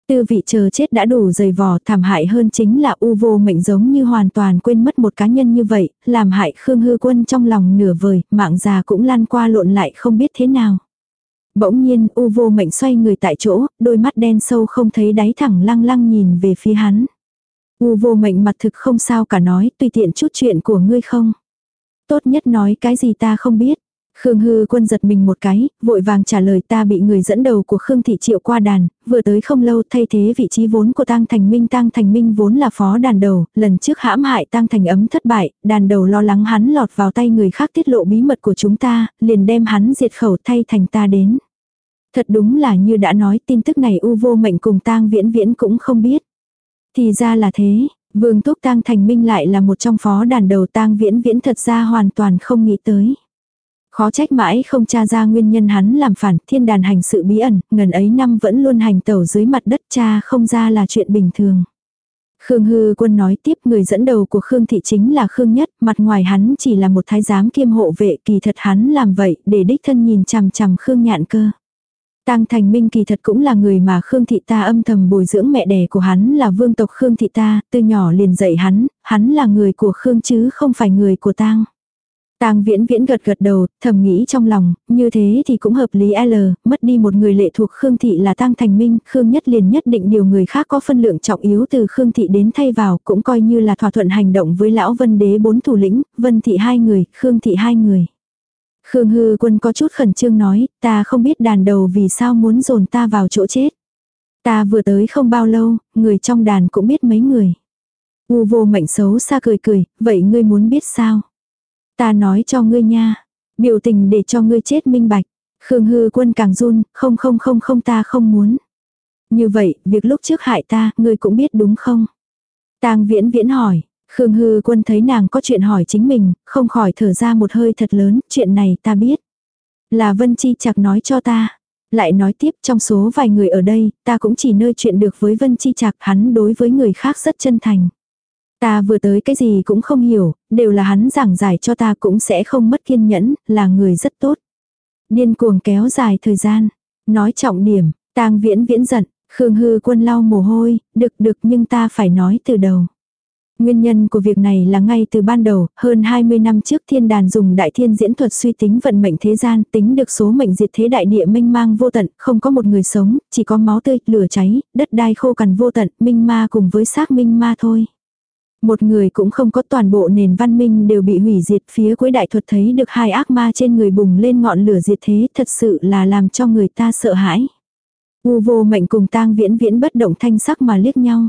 Tư vị chờ chết đã đủ dày vò thảm hại hơn chính là u vô mệnh giống như hoàn toàn quên mất một cá nhân như vậy, làm hại Khương Hư Quân trong lòng nửa vời, mạng già cũng lan qua lộn lại không biết thế nào. Bỗng nhiên u vô mệnh xoay người tại chỗ, đôi mắt đen sâu không thấy đáy thẳng lăng lăng nhìn về phía hắn. U vô mệnh mặt thực không sao cả nói, tùy tiện chút chuyện của ngươi không. Tốt nhất nói cái gì ta không biết. Khương Hư quân giật mình một cái, vội vàng trả lời ta bị người dẫn đầu của Khương Thị Triệu qua đàn, vừa tới không lâu thay thế vị trí vốn của Tăng Thành Minh. Tăng Thành Minh vốn là phó đàn đầu, lần trước hãm hại Tăng Thành ấm thất bại, đàn đầu lo lắng hắn lọt vào tay người khác tiết lộ bí mật của chúng ta, liền đem hắn diệt khẩu thay thành ta đến. Thật đúng là như đã nói tin tức này u vô mệnh cùng tang viễn viễn cũng không biết. Thì ra là thế, vương túc tang thành minh lại là một trong phó đàn đầu tang viễn viễn thật ra hoàn toàn không nghĩ tới. Khó trách mãi không tra ra nguyên nhân hắn làm phản thiên đàn hành sự bí ẩn, ngần ấy năm vẫn luôn hành tẩu dưới mặt đất cha không ra là chuyện bình thường. Khương Hư Quân nói tiếp người dẫn đầu của Khương Thị chính là Khương Nhất, mặt ngoài hắn chỉ là một thái giám kiêm hộ vệ kỳ thật hắn làm vậy để đích thân nhìn chằm chằm Khương Nhạn cơ. Tang Thành Minh kỳ thật cũng là người mà Khương Thị ta âm thầm bồi dưỡng mẹ đẻ của hắn là vương tộc Khương Thị ta, từ nhỏ liền dạy hắn, hắn là người của Khương chứ không phải người của Tang. Tang Viễn Viễn gật gật đầu, thầm nghĩ trong lòng, như thế thì cũng hợp lý L, mất đi một người lệ thuộc Khương Thị là Tang Thành Minh, Khương Nhất liền nhất định điều người khác có phân lượng trọng yếu từ Khương Thị đến thay vào, cũng coi như là thỏa thuận hành động với lão Vân Đế bốn thủ lĩnh, Vân Thị hai người, Khương Thị hai người. Khương Hư Quân có chút khẩn trương nói, ta không biết đàn đầu vì sao muốn dồn ta vào chỗ chết. Ta vừa tới không bao lâu, người trong đàn cũng biết mấy người. U vô mệnh xấu xa cười cười, vậy ngươi muốn biết sao? Ta nói cho ngươi nha. Biểu tình để cho ngươi chết minh bạch. Khương hư quân càng run, không không không không ta không muốn. Như vậy, việc lúc trước hại ta, ngươi cũng biết đúng không? tang viễn viễn hỏi. Khương hư quân thấy nàng có chuyện hỏi chính mình, không khỏi thở ra một hơi thật lớn, chuyện này ta biết. Là Vân Chi chặt nói cho ta. Lại nói tiếp trong số vài người ở đây, ta cũng chỉ nơi chuyện được với Vân Chi chặt hắn đối với người khác rất chân thành. Ta vừa tới cái gì cũng không hiểu, đều là hắn giảng giải cho ta cũng sẽ không mất kiên nhẫn, là người rất tốt. Điên cuồng kéo dài thời gian. Nói trọng điểm, tang viễn viễn giận, Khương hư quân lau mồ hôi, được được nhưng ta phải nói từ đầu. Nguyên nhân của việc này là ngay từ ban đầu, hơn 20 năm trước thiên đàn dùng đại thiên diễn thuật suy tính vận mệnh thế gian, tính được số mệnh diệt thế đại địa minh mang vô tận, không có một người sống, chỉ có máu tươi, lửa cháy, đất đai khô cằn vô tận, minh ma cùng với xác minh ma thôi. Một người cũng không có toàn bộ nền văn minh đều bị hủy diệt phía cuối đại thuật thấy được hai ác ma trên người bùng lên ngọn lửa diệt thế thật sự là làm cho người ta sợ hãi. U vô mệnh cùng tang viễn viễn bất động thanh sắc mà liếc nhau.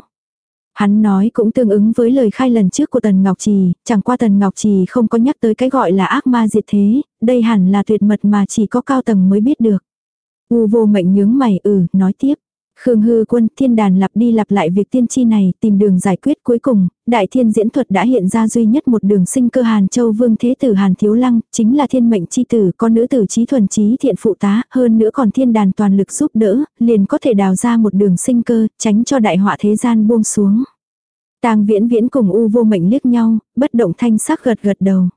Hắn nói cũng tương ứng với lời khai lần trước của Tần Ngọc Trì, chẳng qua Tần Ngọc Trì không có nhắc tới cái gọi là ác ma diệt thế, đây hẳn là tuyệt mật mà chỉ có cao tầng mới biết được. U vô mệnh nhướng mày ừ, nói tiếp. Khương hư quân thiên đàn lặp đi lặp lại việc tiên tri này tìm đường giải quyết cuối cùng, đại thiên diễn thuật đã hiện ra duy nhất một đường sinh cơ Hàn Châu Vương Thế Tử Hàn Thiếu Lăng, chính là thiên mệnh chi tử, con nữ tử trí thuần trí thiện phụ tá, hơn nữa còn thiên đàn toàn lực giúp đỡ, liền có thể đào ra một đường sinh cơ, tránh cho đại họa thế gian buông xuống. Tang viễn viễn cùng u vô mệnh liếc nhau, bất động thanh sắc gật gật đầu.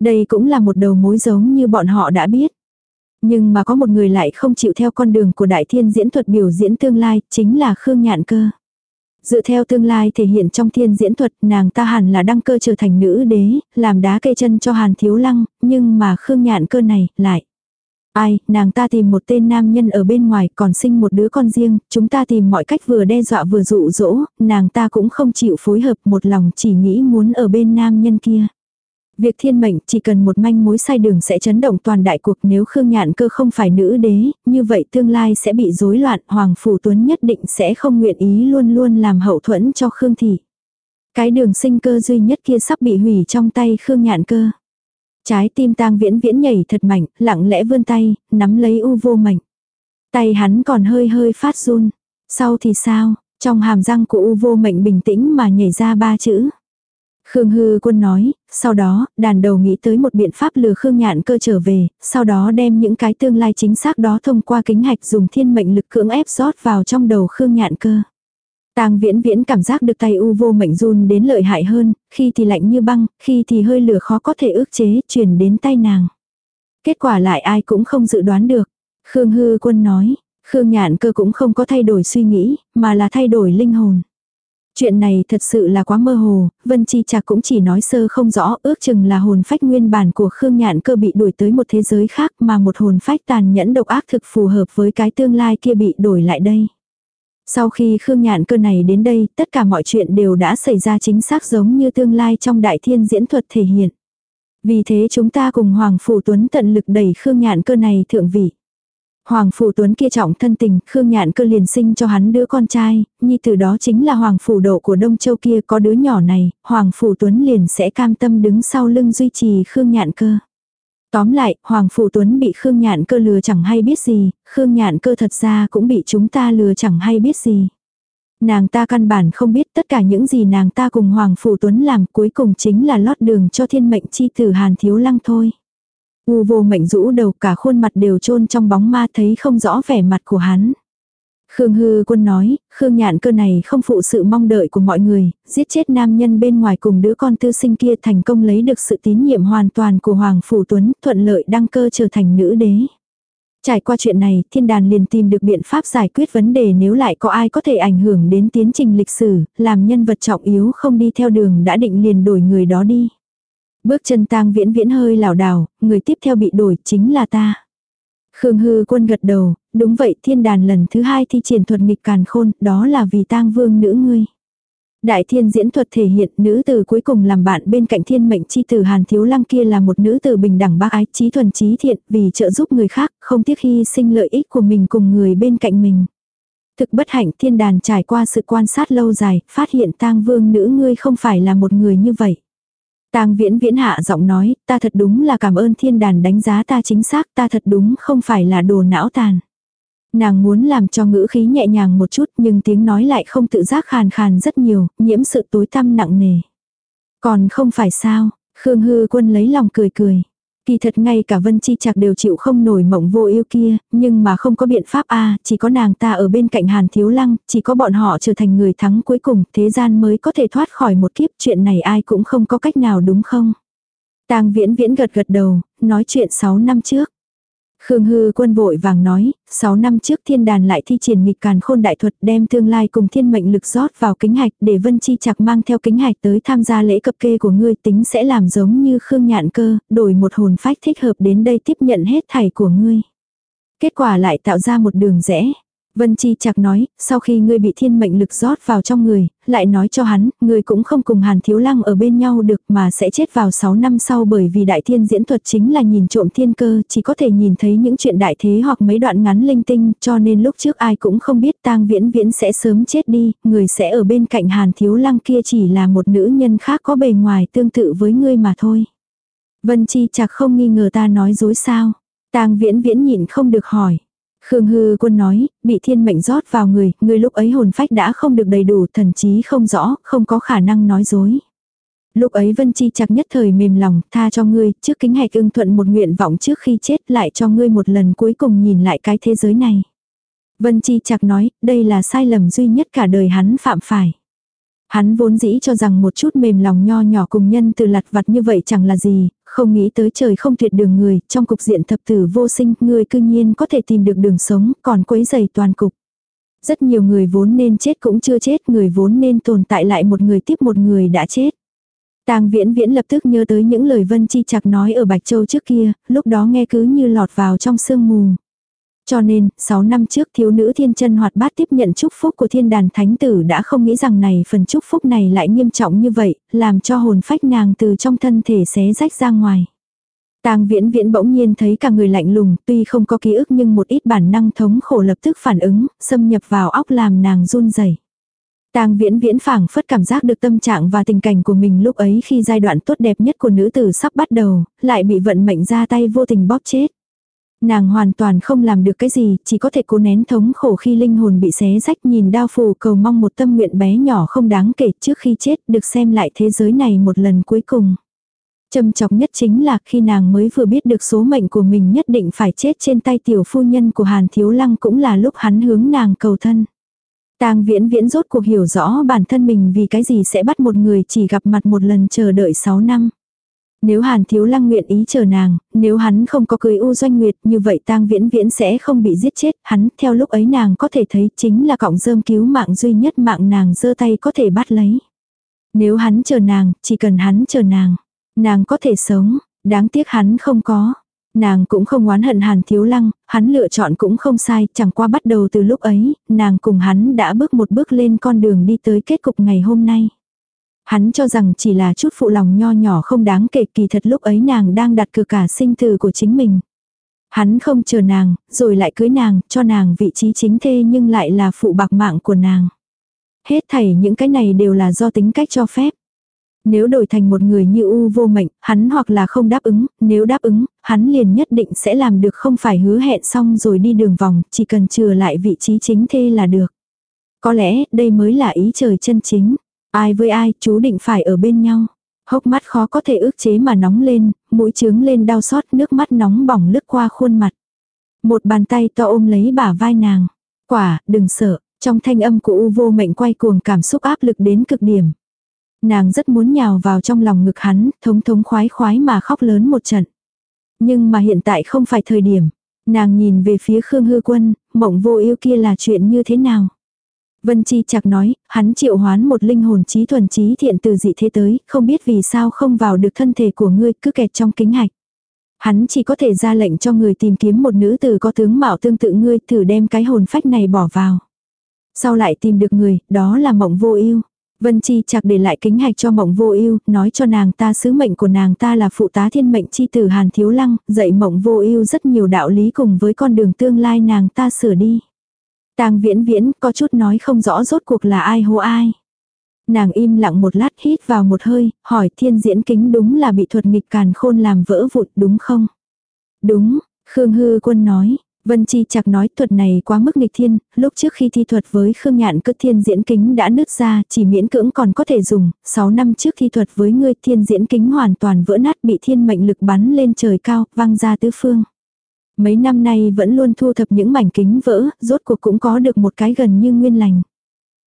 Đây cũng là một đầu mối giống như bọn họ đã biết. Nhưng mà có một người lại không chịu theo con đường của đại thiên diễn thuật biểu diễn tương lai, chính là Khương Nhạn Cơ. Dựa theo tương lai thể hiện trong thiên diễn thuật, nàng ta hẳn là đăng cơ trở thành nữ đế, làm đá cây chân cho Hàn Thiếu Lăng, nhưng mà Khương Nhạn Cơ này, lại. Ai, nàng ta tìm một tên nam nhân ở bên ngoài còn sinh một đứa con riêng, chúng ta tìm mọi cách vừa đe dọa vừa dụ dỗ, nàng ta cũng không chịu phối hợp một lòng chỉ nghĩ muốn ở bên nam nhân kia. Việc thiên mệnh chỉ cần một manh mối sai đường sẽ chấn động toàn đại cuộc nếu Khương Nhạn cơ không phải nữ đế, như vậy tương lai sẽ bị rối loạn, Hoàng Phủ Tuấn nhất định sẽ không nguyện ý luôn luôn làm hậu thuẫn cho Khương Thị. Cái đường sinh cơ duy nhất kia sắp bị hủy trong tay Khương Nhạn cơ. Trái tim tang viễn viễn nhảy thật mạnh, lặng lẽ vươn tay, nắm lấy u vô mệnh. Tay hắn còn hơi hơi phát run. Sau thì sao, trong hàm răng của u vô mệnh bình tĩnh mà nhảy ra ba chữ. Khương Hư Quân nói, sau đó, đàn đầu nghĩ tới một biện pháp lừa Khương Nhạn cơ trở về, sau đó đem những cái tương lai chính xác đó thông qua kính hạch dùng thiên mệnh lực cưỡng ép rót vào trong đầu Khương Nhạn cơ. Tang viễn viễn cảm giác được tay u vô mệnh run đến lợi hại hơn, khi thì lạnh như băng, khi thì hơi lửa khó có thể ước chế, truyền đến tay nàng. Kết quả lại ai cũng không dự đoán được. Khương Hư Quân nói, Khương Nhạn cơ cũng không có thay đổi suy nghĩ, mà là thay đổi linh hồn. Chuyện này thật sự là quá mơ hồ, Vân Chi Trạc cũng chỉ nói sơ không rõ, ước chừng là hồn phách nguyên bản của Khương Nhạn cơ bị đuổi tới một thế giới khác mà một hồn phách tàn nhẫn độc ác thực phù hợp với cái tương lai kia bị đổi lại đây. Sau khi Khương Nhạn cơ này đến đây, tất cả mọi chuyện đều đã xảy ra chính xác giống như tương lai trong đại thiên diễn thuật thể hiện. Vì thế chúng ta cùng Hoàng Phủ Tuấn tận lực đẩy Khương Nhạn cơ này thượng vị. Hoàng Phủ Tuấn kia trọng thân tình, Khương Nhạn cơ liền sinh cho hắn đứa con trai, nhi từ đó chính là Hoàng Phủ Độ của Đông Châu kia có đứa nhỏ này, Hoàng Phủ Tuấn liền sẽ cam tâm đứng sau lưng duy trì Khương Nhạn cơ. Tóm lại, Hoàng Phủ Tuấn bị Khương Nhạn cơ lừa chẳng hay biết gì, Khương Nhạn cơ thật ra cũng bị chúng ta lừa chẳng hay biết gì. Nàng ta căn bản không biết tất cả những gì nàng ta cùng Hoàng Phủ Tuấn làm cuối cùng chính là lót đường cho thiên mệnh chi tử Hàn Thiếu Lăng thôi. U vô mệnh rũ đầu cả khuôn mặt đều chôn trong bóng ma thấy không rõ vẻ mặt của hắn. Khương Hư Quân nói, Khương Nhạn cơ này không phụ sự mong đợi của mọi người, giết chết nam nhân bên ngoài cùng đứa con tư sinh kia thành công lấy được sự tín nhiệm hoàn toàn của Hoàng Phủ Tuấn, thuận lợi đăng cơ trở thành nữ đế. Trải qua chuyện này, thiên đàn liền tìm được biện pháp giải quyết vấn đề nếu lại có ai có thể ảnh hưởng đến tiến trình lịch sử, làm nhân vật trọng yếu không đi theo đường đã định liền đổi người đó đi. Bước chân tang viễn viễn hơi lảo đảo, người tiếp theo bị đổi chính là ta. Khương hư quân gật đầu, đúng vậy thiên đàn lần thứ hai thi triển thuật nghịch càn khôn, đó là vì tang vương nữ ngươi. Đại thiên diễn thuật thể hiện nữ tử cuối cùng làm bạn bên cạnh thiên mệnh chi tử Hàn Thiếu Lăng kia là một nữ tử bình đẳng bác ái trí thuần trí thiện vì trợ giúp người khác, không tiếc hy sinh lợi ích của mình cùng người bên cạnh mình. Thực bất hạnh thiên đàn trải qua sự quan sát lâu dài, phát hiện tang vương nữ ngươi không phải là một người như vậy. Tang viễn viễn hạ giọng nói, ta thật đúng là cảm ơn thiên đàn đánh giá ta chính xác, ta thật đúng không phải là đồ não tàn. Nàng muốn làm cho ngữ khí nhẹ nhàng một chút nhưng tiếng nói lại không tự giác khàn khàn rất nhiều, nhiễm sự tối tăm nặng nề. Còn không phải sao, Khương Hư quân lấy lòng cười cười. Kỳ thật ngay cả Vân Chi Trạc đều chịu không nổi mộng vô yêu kia, nhưng mà không có biện pháp a chỉ có nàng ta ở bên cạnh Hàn Thiếu Lăng, chỉ có bọn họ trở thành người thắng cuối cùng, thế gian mới có thể thoát khỏi một kiếp chuyện này ai cũng không có cách nào đúng không? Tang viễn viễn gật gật đầu, nói chuyện 6 năm trước. Khương Hư quân vội vàng nói, 6 năm trước thiên đàn lại thi triển nghịch càn khôn đại thuật đem tương lai cùng thiên mệnh lực rót vào kính hạch để Vân Chi chặt mang theo kính hạch tới tham gia lễ cập kê của ngươi tính sẽ làm giống như Khương Nhạn cơ, đổi một hồn phách thích hợp đến đây tiếp nhận hết thảy của ngươi. Kết quả lại tạo ra một đường rẽ. Vân Chi chặt nói, sau khi ngươi bị thiên mệnh lực rót vào trong người, lại nói cho hắn, ngươi cũng không cùng Hàn Thiếu Lăng ở bên nhau được mà sẽ chết vào 6 năm sau bởi vì đại thiên diễn thuật chính là nhìn trộm thiên cơ, chỉ có thể nhìn thấy những chuyện đại thế hoặc mấy đoạn ngắn linh tinh, cho nên lúc trước ai cũng không biết tang viễn viễn sẽ sớm chết đi, người sẽ ở bên cạnh Hàn Thiếu Lăng kia chỉ là một nữ nhân khác có bề ngoài tương tự với ngươi mà thôi. Vân Chi chặt không nghi ngờ ta nói dối sao. Tang viễn viễn nhịn không được hỏi. Khương Hư Quân nói, bị thiên mệnh rót vào người, người lúc ấy hồn phách đã không được đầy đủ, thần trí không rõ, không có khả năng nói dối. Lúc ấy Vân Chi chặt nhất thời mềm lòng, tha cho ngươi, trước kính hạch ưng thuận một nguyện vọng trước khi chết lại cho ngươi một lần cuối cùng nhìn lại cái thế giới này. Vân Chi chặt nói, đây là sai lầm duy nhất cả đời hắn phạm phải. Hắn vốn dĩ cho rằng một chút mềm lòng nho nhỏ cùng nhân từ lặt vặt như vậy chẳng là gì, không nghĩ tới trời không tuyệt đường người, trong cục diện thập tử vô sinh, người cư nhiên có thể tìm được đường sống, còn quấy dày toàn cục. Rất nhiều người vốn nên chết cũng chưa chết, người vốn nên tồn tại lại một người tiếp một người đã chết. Tang Viễn Viễn lập tức nhớ tới những lời Vân Chi Trạc nói ở Bạch Châu trước kia, lúc đó nghe cứ như lọt vào trong sương mù. Cho nên, 6 năm trước thiếu nữ thiên chân hoạt bát tiếp nhận chúc phúc của thiên đàn thánh tử đã không nghĩ rằng này phần chúc phúc này lại nghiêm trọng như vậy, làm cho hồn phách nàng từ trong thân thể xé rách ra ngoài. Tang viễn viễn bỗng nhiên thấy cả người lạnh lùng, tuy không có ký ức nhưng một ít bản năng thống khổ lập tức phản ứng, xâm nhập vào óc làm nàng run rẩy. Tang viễn viễn phảng phất cảm giác được tâm trạng và tình cảnh của mình lúc ấy khi giai đoạn tốt đẹp nhất của nữ tử sắp bắt đầu, lại bị vận mệnh ra tay vô tình bóp chết. Nàng hoàn toàn không làm được cái gì, chỉ có thể cố nén thống khổ khi linh hồn bị xé rách nhìn đao phù cầu mong một tâm nguyện bé nhỏ không đáng kể trước khi chết được xem lại thế giới này một lần cuối cùng. Trầm chọc nhất chính là khi nàng mới vừa biết được số mệnh của mình nhất định phải chết trên tay tiểu phu nhân của Hàn Thiếu Lăng cũng là lúc hắn hướng nàng cầu thân. Tang viễn viễn rốt cuộc hiểu rõ bản thân mình vì cái gì sẽ bắt một người chỉ gặp mặt một lần chờ đợi 6 năm. Nếu Hàn Thiếu Lăng nguyện ý chờ nàng, nếu hắn không có cưới U Doanh Nguyệt như vậy tang viễn viễn sẽ không bị giết chết, hắn theo lúc ấy nàng có thể thấy chính là cọng rơm cứu mạng duy nhất mạng nàng giơ tay có thể bắt lấy. Nếu hắn chờ nàng, chỉ cần hắn chờ nàng, nàng có thể sống, đáng tiếc hắn không có. Nàng cũng không oán hận Hàn Thiếu Lăng, hắn lựa chọn cũng không sai, chẳng qua bắt đầu từ lúc ấy, nàng cùng hắn đã bước một bước lên con đường đi tới kết cục ngày hôm nay. Hắn cho rằng chỉ là chút phụ lòng nho nhỏ không đáng kể kỳ thật lúc ấy nàng đang đặt cược cả sinh tử của chính mình. Hắn không chờ nàng, rồi lại cưới nàng, cho nàng vị trí chính thê nhưng lại là phụ bạc mạng của nàng. Hết thảy những cái này đều là do tính cách cho phép. Nếu đổi thành một người như U vô mệnh, hắn hoặc là không đáp ứng, nếu đáp ứng, hắn liền nhất định sẽ làm được không phải hứa hẹn xong rồi đi đường vòng, chỉ cần chừa lại vị trí chính thê là được. Có lẽ đây mới là ý trời chân chính. Ai với ai, chú định phải ở bên nhau. Hốc mắt khó có thể ước chế mà nóng lên, mũi trướng lên đau xót nước mắt nóng bỏng lướt qua khuôn mặt. Một bàn tay to ôm lấy bả vai nàng. Quả, đừng sợ, trong thanh âm của U vô mệnh quay cuồng cảm xúc áp lực đến cực điểm. Nàng rất muốn nhào vào trong lòng ngực hắn, thống thống khoái khoái mà khóc lớn một trận. Nhưng mà hiện tại không phải thời điểm. Nàng nhìn về phía Khương Hư Quân, mộng vô yêu kia là chuyện như thế nào? Vân Chi chặt nói, hắn triệu hoán một linh hồn trí thuần trí thiện từ dị thế tới, không biết vì sao không vào được thân thể của ngươi, cứ kẹt trong kính hạch. Hắn chỉ có thể ra lệnh cho người tìm kiếm một nữ tử có tướng mạo tương tự ngươi, thử đem cái hồn phách này bỏ vào. Sau lại tìm được người, đó là mộng vô ưu. Vân Chi chặt để lại kính hạch cho mộng vô ưu, nói cho nàng ta sứ mệnh của nàng ta là phụ tá thiên mệnh chi tử Hàn Thiếu Lăng, dạy mộng vô ưu rất nhiều đạo lý cùng với con đường tương lai nàng ta sửa đi. Tang viễn viễn có chút nói không rõ rốt cuộc là ai hô ai. Nàng im lặng một lát hít vào một hơi, hỏi thiên diễn kính đúng là bị thuật nghịch càn khôn làm vỡ vụt đúng không? Đúng, Khương Hư Quân nói. Vân Chi chặt nói thuật này quá mức nghịch thiên, lúc trước khi thi thuật với Khương Nhạn cất thiên diễn kính đã nứt ra, chỉ miễn cưỡng còn có thể dùng, 6 năm trước thi thuật với ngươi thiên diễn kính hoàn toàn vỡ nát bị thiên mệnh lực bắn lên trời cao, văng ra tứ phương. Mấy năm nay vẫn luôn thu thập những mảnh kính vỡ, rốt cuộc cũng có được một cái gần như nguyên lành.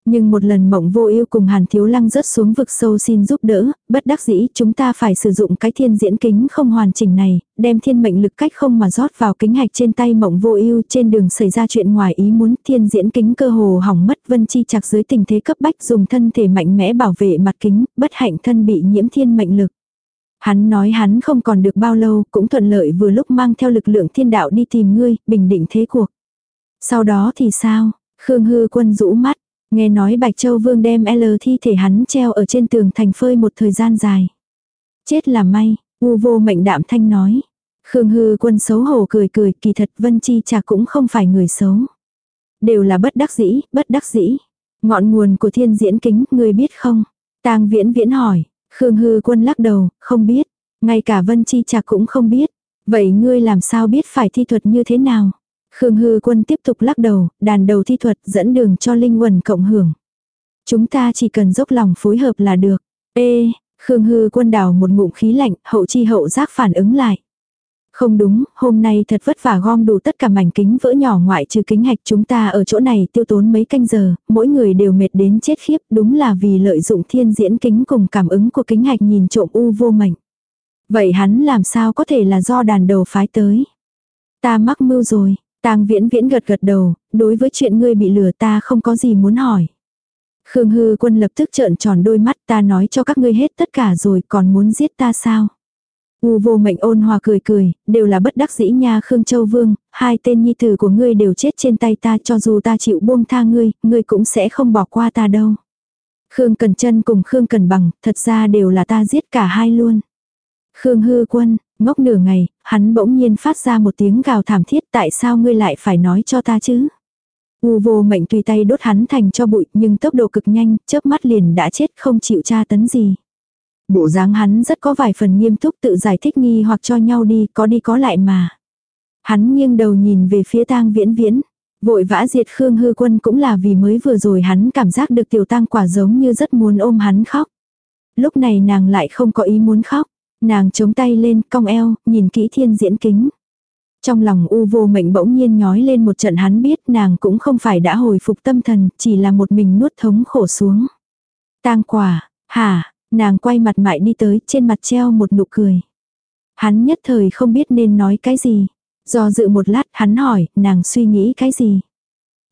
Nhưng một lần mộng vô yêu cùng Hàn Thiếu Lăng rớt xuống vực sâu xin giúp đỡ, bất đắc dĩ chúng ta phải sử dụng cái thiên diễn kính không hoàn chỉnh này, đem thiên mệnh lực cách không mà rót vào kính hạch trên tay mộng vô yêu trên đường xảy ra chuyện ngoài ý muốn thiên diễn kính cơ hồ hỏng mất vân chi chặt dưới tình thế cấp bách dùng thân thể mạnh mẽ bảo vệ mặt kính, bất hạnh thân bị nhiễm thiên mệnh lực. Hắn nói hắn không còn được bao lâu, cũng thuận lợi vừa lúc mang theo lực lượng thiên đạo đi tìm ngươi, bình định thế cuộc. Sau đó thì sao? Khương Hư Quân rũ mắt, nghe nói Bạch Châu Vương đem L thi thể hắn treo ở trên tường thành phơi một thời gian dài. Chết là may, U vô mệnh đạm thanh nói. Khương Hư Quân xấu hổ cười cười, kỳ thật Vân Chi Trà cũng không phải người xấu. Đều là bất đắc dĩ, bất đắc dĩ. Ngọn nguồn của thiên diễn kính, ngươi biết không? Tang viễn viễn hỏi, Khương Hư Quân lắc đầu, không biết. Ngay cả Vân Chi Trạc cũng không biết. Vậy ngươi làm sao biết phải thi thuật như thế nào? Khương Hư Quân tiếp tục lắc đầu, đàn đầu thi thuật dẫn đường cho Linh Quần cộng hưởng. Chúng ta chỉ cần dốc lòng phối hợp là được. Ê, Khương Hư Quân đào một ngụm khí lạnh, hậu chi hậu giác phản ứng lại. Không đúng, hôm nay thật vất vả gom đủ tất cả mảnh kính vỡ nhỏ ngoại trừ kính hạch chúng ta ở chỗ này tiêu tốn mấy canh giờ, mỗi người đều mệt đến chết khiếp, đúng là vì lợi dụng thiên diễn kính cùng cảm ứng của kính hạch nhìn trộm u vô mảnh Vậy hắn làm sao có thể là do đàn đầu phái tới? Ta mắc mưu rồi, tang viễn viễn gật gật đầu, đối với chuyện ngươi bị lừa ta không có gì muốn hỏi. Khương hư quân lập tức trợn tròn đôi mắt ta nói cho các ngươi hết tất cả rồi còn muốn giết ta sao? U vô mệnh ôn hòa cười cười, đều là bất đắc dĩ nha Khương Châu Vương, hai tên nhi tử của ngươi đều chết trên tay ta cho dù ta chịu buông tha ngươi, ngươi cũng sẽ không bỏ qua ta đâu. Khương Cần chân cùng Khương Cần Bằng, thật ra đều là ta giết cả hai luôn. Khương Hư Quân, ngốc nửa ngày, hắn bỗng nhiên phát ra một tiếng gào thảm thiết tại sao ngươi lại phải nói cho ta chứ? U vô mệnh tùy tay đốt hắn thành cho bụi nhưng tốc độ cực nhanh, chớp mắt liền đã chết không chịu tra tấn gì. Bộ dáng hắn rất có vài phần nghiêm túc tự giải thích nghi hoặc cho nhau đi, có đi có lại mà. Hắn nghiêng đầu nhìn về phía tang viễn viễn. Vội vã diệt Khương Hư Quân cũng là vì mới vừa rồi hắn cảm giác được tiểu tang quả giống như rất muốn ôm hắn khóc. Lúc này nàng lại không có ý muốn khóc. Nàng chống tay lên, cong eo, nhìn kỹ thiên diễn kính. Trong lòng u vô mệnh bỗng nhiên nhói lên một trận hắn biết nàng cũng không phải đã hồi phục tâm thần, chỉ là một mình nuốt thống khổ xuống. tang quả, hả, nàng quay mặt mại đi tới, trên mặt treo một nụ cười. Hắn nhất thời không biết nên nói cái gì. Do dự một lát hắn hỏi, nàng suy nghĩ cái gì.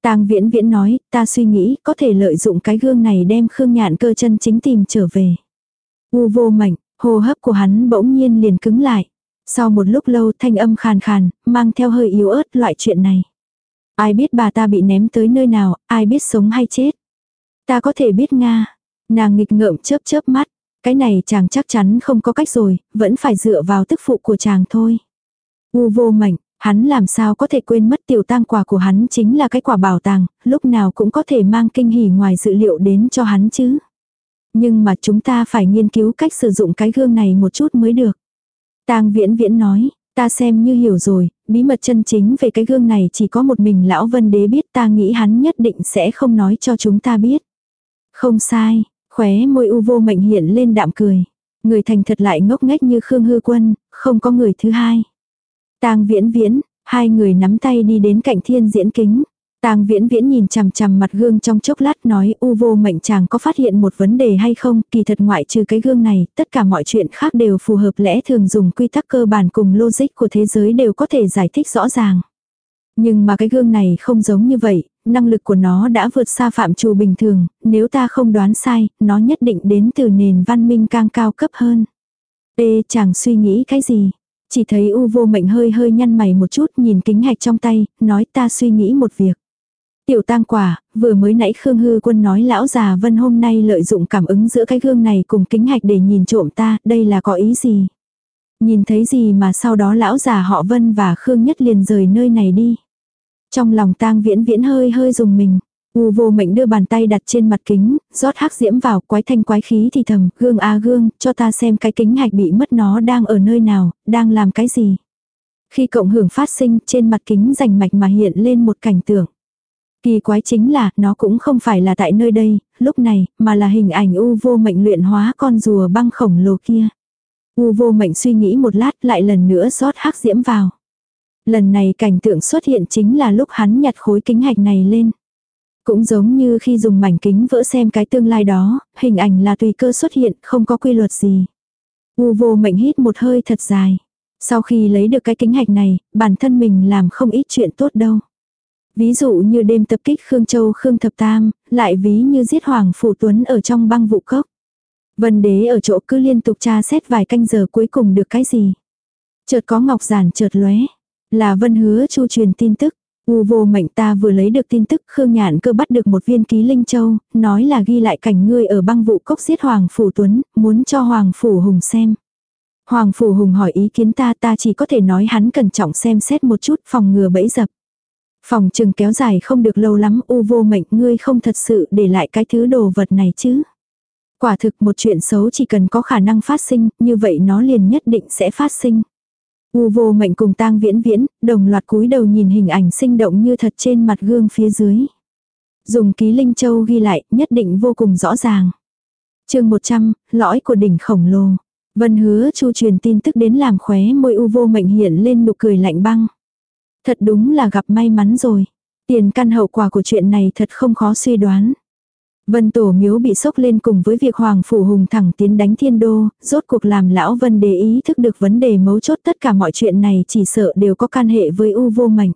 Tang viễn viễn nói, ta suy nghĩ có thể lợi dụng cái gương này đem Khương Nhạn cơ chân chính tìm trở về. U vô mạnh, hô hấp của hắn bỗng nhiên liền cứng lại. Sau một lúc lâu thanh âm khàn khàn, mang theo hơi yếu ớt loại chuyện này. Ai biết bà ta bị ném tới nơi nào, ai biết sống hay chết. Ta có thể biết Nga. Nàng nghịch ngợm chớp chớp mắt. Cái này chàng chắc chắn không có cách rồi, vẫn phải dựa vào tức phụ của chàng thôi. U vô mảnh, hắn làm sao có thể quên mất tiểu tang quả của hắn chính là cái quả bảo tàng, lúc nào cũng có thể mang kinh hỉ ngoài dự liệu đến cho hắn chứ. Nhưng mà chúng ta phải nghiên cứu cách sử dụng cái gương này một chút mới được. Tang viễn viễn nói, ta xem như hiểu rồi, bí mật chân chính về cái gương này chỉ có một mình lão vân đế biết ta nghĩ hắn nhất định sẽ không nói cho chúng ta biết. Không sai, khóe môi u vô mệnh hiện lên đạm cười. Người thành thật lại ngốc nghếch như Khương Hư Quân, không có người thứ hai. Tang viễn viễn, hai người nắm tay đi đến cạnh thiên diễn kính. Tang viễn viễn nhìn chằm chằm mặt gương trong chốc lát nói u vô mệnh chàng có phát hiện một vấn đề hay không, kỳ thật ngoại trừ cái gương này, tất cả mọi chuyện khác đều phù hợp lẽ thường dùng quy tắc cơ bản cùng logic của thế giới đều có thể giải thích rõ ràng. Nhưng mà cái gương này không giống như vậy, năng lực của nó đã vượt xa phạm trù bình thường, nếu ta không đoán sai, nó nhất định đến từ nền văn minh càng cao cấp hơn. Ê chàng suy nghĩ cái gì? Chỉ thấy u vô mệnh hơi hơi nhăn mày một chút nhìn kính hạch trong tay, nói ta suy nghĩ một việc. Tiểu tang quả, vừa mới nãy Khương Hư Quân nói lão già Vân hôm nay lợi dụng cảm ứng giữa cái gương này cùng kính hạch để nhìn trộm ta, đây là có ý gì? Nhìn thấy gì mà sau đó lão già họ Vân và Khương Nhất liền rời nơi này đi. Trong lòng tang viễn viễn hơi hơi dùng mình. U vô mệnh đưa bàn tay đặt trên mặt kính, rót hắc diễm vào, quái thanh quái khí thì thầm, gương a gương, cho ta xem cái kính hạch bị mất nó đang ở nơi nào, đang làm cái gì. Khi cộng hưởng phát sinh, trên mặt kính rành mạch mà hiện lên một cảnh tượng. Kỳ quái chính là, nó cũng không phải là tại nơi đây, lúc này, mà là hình ảnh u vô mệnh luyện hóa con rùa băng khổng lồ kia. U vô mệnh suy nghĩ một lát lại lần nữa rót hắc diễm vào. Lần này cảnh tượng xuất hiện chính là lúc hắn nhặt khối kính hạch này lên. Cũng giống như khi dùng mảnh kính vỡ xem cái tương lai đó, hình ảnh là tùy cơ xuất hiện, không có quy luật gì. U vô mệnh hít một hơi thật dài. Sau khi lấy được cái kính hạch này, bản thân mình làm không ít chuyện tốt đâu. Ví dụ như đêm tập kích Khương Châu Khương Thập Tam, lại ví như giết Hoàng Phủ Tuấn ở trong băng vụ cốc. Vân đế ở chỗ cứ liên tục tra xét vài canh giờ cuối cùng được cái gì. Chợt có ngọc giản chợt lóe. Là vân hứa chu truyền tin tức. U vô mệnh ta vừa lấy được tin tức Khương Nhạn cơ bắt được một viên ký linh châu, nói là ghi lại cảnh ngươi ở băng vụ cốc giết Hoàng Phủ Tuấn, muốn cho Hoàng Phủ Hùng xem. Hoàng Phủ Hùng hỏi ý kiến ta ta chỉ có thể nói hắn cẩn trọng xem xét một chút phòng ngừa bẫy dập. Phòng trừng kéo dài không được lâu lắm u vô mệnh ngươi không thật sự để lại cái thứ đồ vật này chứ. Quả thực một chuyện xấu chỉ cần có khả năng phát sinh, như vậy nó liền nhất định sẽ phát sinh. U vô mệnh cùng tang viễn viễn, đồng loạt cúi đầu nhìn hình ảnh sinh động như thật trên mặt gương phía dưới. Dùng ký linh châu ghi lại, nhất định vô cùng rõ ràng. chương 100, lõi của đỉnh khổng lồ. Vân hứa chu truyền tin tức đến làm khóe môi u vô mệnh hiện lên nụ cười lạnh băng. Thật đúng là gặp may mắn rồi. Tiền căn hậu quả của chuyện này thật không khó suy đoán. Vân Tổ Miếu bị sốc lên cùng với việc Hoàng Phủ Hùng thẳng tiến đánh thiên đô, rốt cuộc làm lão Vân đề ý thức được vấn đề mấu chốt tất cả mọi chuyện này chỉ sợ đều có can hệ với U vô mảnh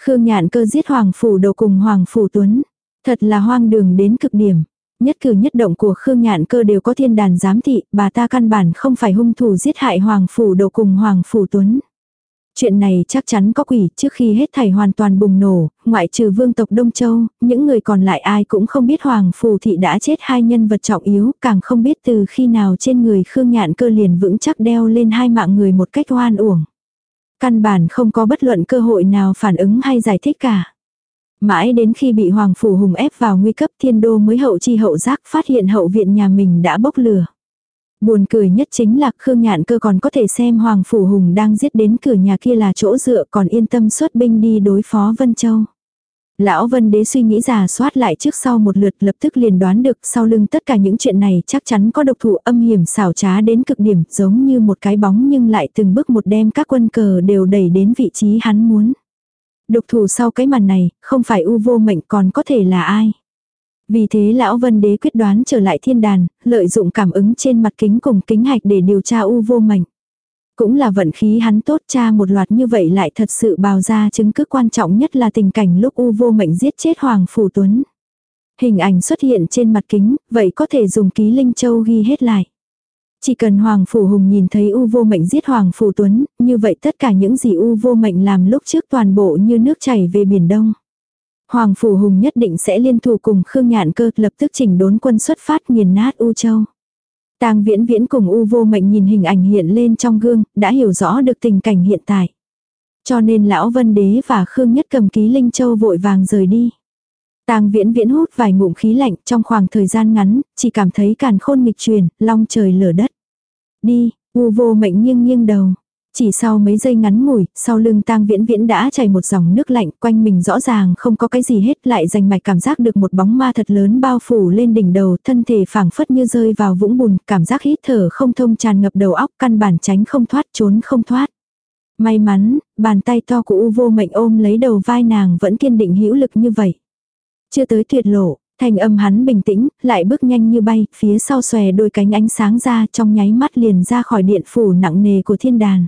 Khương Nhạn cơ giết Hoàng Phủ đầu cùng Hoàng Phủ Tuấn. Thật là hoang đường đến cực điểm. Nhất cử nhất động của Khương Nhạn cơ đều có thiên đàn giám thị, bà ta căn bản không phải hung thủ giết hại Hoàng Phủ đầu cùng Hoàng Phủ Tuấn. Chuyện này chắc chắn có quỷ trước khi hết thảy hoàn toàn bùng nổ, ngoại trừ vương tộc Đông Châu, những người còn lại ai cũng không biết Hoàng Phù Thị đã chết hai nhân vật trọng yếu, càng không biết từ khi nào trên người Khương Nhạn cơ liền vững chắc đeo lên hai mạng người một cách oan uổng. Căn bản không có bất luận cơ hội nào phản ứng hay giải thích cả. Mãi đến khi bị Hoàng Phủ Hùng ép vào nguy cấp thiên đô mới hậu chi hậu giác phát hiện hậu viện nhà mình đã bốc lửa. Buồn cười nhất chính là Khương Nhạn cơ còn có thể xem Hoàng Phủ Hùng đang giết đến cửa nhà kia là chỗ dựa, còn yên tâm xuất binh đi đối phó Vân Châu. Lão Vân Đế suy nghĩ giả soát lại trước sau một lượt, lập tức liền đoán được sau lưng tất cả những chuyện này chắc chắn có độc thủ âm hiểm xảo trá đến cực điểm, giống như một cái bóng nhưng lại từng bước một đem các quân cờ đều đẩy đến vị trí hắn muốn. Độc thủ sau cái màn này, không phải u vô mệnh còn có thể là ai. Vì thế lão vân đế quyết đoán trở lại thiên đàn, lợi dụng cảm ứng trên mặt kính cùng kính hạch để điều tra u vô mệnh. Cũng là vận khí hắn tốt cha một loạt như vậy lại thật sự bào ra chứng cứ quan trọng nhất là tình cảnh lúc u vô mệnh giết chết Hoàng Phủ Tuấn. Hình ảnh xuất hiện trên mặt kính, vậy có thể dùng ký linh châu ghi hết lại. Chỉ cần Hoàng Phủ Hùng nhìn thấy U vô mệnh giết Hoàng Phủ Tuấn, như vậy tất cả những gì U vô mệnh làm lúc trước toàn bộ như nước chảy về Biển Đông. Hoàng Phủ Hùng nhất định sẽ liên thủ cùng Khương Nhạn cơ lập tức chỉnh đốn quân xuất phát nghiền nát U Châu. Tang viễn viễn cùng U vô mệnh nhìn hình ảnh hiện lên trong gương, đã hiểu rõ được tình cảnh hiện tại. Cho nên lão Vân Đế và Khương Nhất cầm ký Linh Châu vội vàng rời đi. Tang viễn viễn hút vài ngụm khí lạnh trong khoảng thời gian ngắn, chỉ cảm thấy càn khôn nghịch truyền, long trời lở đất. Đi, U vô mệnh nghiêng nghiêng đầu. Chỉ sau mấy giây ngắn ngủi, sau lưng tang viễn viễn đã chảy một dòng nước lạnh, quanh mình rõ ràng không có cái gì hết, lại dành mạch cảm giác được một bóng ma thật lớn bao phủ lên đỉnh đầu, thân thể phảng phất như rơi vào vũng bùn, cảm giác hít thở không thông tràn ngập đầu óc, căn bản tránh không thoát, trốn không thoát. May mắn, bàn tay to của U vô mệnh ôm lấy đầu vai nàng vẫn kiên định hữu lực như vậy. Chưa tới tuyệt lộ, thành âm hắn bình tĩnh, lại bước nhanh như bay, phía sau xòe đôi cánh ánh sáng ra trong nháy mắt liền ra khỏi điện phủ nặng nề của thiên đàn.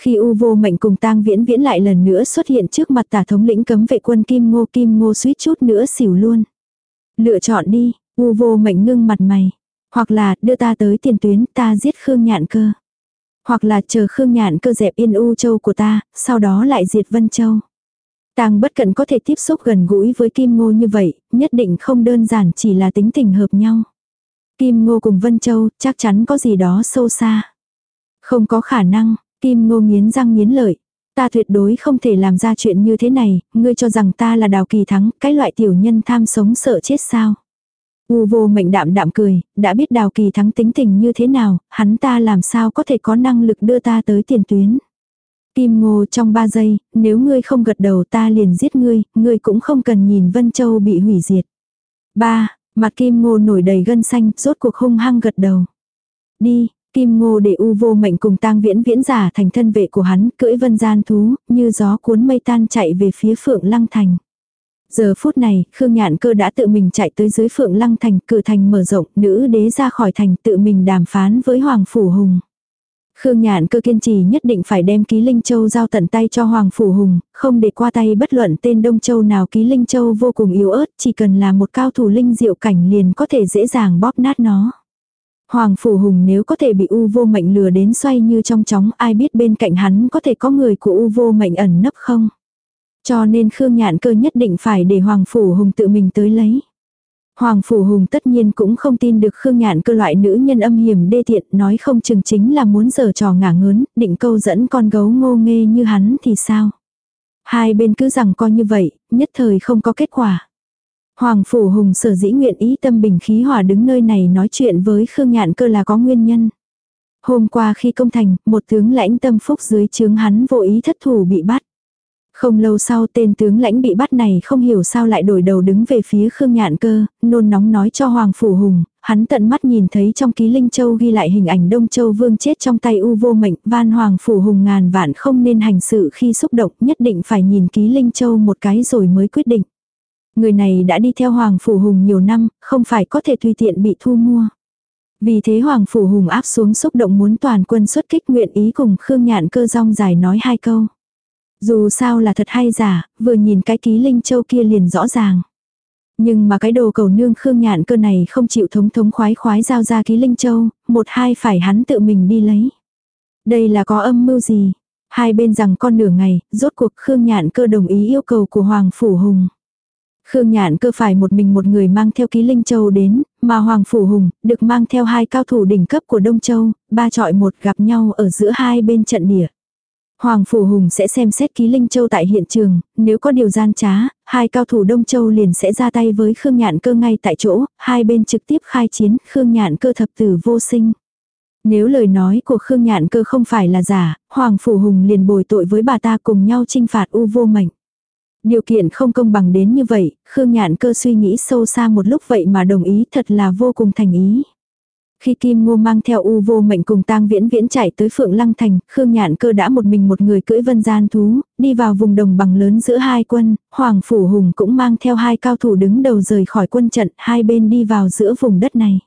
Khi U vô mệnh cùng tang viễn viễn lại lần nữa xuất hiện trước mặt tả thống lĩnh cấm vệ quân Kim Ngô Kim Ngô suýt chút nữa xỉu luôn. Lựa chọn đi, U vô mệnh ngưng mặt mày. Hoặc là đưa ta tới tiền tuyến ta giết Khương Nhạn cơ. Hoặc là chờ Khương Nhạn cơ dẹp yên U châu của ta, sau đó lại diệt Vân châu. Tang bất cận có thể tiếp xúc gần gũi với Kim Ngô như vậy, nhất định không đơn giản chỉ là tính tình hợp nhau. Kim Ngô cùng Vân Châu chắc chắn có gì đó sâu xa. Không có khả năng, Kim ngô nghiến răng nghiến lợi. Ta tuyệt đối không thể làm ra chuyện như thế này, ngươi cho rằng ta là đào kỳ thắng, cái loại tiểu nhân tham sống sợ chết sao. U vô mệnh đạm đạm cười, đã biết đào kỳ thắng tính tình như thế nào, hắn ta làm sao có thể có năng lực đưa ta tới tiền tuyến. Kim ngô trong ba giây, nếu ngươi không gật đầu ta liền giết ngươi, ngươi cũng không cần nhìn Vân Châu bị hủy diệt. Ba, mặt kim ngô nổi đầy gân xanh, rốt cuộc hung hăng gật đầu. Đi, Kim ngô để u vô mệnh cùng tang viễn viễn giả thành thân vệ của hắn, cưỡi vân gian thú, như gió cuốn mây tan chạy về phía phượng lăng thành. Giờ phút này, Khương Nhạn cơ đã tự mình chạy tới dưới phượng lăng thành, cửa thành mở rộng, nữ đế ra khỏi thành tự mình đàm phán với Hoàng Phủ Hùng. Khương Nhạn cơ kiên trì nhất định phải đem ký Linh Châu giao tận tay cho Hoàng Phủ Hùng, không để qua tay bất luận tên Đông Châu nào ký Linh Châu vô cùng yếu ớt, chỉ cần là một cao thủ linh diệu cảnh liền có thể dễ dàng bóp nát nó. Hoàng Phủ Hùng nếu có thể bị U vô mệnh lừa đến xoay như trong chóng ai biết bên cạnh hắn có thể có người của U vô mệnh ẩn nấp không. Cho nên Khương Nhạn cơ nhất định phải để Hoàng Phủ Hùng tự mình tới lấy. Hoàng Phủ Hùng tất nhiên cũng không tin được Khương Nhạn cơ loại nữ nhân âm hiểm đê tiện nói không chừng chính là muốn giở trò ngả ngớn, định câu dẫn con gấu ngô nghê như hắn thì sao. Hai bên cứ rằng coi như vậy, nhất thời không có kết quả. Hoàng Phủ Hùng sở dĩ nguyện ý tâm bình khí hòa đứng nơi này nói chuyện với Khương Nhạn cơ là có nguyên nhân. Hôm qua khi công thành, một tướng lãnh tâm phúc dưới chướng hắn vô ý thất thủ bị bắt. Không lâu sau tên tướng lãnh bị bắt này không hiểu sao lại đổi đầu đứng về phía Khương Nhạn cơ, nôn nóng nói cho Hoàng Phủ Hùng, hắn tận mắt nhìn thấy trong ký Linh Châu ghi lại hình ảnh Đông Châu Vương chết trong tay U vô mệnh, van Hoàng Phủ Hùng ngàn vạn không nên hành sự khi xúc động nhất định phải nhìn ký Linh Châu một cái rồi mới quyết định. Người này đã đi theo Hoàng Phủ Hùng nhiều năm, không phải có thể tùy tiện bị thu mua. Vì thế Hoàng Phủ Hùng áp xuống xúc động muốn toàn quân xuất kích nguyện ý cùng Khương Nhạn cơ rong dài nói hai câu. Dù sao là thật hay giả, vừa nhìn cái ký linh châu kia liền rõ ràng. Nhưng mà cái đồ cầu nương Khương Nhạn cơ này không chịu thống thống khoái khoái giao ra ký linh châu, một hai phải hắn tự mình đi lấy. Đây là có âm mưu gì? Hai bên rằng con nửa ngày, rốt cuộc Khương Nhạn cơ đồng ý yêu cầu của Hoàng Phủ Hùng. Khương Nhạn cơ phải một mình một người mang theo ký Linh Châu đến, mà Hoàng Phủ Hùng, được mang theo hai cao thủ đỉnh cấp của Đông Châu, ba trọi một gặp nhau ở giữa hai bên trận địa. Hoàng Phủ Hùng sẽ xem xét ký Linh Châu tại hiện trường, nếu có điều gian trá, hai cao thủ Đông Châu liền sẽ ra tay với Khương Nhạn cơ ngay tại chỗ, hai bên trực tiếp khai chiến, Khương Nhạn cơ thập tử vô sinh. Nếu lời nói của Khương Nhạn cơ không phải là giả, Hoàng Phủ Hùng liền bồi tội với bà ta cùng nhau trinh phạt u vô mệnh. Điều kiện không công bằng đến như vậy, Khương Nhạn cơ suy nghĩ sâu xa một lúc vậy mà đồng ý thật là vô cùng thành ý. Khi Kim Ngô mang theo U vô mệnh cùng tang viễn viễn chạy tới Phượng Lăng Thành, Khương Nhạn cơ đã một mình một người cưỡi vân gian thú, đi vào vùng đồng bằng lớn giữa hai quân, Hoàng Phủ Hùng cũng mang theo hai cao thủ đứng đầu rời khỏi quân trận, hai bên đi vào giữa vùng đất này.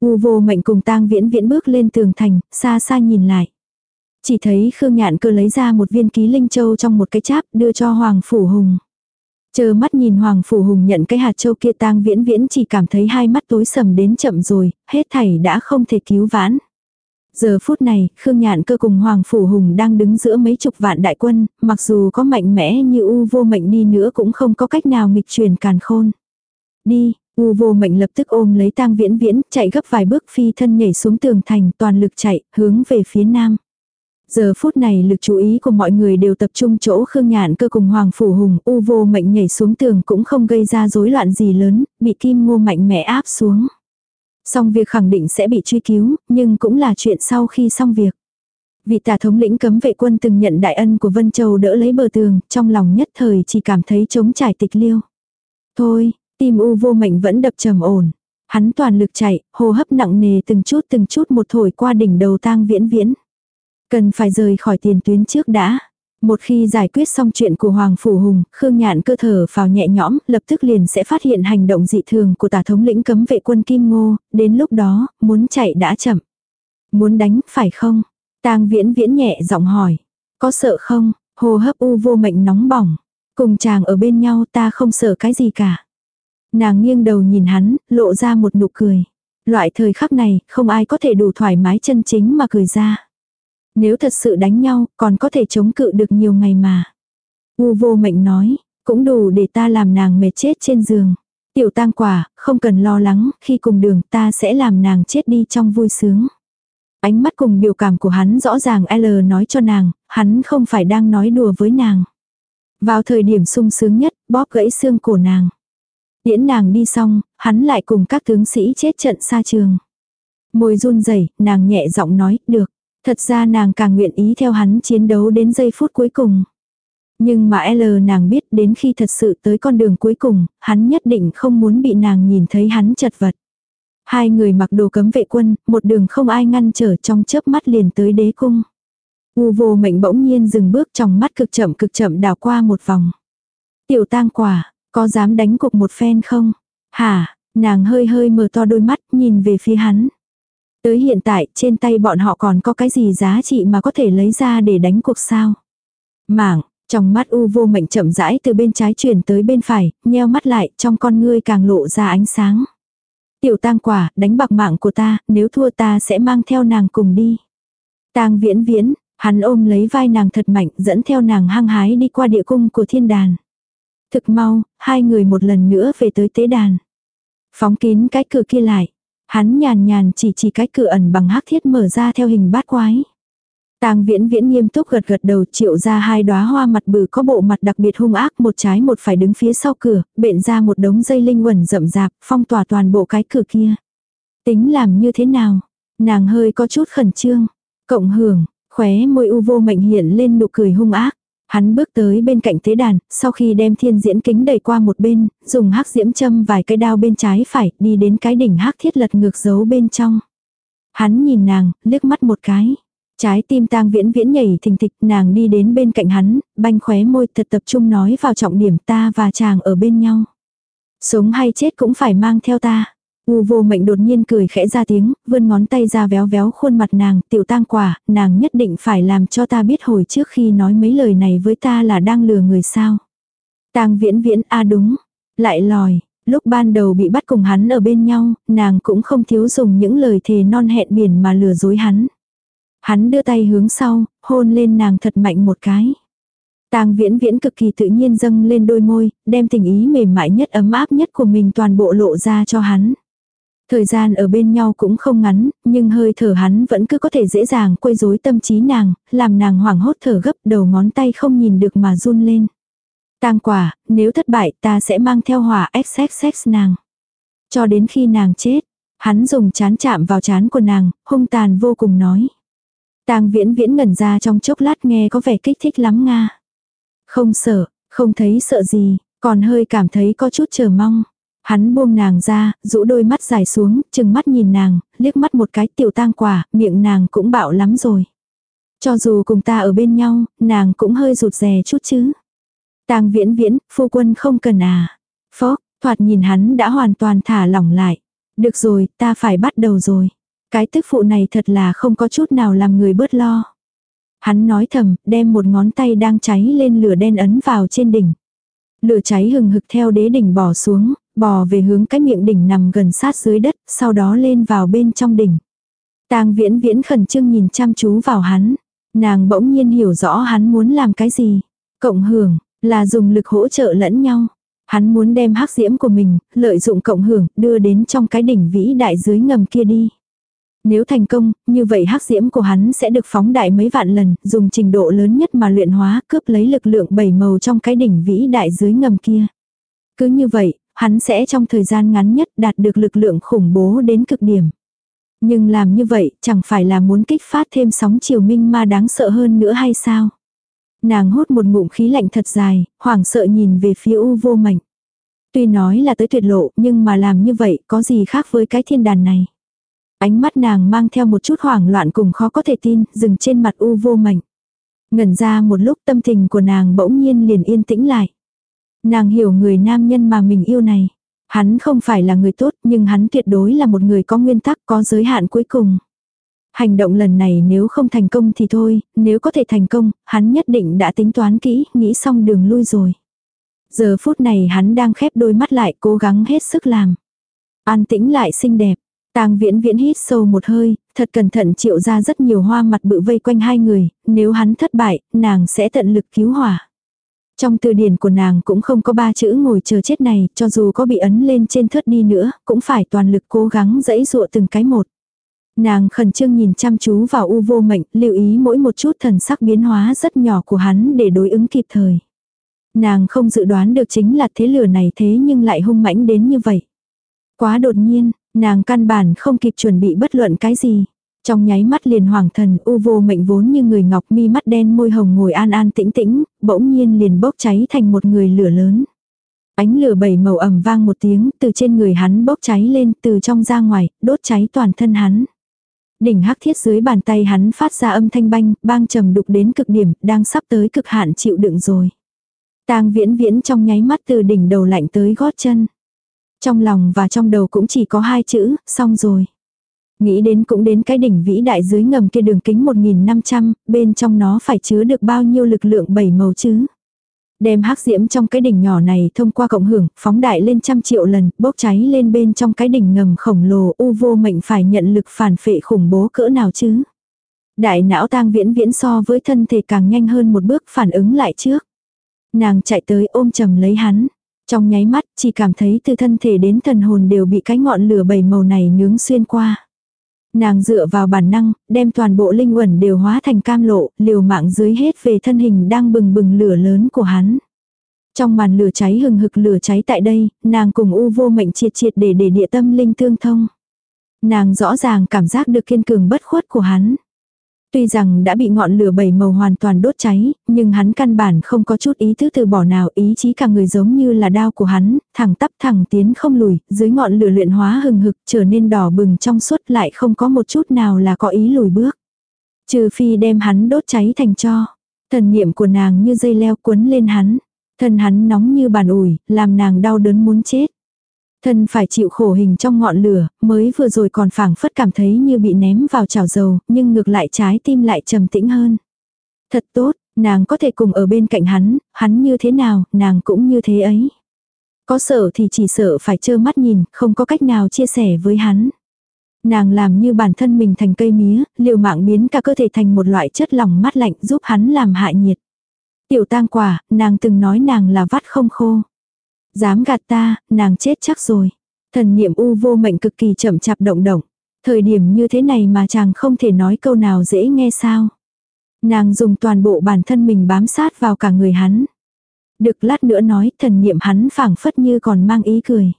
U vô mệnh cùng tang viễn viễn bước lên tường thành, xa xa nhìn lại. Chỉ thấy Khương Nhạn cơ lấy ra một viên ký linh châu trong một cái cháp đưa cho Hoàng Phủ Hùng. Chờ mắt nhìn Hoàng Phủ Hùng nhận cái hạt châu kia tang viễn viễn chỉ cảm thấy hai mắt tối sầm đến chậm rồi, hết thảy đã không thể cứu vãn. Giờ phút này, Khương Nhạn cơ cùng Hoàng Phủ Hùng đang đứng giữa mấy chục vạn đại quân, mặc dù có mạnh mẽ như U vô mệnh đi nữa cũng không có cách nào nghịch truyền càn khôn. Đi, U vô mệnh lập tức ôm lấy tang viễn viễn, chạy gấp vài bước phi thân nhảy xuống tường thành toàn lực chạy, hướng về phía nam. Giờ phút này lực chú ý của mọi người đều tập trung chỗ Khương Nhạn cơ cùng Hoàng Phủ Hùng, u vô mệnh nhảy xuống tường cũng không gây ra rối loạn gì lớn, bị kim ngô mạnh mẽ áp xuống. Xong việc khẳng định sẽ bị truy cứu, nhưng cũng là chuyện sau khi xong việc. Vị tà thống lĩnh cấm vệ quân từng nhận đại ân của Vân Châu đỡ lấy bờ tường, trong lòng nhất thời chỉ cảm thấy trống trải tịch liêu. Thôi, tim u vô mệnh vẫn đập trầm ổn. Hắn toàn lực chạy, hô hấp nặng nề từng chút từng chút một thổi qua đỉnh đầu tang viễn viễn. Cần phải rời khỏi tiền tuyến trước đã. Một khi giải quyết xong chuyện của Hoàng Phủ Hùng, Khương Nhạn cơ thở vào nhẹ nhõm, lập tức liền sẽ phát hiện hành động dị thường của tả thống lĩnh cấm vệ quân Kim Ngô, đến lúc đó, muốn chạy đã chậm. Muốn đánh, phải không? tang viễn viễn nhẹ giọng hỏi. Có sợ không? Hồ hấp u vô mệnh nóng bỏng. Cùng chàng ở bên nhau ta không sợ cái gì cả. Nàng nghiêng đầu nhìn hắn, lộ ra một nụ cười. Loại thời khắc này, không ai có thể đủ thoải mái chân chính mà cười ra. Nếu thật sự đánh nhau, còn có thể chống cự được nhiều ngày mà. U vô mệnh nói, cũng đủ để ta làm nàng mệt chết trên giường. Tiểu tang quả, không cần lo lắng, khi cùng đường ta sẽ làm nàng chết đi trong vui sướng. Ánh mắt cùng biểu cảm của hắn rõ ràng L nói cho nàng, hắn không phải đang nói đùa với nàng. Vào thời điểm sung sướng nhất, bóp gãy xương cổ nàng. Điễn nàng đi xong, hắn lại cùng các tướng sĩ chết trận xa trường. Môi run rẩy nàng nhẹ giọng nói, được. Thật ra nàng càng nguyện ý theo hắn chiến đấu đến giây phút cuối cùng. Nhưng mà L nàng biết đến khi thật sự tới con đường cuối cùng, hắn nhất định không muốn bị nàng nhìn thấy hắn chật vật. Hai người mặc đồ cấm vệ quân, một đường không ai ngăn trở trong chớp mắt liền tới đế cung. U vô mệnh bỗng nhiên dừng bước trong mắt cực chậm cực chậm đào qua một vòng. Tiểu tang quả, có dám đánh cục một phen không? Hả, nàng hơi hơi mở to đôi mắt nhìn về phía hắn. Tới hiện tại, trên tay bọn họ còn có cái gì giá trị mà có thể lấy ra để đánh cuộc sao? Mảng, trong mắt u vô mệnh chậm rãi từ bên trái chuyển tới bên phải, nheo mắt lại, trong con ngươi càng lộ ra ánh sáng. Tiểu tang quả, đánh bạc mạng của ta, nếu thua ta sẽ mang theo nàng cùng đi. Tang viễn viễn, Hắn ôm lấy vai nàng thật mạnh dẫn theo nàng hăng hái đi qua địa cung của thiên đàn. Thực mau, hai người một lần nữa về tới tế đàn. Phóng kín cái cửa kia lại. Hắn nhàn nhàn chỉ chỉ cái cửa ẩn bằng hắc thiết mở ra theo hình bát quái. Tang viễn viễn nghiêm túc gật gật đầu triệu ra hai đóa hoa mặt bự có bộ mặt đặc biệt hung ác một trái một phải đứng phía sau cửa, bện ra một đống dây linh quẩn rậm rạp, phong tỏa toàn bộ cái cửa kia. Tính làm như thế nào? Nàng hơi có chút khẩn trương. Cộng hưởng, khóe môi u vô mệnh hiện lên nụ cười hung ác. Hắn bước tới bên cạnh tế đàn, sau khi đem thiên diễn kính đẩy qua một bên, dùng hắc diễm châm vài cái đao bên trái phải, đi đến cái đỉnh hắc thiết lật ngược giấu bên trong. Hắn nhìn nàng, liếc mắt một cái. Trái tim tang viễn viễn nhảy thình thịch, nàng đi đến bên cạnh hắn, banh khóe môi thật tập trung nói vào trọng điểm ta và chàng ở bên nhau. Sống hay chết cũng phải mang theo ta. U vô mệnh đột nhiên cười khẽ ra tiếng, vươn ngón tay ra véo véo khuôn mặt nàng, tiểu tang quả, nàng nhất định phải làm cho ta biết hồi trước khi nói mấy lời này với ta là đang lừa người sao. Tang viễn viễn a đúng, lại lòi, lúc ban đầu bị bắt cùng hắn ở bên nhau, nàng cũng không thiếu dùng những lời thề non hẹn biển mà lừa dối hắn. Hắn đưa tay hướng sau, hôn lên nàng thật mạnh một cái. Tang viễn viễn cực kỳ tự nhiên dâng lên đôi môi, đem tình ý mềm mại nhất ấm áp nhất của mình toàn bộ lộ ra cho hắn. Thời gian ở bên nhau cũng không ngắn, nhưng hơi thở hắn vẫn cứ có thể dễ dàng quấy rối tâm trí nàng, làm nàng hoảng hốt thở gấp đầu ngón tay không nhìn được mà run lên. Tang quả, nếu thất bại ta sẽ mang theo hỏa XXX nàng. Cho đến khi nàng chết, hắn dùng chán chạm vào chán của nàng, hung tàn vô cùng nói. Tang viễn viễn ngẩn ra trong chốc lát nghe có vẻ kích thích lắm nga. Không sợ, không thấy sợ gì, còn hơi cảm thấy có chút chờ mong. Hắn buông nàng ra, rũ đôi mắt dài xuống, chừng mắt nhìn nàng, liếc mắt một cái tiểu tang quả, miệng nàng cũng bạo lắm rồi. Cho dù cùng ta ở bên nhau, nàng cũng hơi rụt rè chút chứ. Tang viễn viễn, phu quân không cần à. Phó, thoạt nhìn hắn đã hoàn toàn thả lỏng lại. Được rồi, ta phải bắt đầu rồi. Cái tức phụ này thật là không có chút nào làm người bớt lo. Hắn nói thầm, đem một ngón tay đang cháy lên lửa đen ấn vào trên đỉnh. Lửa cháy hừng hực theo đế đỉnh bỏ xuống, bò về hướng cái miệng đỉnh nằm gần sát dưới đất, sau đó lên vào bên trong đỉnh. Tang viễn viễn khẩn trương nhìn chăm chú vào hắn. Nàng bỗng nhiên hiểu rõ hắn muốn làm cái gì. Cộng hưởng, là dùng lực hỗ trợ lẫn nhau. Hắn muốn đem hắc diễm của mình, lợi dụng cộng hưởng, đưa đến trong cái đỉnh vĩ đại dưới ngầm kia đi. Nếu thành công, như vậy hắc diễm của hắn sẽ được phóng đại mấy vạn lần, dùng trình độ lớn nhất mà luyện hóa, cướp lấy lực lượng bảy màu trong cái đỉnh vĩ đại dưới ngầm kia. Cứ như vậy, hắn sẽ trong thời gian ngắn nhất đạt được lực lượng khủng bố đến cực điểm. Nhưng làm như vậy chẳng phải là muốn kích phát thêm sóng chiều minh ma đáng sợ hơn nữa hay sao? Nàng hút một ngụm khí lạnh thật dài, hoảng sợ nhìn về phía u vô mạnh. Tuy nói là tới tuyệt lộ nhưng mà làm như vậy có gì khác với cái thiên đàn này. Ánh mắt nàng mang theo một chút hoảng loạn cùng khó có thể tin, dừng trên mặt u vô mạnh. Ngẩn ra một lúc tâm tình của nàng bỗng nhiên liền yên tĩnh lại. Nàng hiểu người nam nhân mà mình yêu này. Hắn không phải là người tốt nhưng hắn tuyệt đối là một người có nguyên tắc có giới hạn cuối cùng. Hành động lần này nếu không thành công thì thôi, nếu có thể thành công, hắn nhất định đã tính toán kỹ, nghĩ xong đường lui rồi. Giờ phút này hắn đang khép đôi mắt lại cố gắng hết sức làm. An tĩnh lại xinh đẹp, Tang viễn viễn hít sâu một hơi, thật cẩn thận triệu ra rất nhiều hoa mặt bự vây quanh hai người, nếu hắn thất bại, nàng sẽ tận lực cứu hỏa. Trong từ điển của nàng cũng không có ba chữ ngồi chờ chết này, cho dù có bị ấn lên trên thớt đi nữa, cũng phải toàn lực cố gắng dẫy dụa từng cái một. Nàng khẩn trương nhìn chăm chú vào u vô mệnh, lưu ý mỗi một chút thần sắc biến hóa rất nhỏ của hắn để đối ứng kịp thời. Nàng không dự đoán được chính là thế lửa này thế nhưng lại hung mãnh đến như vậy. Quá đột nhiên, Nàng căn bản không kịp chuẩn bị bất luận cái gì. Trong nháy mắt liền hoàng thần u vô mệnh vốn như người ngọc mi mắt đen môi hồng ngồi an an tĩnh tĩnh, bỗng nhiên liền bốc cháy thành một người lửa lớn. Ánh lửa bảy màu ầm vang một tiếng, từ trên người hắn bốc cháy lên, từ trong ra ngoài, đốt cháy toàn thân hắn. Đỉnh hắc thiết dưới bàn tay hắn phát ra âm thanh banh, bang trầm đục đến cực điểm, đang sắp tới cực hạn chịu đựng rồi. Tang viễn viễn trong nháy mắt từ đỉnh đầu lạnh tới gót chân. Trong lòng và trong đầu cũng chỉ có hai chữ, xong rồi. Nghĩ đến cũng đến cái đỉnh vĩ đại dưới ngầm kia đường kính 1.500, bên trong nó phải chứa được bao nhiêu lực lượng bảy màu chứ. Đem hắc diễm trong cái đỉnh nhỏ này thông qua cộng hưởng, phóng đại lên trăm triệu lần, bốc cháy lên bên trong cái đỉnh ngầm khổng lồ u vô mệnh phải nhận lực phản phệ khủng bố cỡ nào chứ. Đại não tang viễn viễn so với thân thể càng nhanh hơn một bước phản ứng lại trước. Nàng chạy tới ôm chầm lấy hắn. Trong nháy mắt chỉ cảm thấy từ thân thể đến thần hồn đều bị cái ngọn lửa bảy màu này nướng xuyên qua. Nàng dựa vào bản năng, đem toàn bộ linh uẩn đều hóa thành cam lộ, liều mạng dưới hết về thân hình đang bừng bừng lửa lớn của hắn. Trong màn lửa cháy hừng hực lửa cháy tại đây, nàng cùng u vô mệnh triệt triệt để để địa tâm linh tương thông. Nàng rõ ràng cảm giác được kiên cường bất khuất của hắn. Tuy rằng đã bị ngọn lửa bảy màu hoàn toàn đốt cháy, nhưng hắn căn bản không có chút ý thức từ bỏ nào ý chí cả người giống như là đao của hắn, thẳng tắp thẳng tiến không lùi, dưới ngọn lửa luyện hóa hừng hực trở nên đỏ bừng trong suốt lại không có một chút nào là có ý lùi bước. Trừ phi đem hắn đốt cháy thành cho. Thần niệm của nàng như dây leo cuốn lên hắn. Thân hắn nóng như bàn ủi, làm nàng đau đớn muốn chết. Thân phải chịu khổ hình trong ngọn lửa, mới vừa rồi còn phảng phất cảm thấy như bị ném vào chảo dầu, nhưng ngược lại trái tim lại trầm tĩnh hơn. Thật tốt, nàng có thể cùng ở bên cạnh hắn, hắn như thế nào, nàng cũng như thế ấy. Có sợ thì chỉ sợ phải trơ mắt nhìn, không có cách nào chia sẻ với hắn. Nàng làm như bản thân mình thành cây mía, liều mạng biến cả cơ thể thành một loại chất lỏng mát lạnh giúp hắn làm hại nhiệt. Tiểu tang quả, nàng từng nói nàng là vắt không khô. Dám gạt ta, nàng chết chắc rồi. Thần niệm u vô mệnh cực kỳ chậm chạp động động. Thời điểm như thế này mà chàng không thể nói câu nào dễ nghe sao. Nàng dùng toàn bộ bản thân mình bám sát vào cả người hắn. Được lát nữa nói thần niệm hắn phảng phất như còn mang ý cười.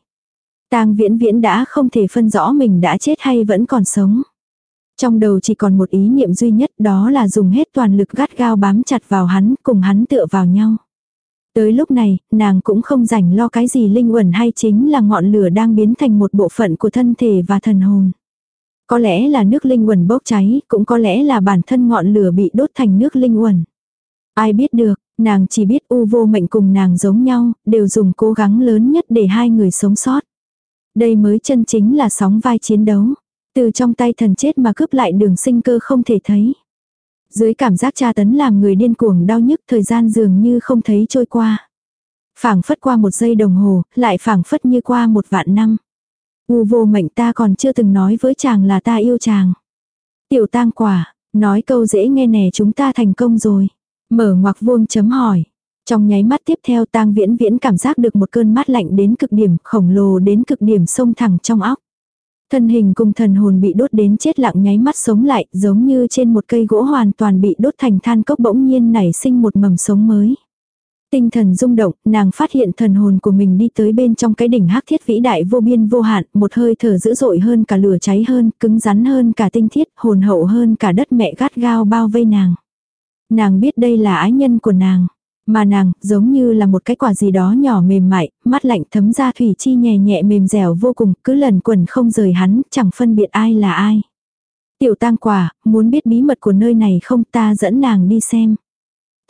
tang viễn viễn đã không thể phân rõ mình đã chết hay vẫn còn sống. Trong đầu chỉ còn một ý niệm duy nhất đó là dùng hết toàn lực gắt gao bám chặt vào hắn cùng hắn tựa vào nhau. Tới lúc này, nàng cũng không rảnh lo cái gì linh uẩn hay chính là ngọn lửa đang biến thành một bộ phận của thân thể và thần hồn. Có lẽ là nước linh uẩn bốc cháy, cũng có lẽ là bản thân ngọn lửa bị đốt thành nước linh uẩn. Ai biết được, nàng chỉ biết u vô mệnh cùng nàng giống nhau, đều dùng cố gắng lớn nhất để hai người sống sót. Đây mới chân chính là sóng vai chiến đấu. Từ trong tay thần chết mà cướp lại đường sinh cơ không thể thấy. Dưới cảm giác tra tấn làm người điên cuồng đau nhức thời gian dường như không thấy trôi qua. phảng phất qua một giây đồng hồ, lại phảng phất như qua một vạn năm. U vô mệnh ta còn chưa từng nói với chàng là ta yêu chàng. Tiểu tang quả, nói câu dễ nghe nè chúng ta thành công rồi. Mở ngoặc vuông chấm hỏi. Trong nháy mắt tiếp theo tang viễn viễn cảm giác được một cơn mát lạnh đến cực điểm khổng lồ đến cực điểm sông thẳng trong óc. Thân hình cùng thần hồn bị đốt đến chết lặng nháy mắt sống lại, giống như trên một cây gỗ hoàn toàn bị đốt thành than cốc bỗng nhiên nảy sinh một mầm sống mới. Tinh thần rung động, nàng phát hiện thần hồn của mình đi tới bên trong cái đỉnh hắc thiết vĩ đại vô biên vô hạn, một hơi thở dữ dội hơn cả lửa cháy hơn, cứng rắn hơn cả tinh thiết, hồn hậu hơn cả đất mẹ gắt gao bao vây nàng. Nàng biết đây là ái nhân của nàng. Mà nàng, giống như là một cái quả gì đó nhỏ mềm mại, mắt lạnh thấm ra thủy chi nhẹ nhẹ mềm dẻo vô cùng, cứ lần quần không rời hắn, chẳng phân biệt ai là ai. Tiểu tang quả, muốn biết bí mật của nơi này không ta dẫn nàng đi xem.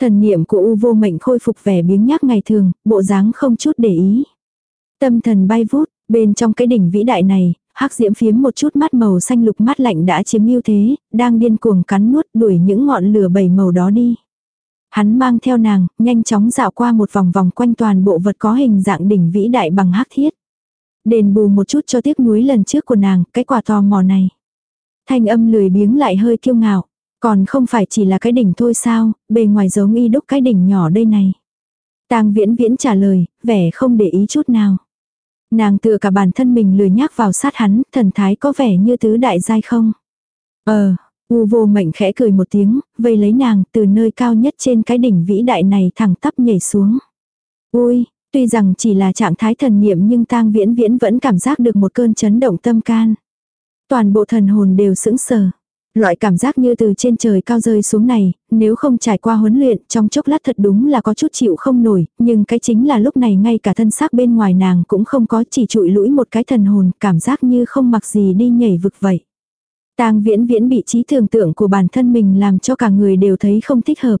Thần niệm của U vô mệnh khôi phục vẻ biếng nhác ngày thường, bộ dáng không chút để ý. Tâm thần bay vút, bên trong cái đỉnh vĩ đại này, hắc diễm phiếm một chút mắt màu xanh lục mắt lạnh đã chiếm ưu thế, đang điên cuồng cắn nuốt đuổi những ngọn lửa bảy màu đó đi. Hắn mang theo nàng, nhanh chóng dạo qua một vòng vòng quanh toàn bộ vật có hình dạng đỉnh vĩ đại bằng hắc thiết. Đền bù một chút cho tiếc nuối lần trước của nàng, cái quả tò mò này. Thanh âm lười biếng lại hơi kiêu ngạo. Còn không phải chỉ là cái đỉnh thôi sao, bề ngoài giống y đúc cái đỉnh nhỏ đây này. Tang viễn viễn trả lời, vẻ không để ý chút nào. Nàng tựa cả bản thân mình lười nhác vào sát hắn, thần thái có vẻ như tứ đại giai không. Ờ, U vô mệnh khẽ cười một tiếng, vây lấy nàng từ nơi cao nhất trên cái đỉnh vĩ đại này thẳng tắp nhảy xuống. Ui, tuy rằng chỉ là trạng thái thần niệm nhưng tang viễn viễn vẫn cảm giác được một cơn chấn động tâm can. Toàn bộ thần hồn đều sững sờ. Loại cảm giác như từ trên trời cao rơi xuống này, nếu không trải qua huấn luyện trong chốc lát thật đúng là có chút chịu không nổi, nhưng cái chính là lúc này ngay cả thân xác bên ngoài nàng cũng không có chỉ trụi lũi một cái thần hồn, cảm giác như không mặc gì đi nhảy vực vậy. Tang viễn viễn bị trí tưởng tượng của bản thân mình làm cho cả người đều thấy không thích hợp.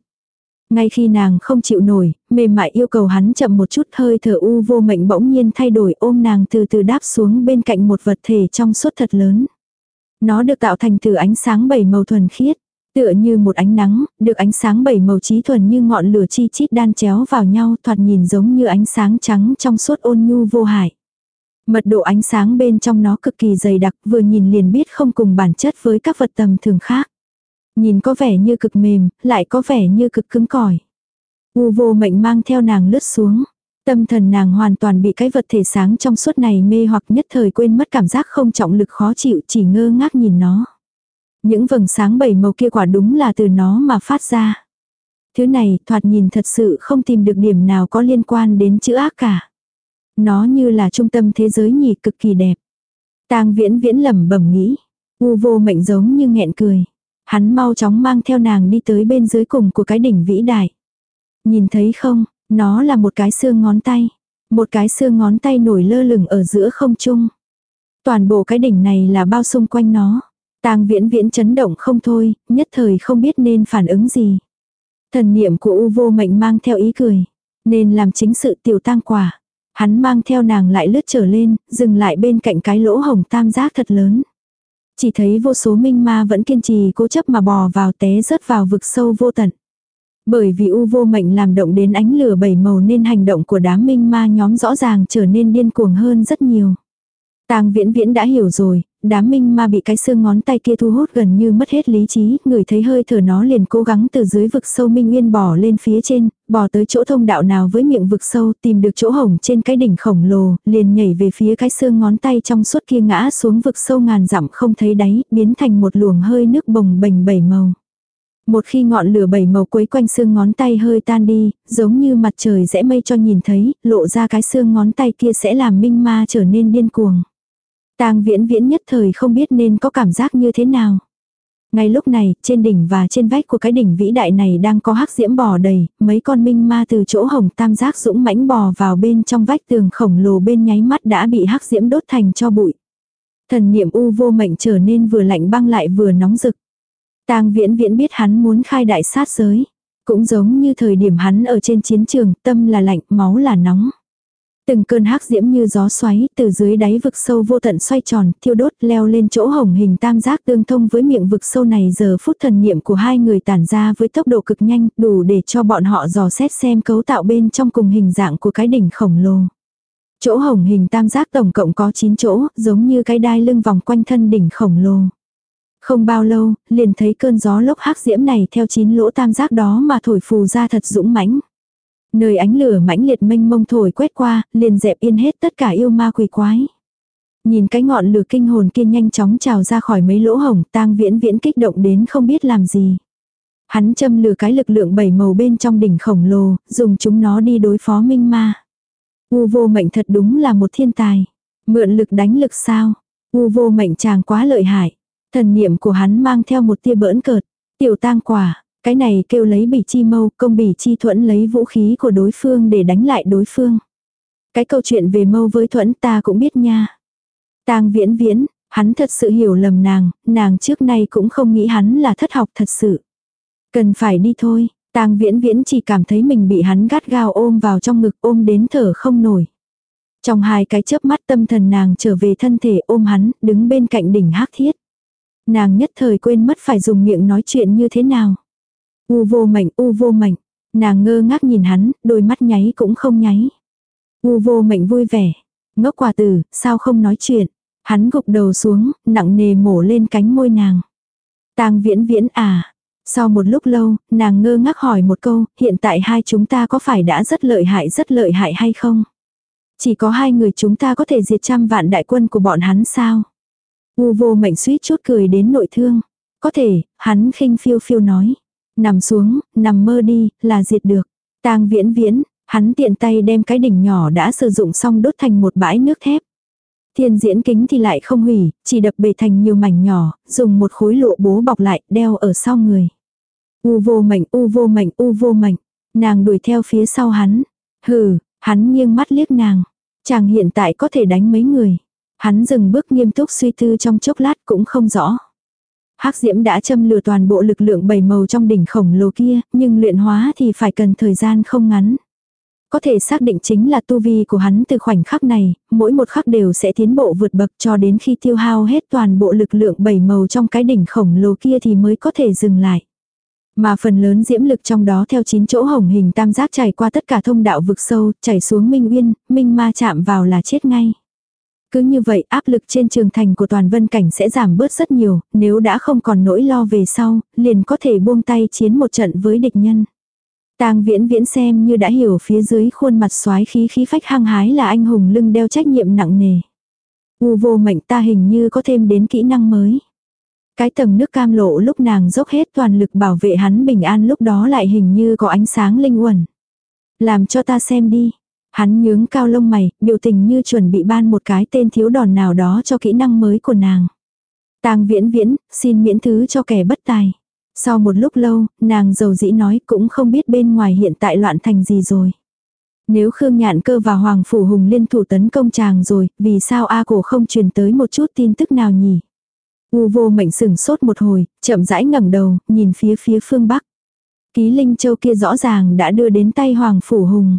Ngay khi nàng không chịu nổi, mềm mại yêu cầu hắn chậm một chút hơi thở u vô mệnh bỗng nhiên thay đổi ôm nàng từ từ đáp xuống bên cạnh một vật thể trong suốt thật lớn. Nó được tạo thành từ ánh sáng bảy màu thuần khiết, tựa như một ánh nắng, được ánh sáng bảy màu trí thuần như ngọn lửa chi chít đan chéo vào nhau thoạt nhìn giống như ánh sáng trắng trong suốt ôn nhu vô hại. Mật độ ánh sáng bên trong nó cực kỳ dày đặc, vừa nhìn liền biết không cùng bản chất với các vật tầm thường khác. Nhìn có vẻ như cực mềm, lại có vẻ như cực cứng cỏi. U vô mệnh mang theo nàng lướt xuống. Tâm thần nàng hoàn toàn bị cái vật thể sáng trong suốt này mê hoặc nhất thời quên mất cảm giác không trọng lực khó chịu chỉ ngơ ngác nhìn nó. Những vầng sáng bảy màu kia quả đúng là từ nó mà phát ra. Thứ này thoạt nhìn thật sự không tìm được điểm nào có liên quan đến chữ ác cả. Nó như là trung tâm thế giới nhỉ cực kỳ đẹp. tang viễn viễn lẩm bẩm nghĩ. U vô mệnh giống như nghẹn cười. Hắn mau chóng mang theo nàng đi tới bên dưới cùng của cái đỉnh vĩ đại. Nhìn thấy không, nó là một cái xương ngón tay. Một cái xương ngón tay nổi lơ lửng ở giữa không trung. Toàn bộ cái đỉnh này là bao xung quanh nó. Tang viễn viễn chấn động không thôi, nhất thời không biết nên phản ứng gì. Thần niệm của U vô mệnh mang theo ý cười. Nên làm chính sự tiểu tang quả. Hắn mang theo nàng lại lướt trở lên, dừng lại bên cạnh cái lỗ hồng tam giác thật lớn. Chỉ thấy vô số minh ma vẫn kiên trì cố chấp mà bò vào té rớt vào vực sâu vô tận. Bởi vì u vô mệnh làm động đến ánh lửa bảy màu nên hành động của đám minh ma nhóm rõ ràng trở nên điên cuồng hơn rất nhiều. Tang viễn viễn đã hiểu rồi, đám minh ma bị cái xương ngón tay kia thu hút gần như mất hết lý trí, người thấy hơi thở nó liền cố gắng từ dưới vực sâu minh nguyên bò lên phía trên, bò tới chỗ thông đạo nào với miệng vực sâu tìm được chỗ hổng trên cái đỉnh khổng lồ, liền nhảy về phía cái xương ngón tay trong suốt kia ngã xuống vực sâu ngàn dặm không thấy đáy, biến thành một luồng hơi nước bồng bềnh bảy màu. Một khi ngọn lửa bảy màu quấy quanh xương ngón tay hơi tan đi, giống như mặt trời rẽ mây cho nhìn thấy, lộ ra cái xương ngón tay kia sẽ làm minh ma trở nên điên cuồng. Tang viễn viễn nhất thời không biết nên có cảm giác như thế nào. Ngay lúc này, trên đỉnh và trên vách của cái đỉnh vĩ đại này đang có hắc diễm bò đầy, mấy con minh ma từ chỗ hồng tam giác dũng mãnh bò vào bên trong vách tường khổng lồ bên nháy mắt đã bị hắc diễm đốt thành cho bụi. Thần niệm u vô mệnh trở nên vừa lạnh băng lại vừa nóng rực. Tang viễn viễn biết hắn muốn khai đại sát giới. Cũng giống như thời điểm hắn ở trên chiến trường, tâm là lạnh, máu là nóng. Từng cơn hắc diễm như gió xoáy từ dưới đáy vực sâu vô tận xoay tròn, thiêu đốt leo lên chỗ hồng hình tam giác tương thông với miệng vực sâu này giờ phút thần niệm của hai người tản ra với tốc độ cực nhanh đủ để cho bọn họ dò xét xem cấu tạo bên trong cùng hình dạng của cái đỉnh khổng lồ. Chỗ hồng hình tam giác tổng cộng có 9 chỗ, giống như cái đai lưng vòng quanh thân đỉnh khổng lồ. Không bao lâu, liền thấy cơn gió lốc hắc diễm này theo chín lỗ tam giác đó mà thổi phù ra thật dũng mãnh. Nơi ánh lửa mãnh liệt mênh mông thổi quét qua, liền dẹp yên hết tất cả yêu ma quỷ quái. Nhìn cái ngọn lửa kinh hồn kia nhanh chóng trào ra khỏi mấy lỗ hổng, tang viễn viễn kích động đến không biết làm gì. Hắn châm lửa cái lực lượng bảy màu bên trong đỉnh khổng lồ, dùng chúng nó đi đối phó minh ma. U vô mệnh thật đúng là một thiên tài. Mượn lực đánh lực sao? U vô mệnh chàng quá lợi hại. Thần niệm của hắn mang theo một tia bỡn cợt. Tiểu tang quả, cái này kêu lấy bỉ chi mâu, công bỉ chi thuẫn lấy vũ khí của đối phương để đánh lại đối phương. Cái câu chuyện về mâu với thuẫn ta cũng biết nha. Tang viễn viễn, hắn thật sự hiểu lầm nàng, nàng trước nay cũng không nghĩ hắn là thất học thật sự. Cần phải đi thôi, tang viễn viễn chỉ cảm thấy mình bị hắn gắt gao ôm vào trong ngực ôm đến thở không nổi. Trong hai cái chớp mắt tâm thần nàng trở về thân thể ôm hắn, đứng bên cạnh đỉnh hắc thiết. Nàng nhất thời quên mất phải dùng miệng nói chuyện như thế nào. U vô mệnh, u vô mệnh. Nàng ngơ ngác nhìn hắn, đôi mắt nháy cũng không nháy. U vô mệnh vui vẻ. Ngốc quả tử, sao không nói chuyện. Hắn gục đầu xuống, nặng nề mổ lên cánh môi nàng. tang viễn viễn à. Sau một lúc lâu, nàng ngơ ngác hỏi một câu, hiện tại hai chúng ta có phải đã rất lợi hại rất lợi hại hay không? Chỉ có hai người chúng ta có thể diệt trăm vạn đại quân của bọn hắn sao? U vô mệnh suýt chút cười đến nội thương. Có thể, hắn khinh phiêu phiêu nói. Nằm xuống, nằm mơ đi, là diệt được. tang viễn viễn, hắn tiện tay đem cái đỉnh nhỏ đã sử dụng xong đốt thành một bãi nước thép. Thiên diễn kính thì lại không hủy, chỉ đập bể thành nhiều mảnh nhỏ, dùng một khối lụa bố bọc lại, đeo ở sau người. U vô mảnh, u vô mảnh, u vô mảnh. Nàng đuổi theo phía sau hắn. Hừ, hắn nghiêng mắt liếc nàng. Chàng hiện tại có thể đánh mấy người. Hắn dừng bước nghiêm túc suy tư trong chốc lát cũng không rõ. Hắc diễm đã châm lửa toàn bộ lực lượng bảy màu trong đỉnh khổng lồ kia, nhưng luyện hóa thì phải cần thời gian không ngắn. Có thể xác định chính là tu vi của hắn từ khoảnh khắc này, mỗi một khắc đều sẽ tiến bộ vượt bậc cho đến khi tiêu hao hết toàn bộ lực lượng bảy màu trong cái đỉnh khổng lồ kia thì mới có thể dừng lại. Mà phần lớn diễm lực trong đó theo chín chỗ hồng hình tam giác chảy qua tất cả thông đạo vực sâu, chảy xuống minh uyên, minh ma chạm vào là chết ngay. Cứ như vậy áp lực trên trường thành của toàn vân cảnh sẽ giảm bớt rất nhiều, nếu đã không còn nỗi lo về sau, liền có thể buông tay chiến một trận với địch nhân. Tang viễn viễn xem như đã hiểu phía dưới khuôn mặt xoái khí khí phách hăng hái là anh hùng lưng đeo trách nhiệm nặng nề. U vô mệnh ta hình như có thêm đến kỹ năng mới. Cái tầng nước cam lộ lúc nàng dốc hết toàn lực bảo vệ hắn bình an lúc đó lại hình như có ánh sáng linh uẩn. Làm cho ta xem đi. Hắn nhướng cao lông mày, biểu tình như chuẩn bị ban một cái tên thiếu đòn nào đó cho kỹ năng mới của nàng. Tang viễn viễn, xin miễn thứ cho kẻ bất tài. Sau một lúc lâu, nàng dầu dĩ nói cũng không biết bên ngoài hiện tại loạn thành gì rồi. Nếu Khương Nhạn Cơ và Hoàng Phủ Hùng liên thủ tấn công chàng rồi, vì sao A cổ không truyền tới một chút tin tức nào nhỉ? U vô mệnh sừng sốt một hồi, chậm rãi ngẩng đầu, nhìn phía phía phương Bắc. Ký Linh Châu kia rõ ràng đã đưa đến tay Hoàng Phủ Hùng.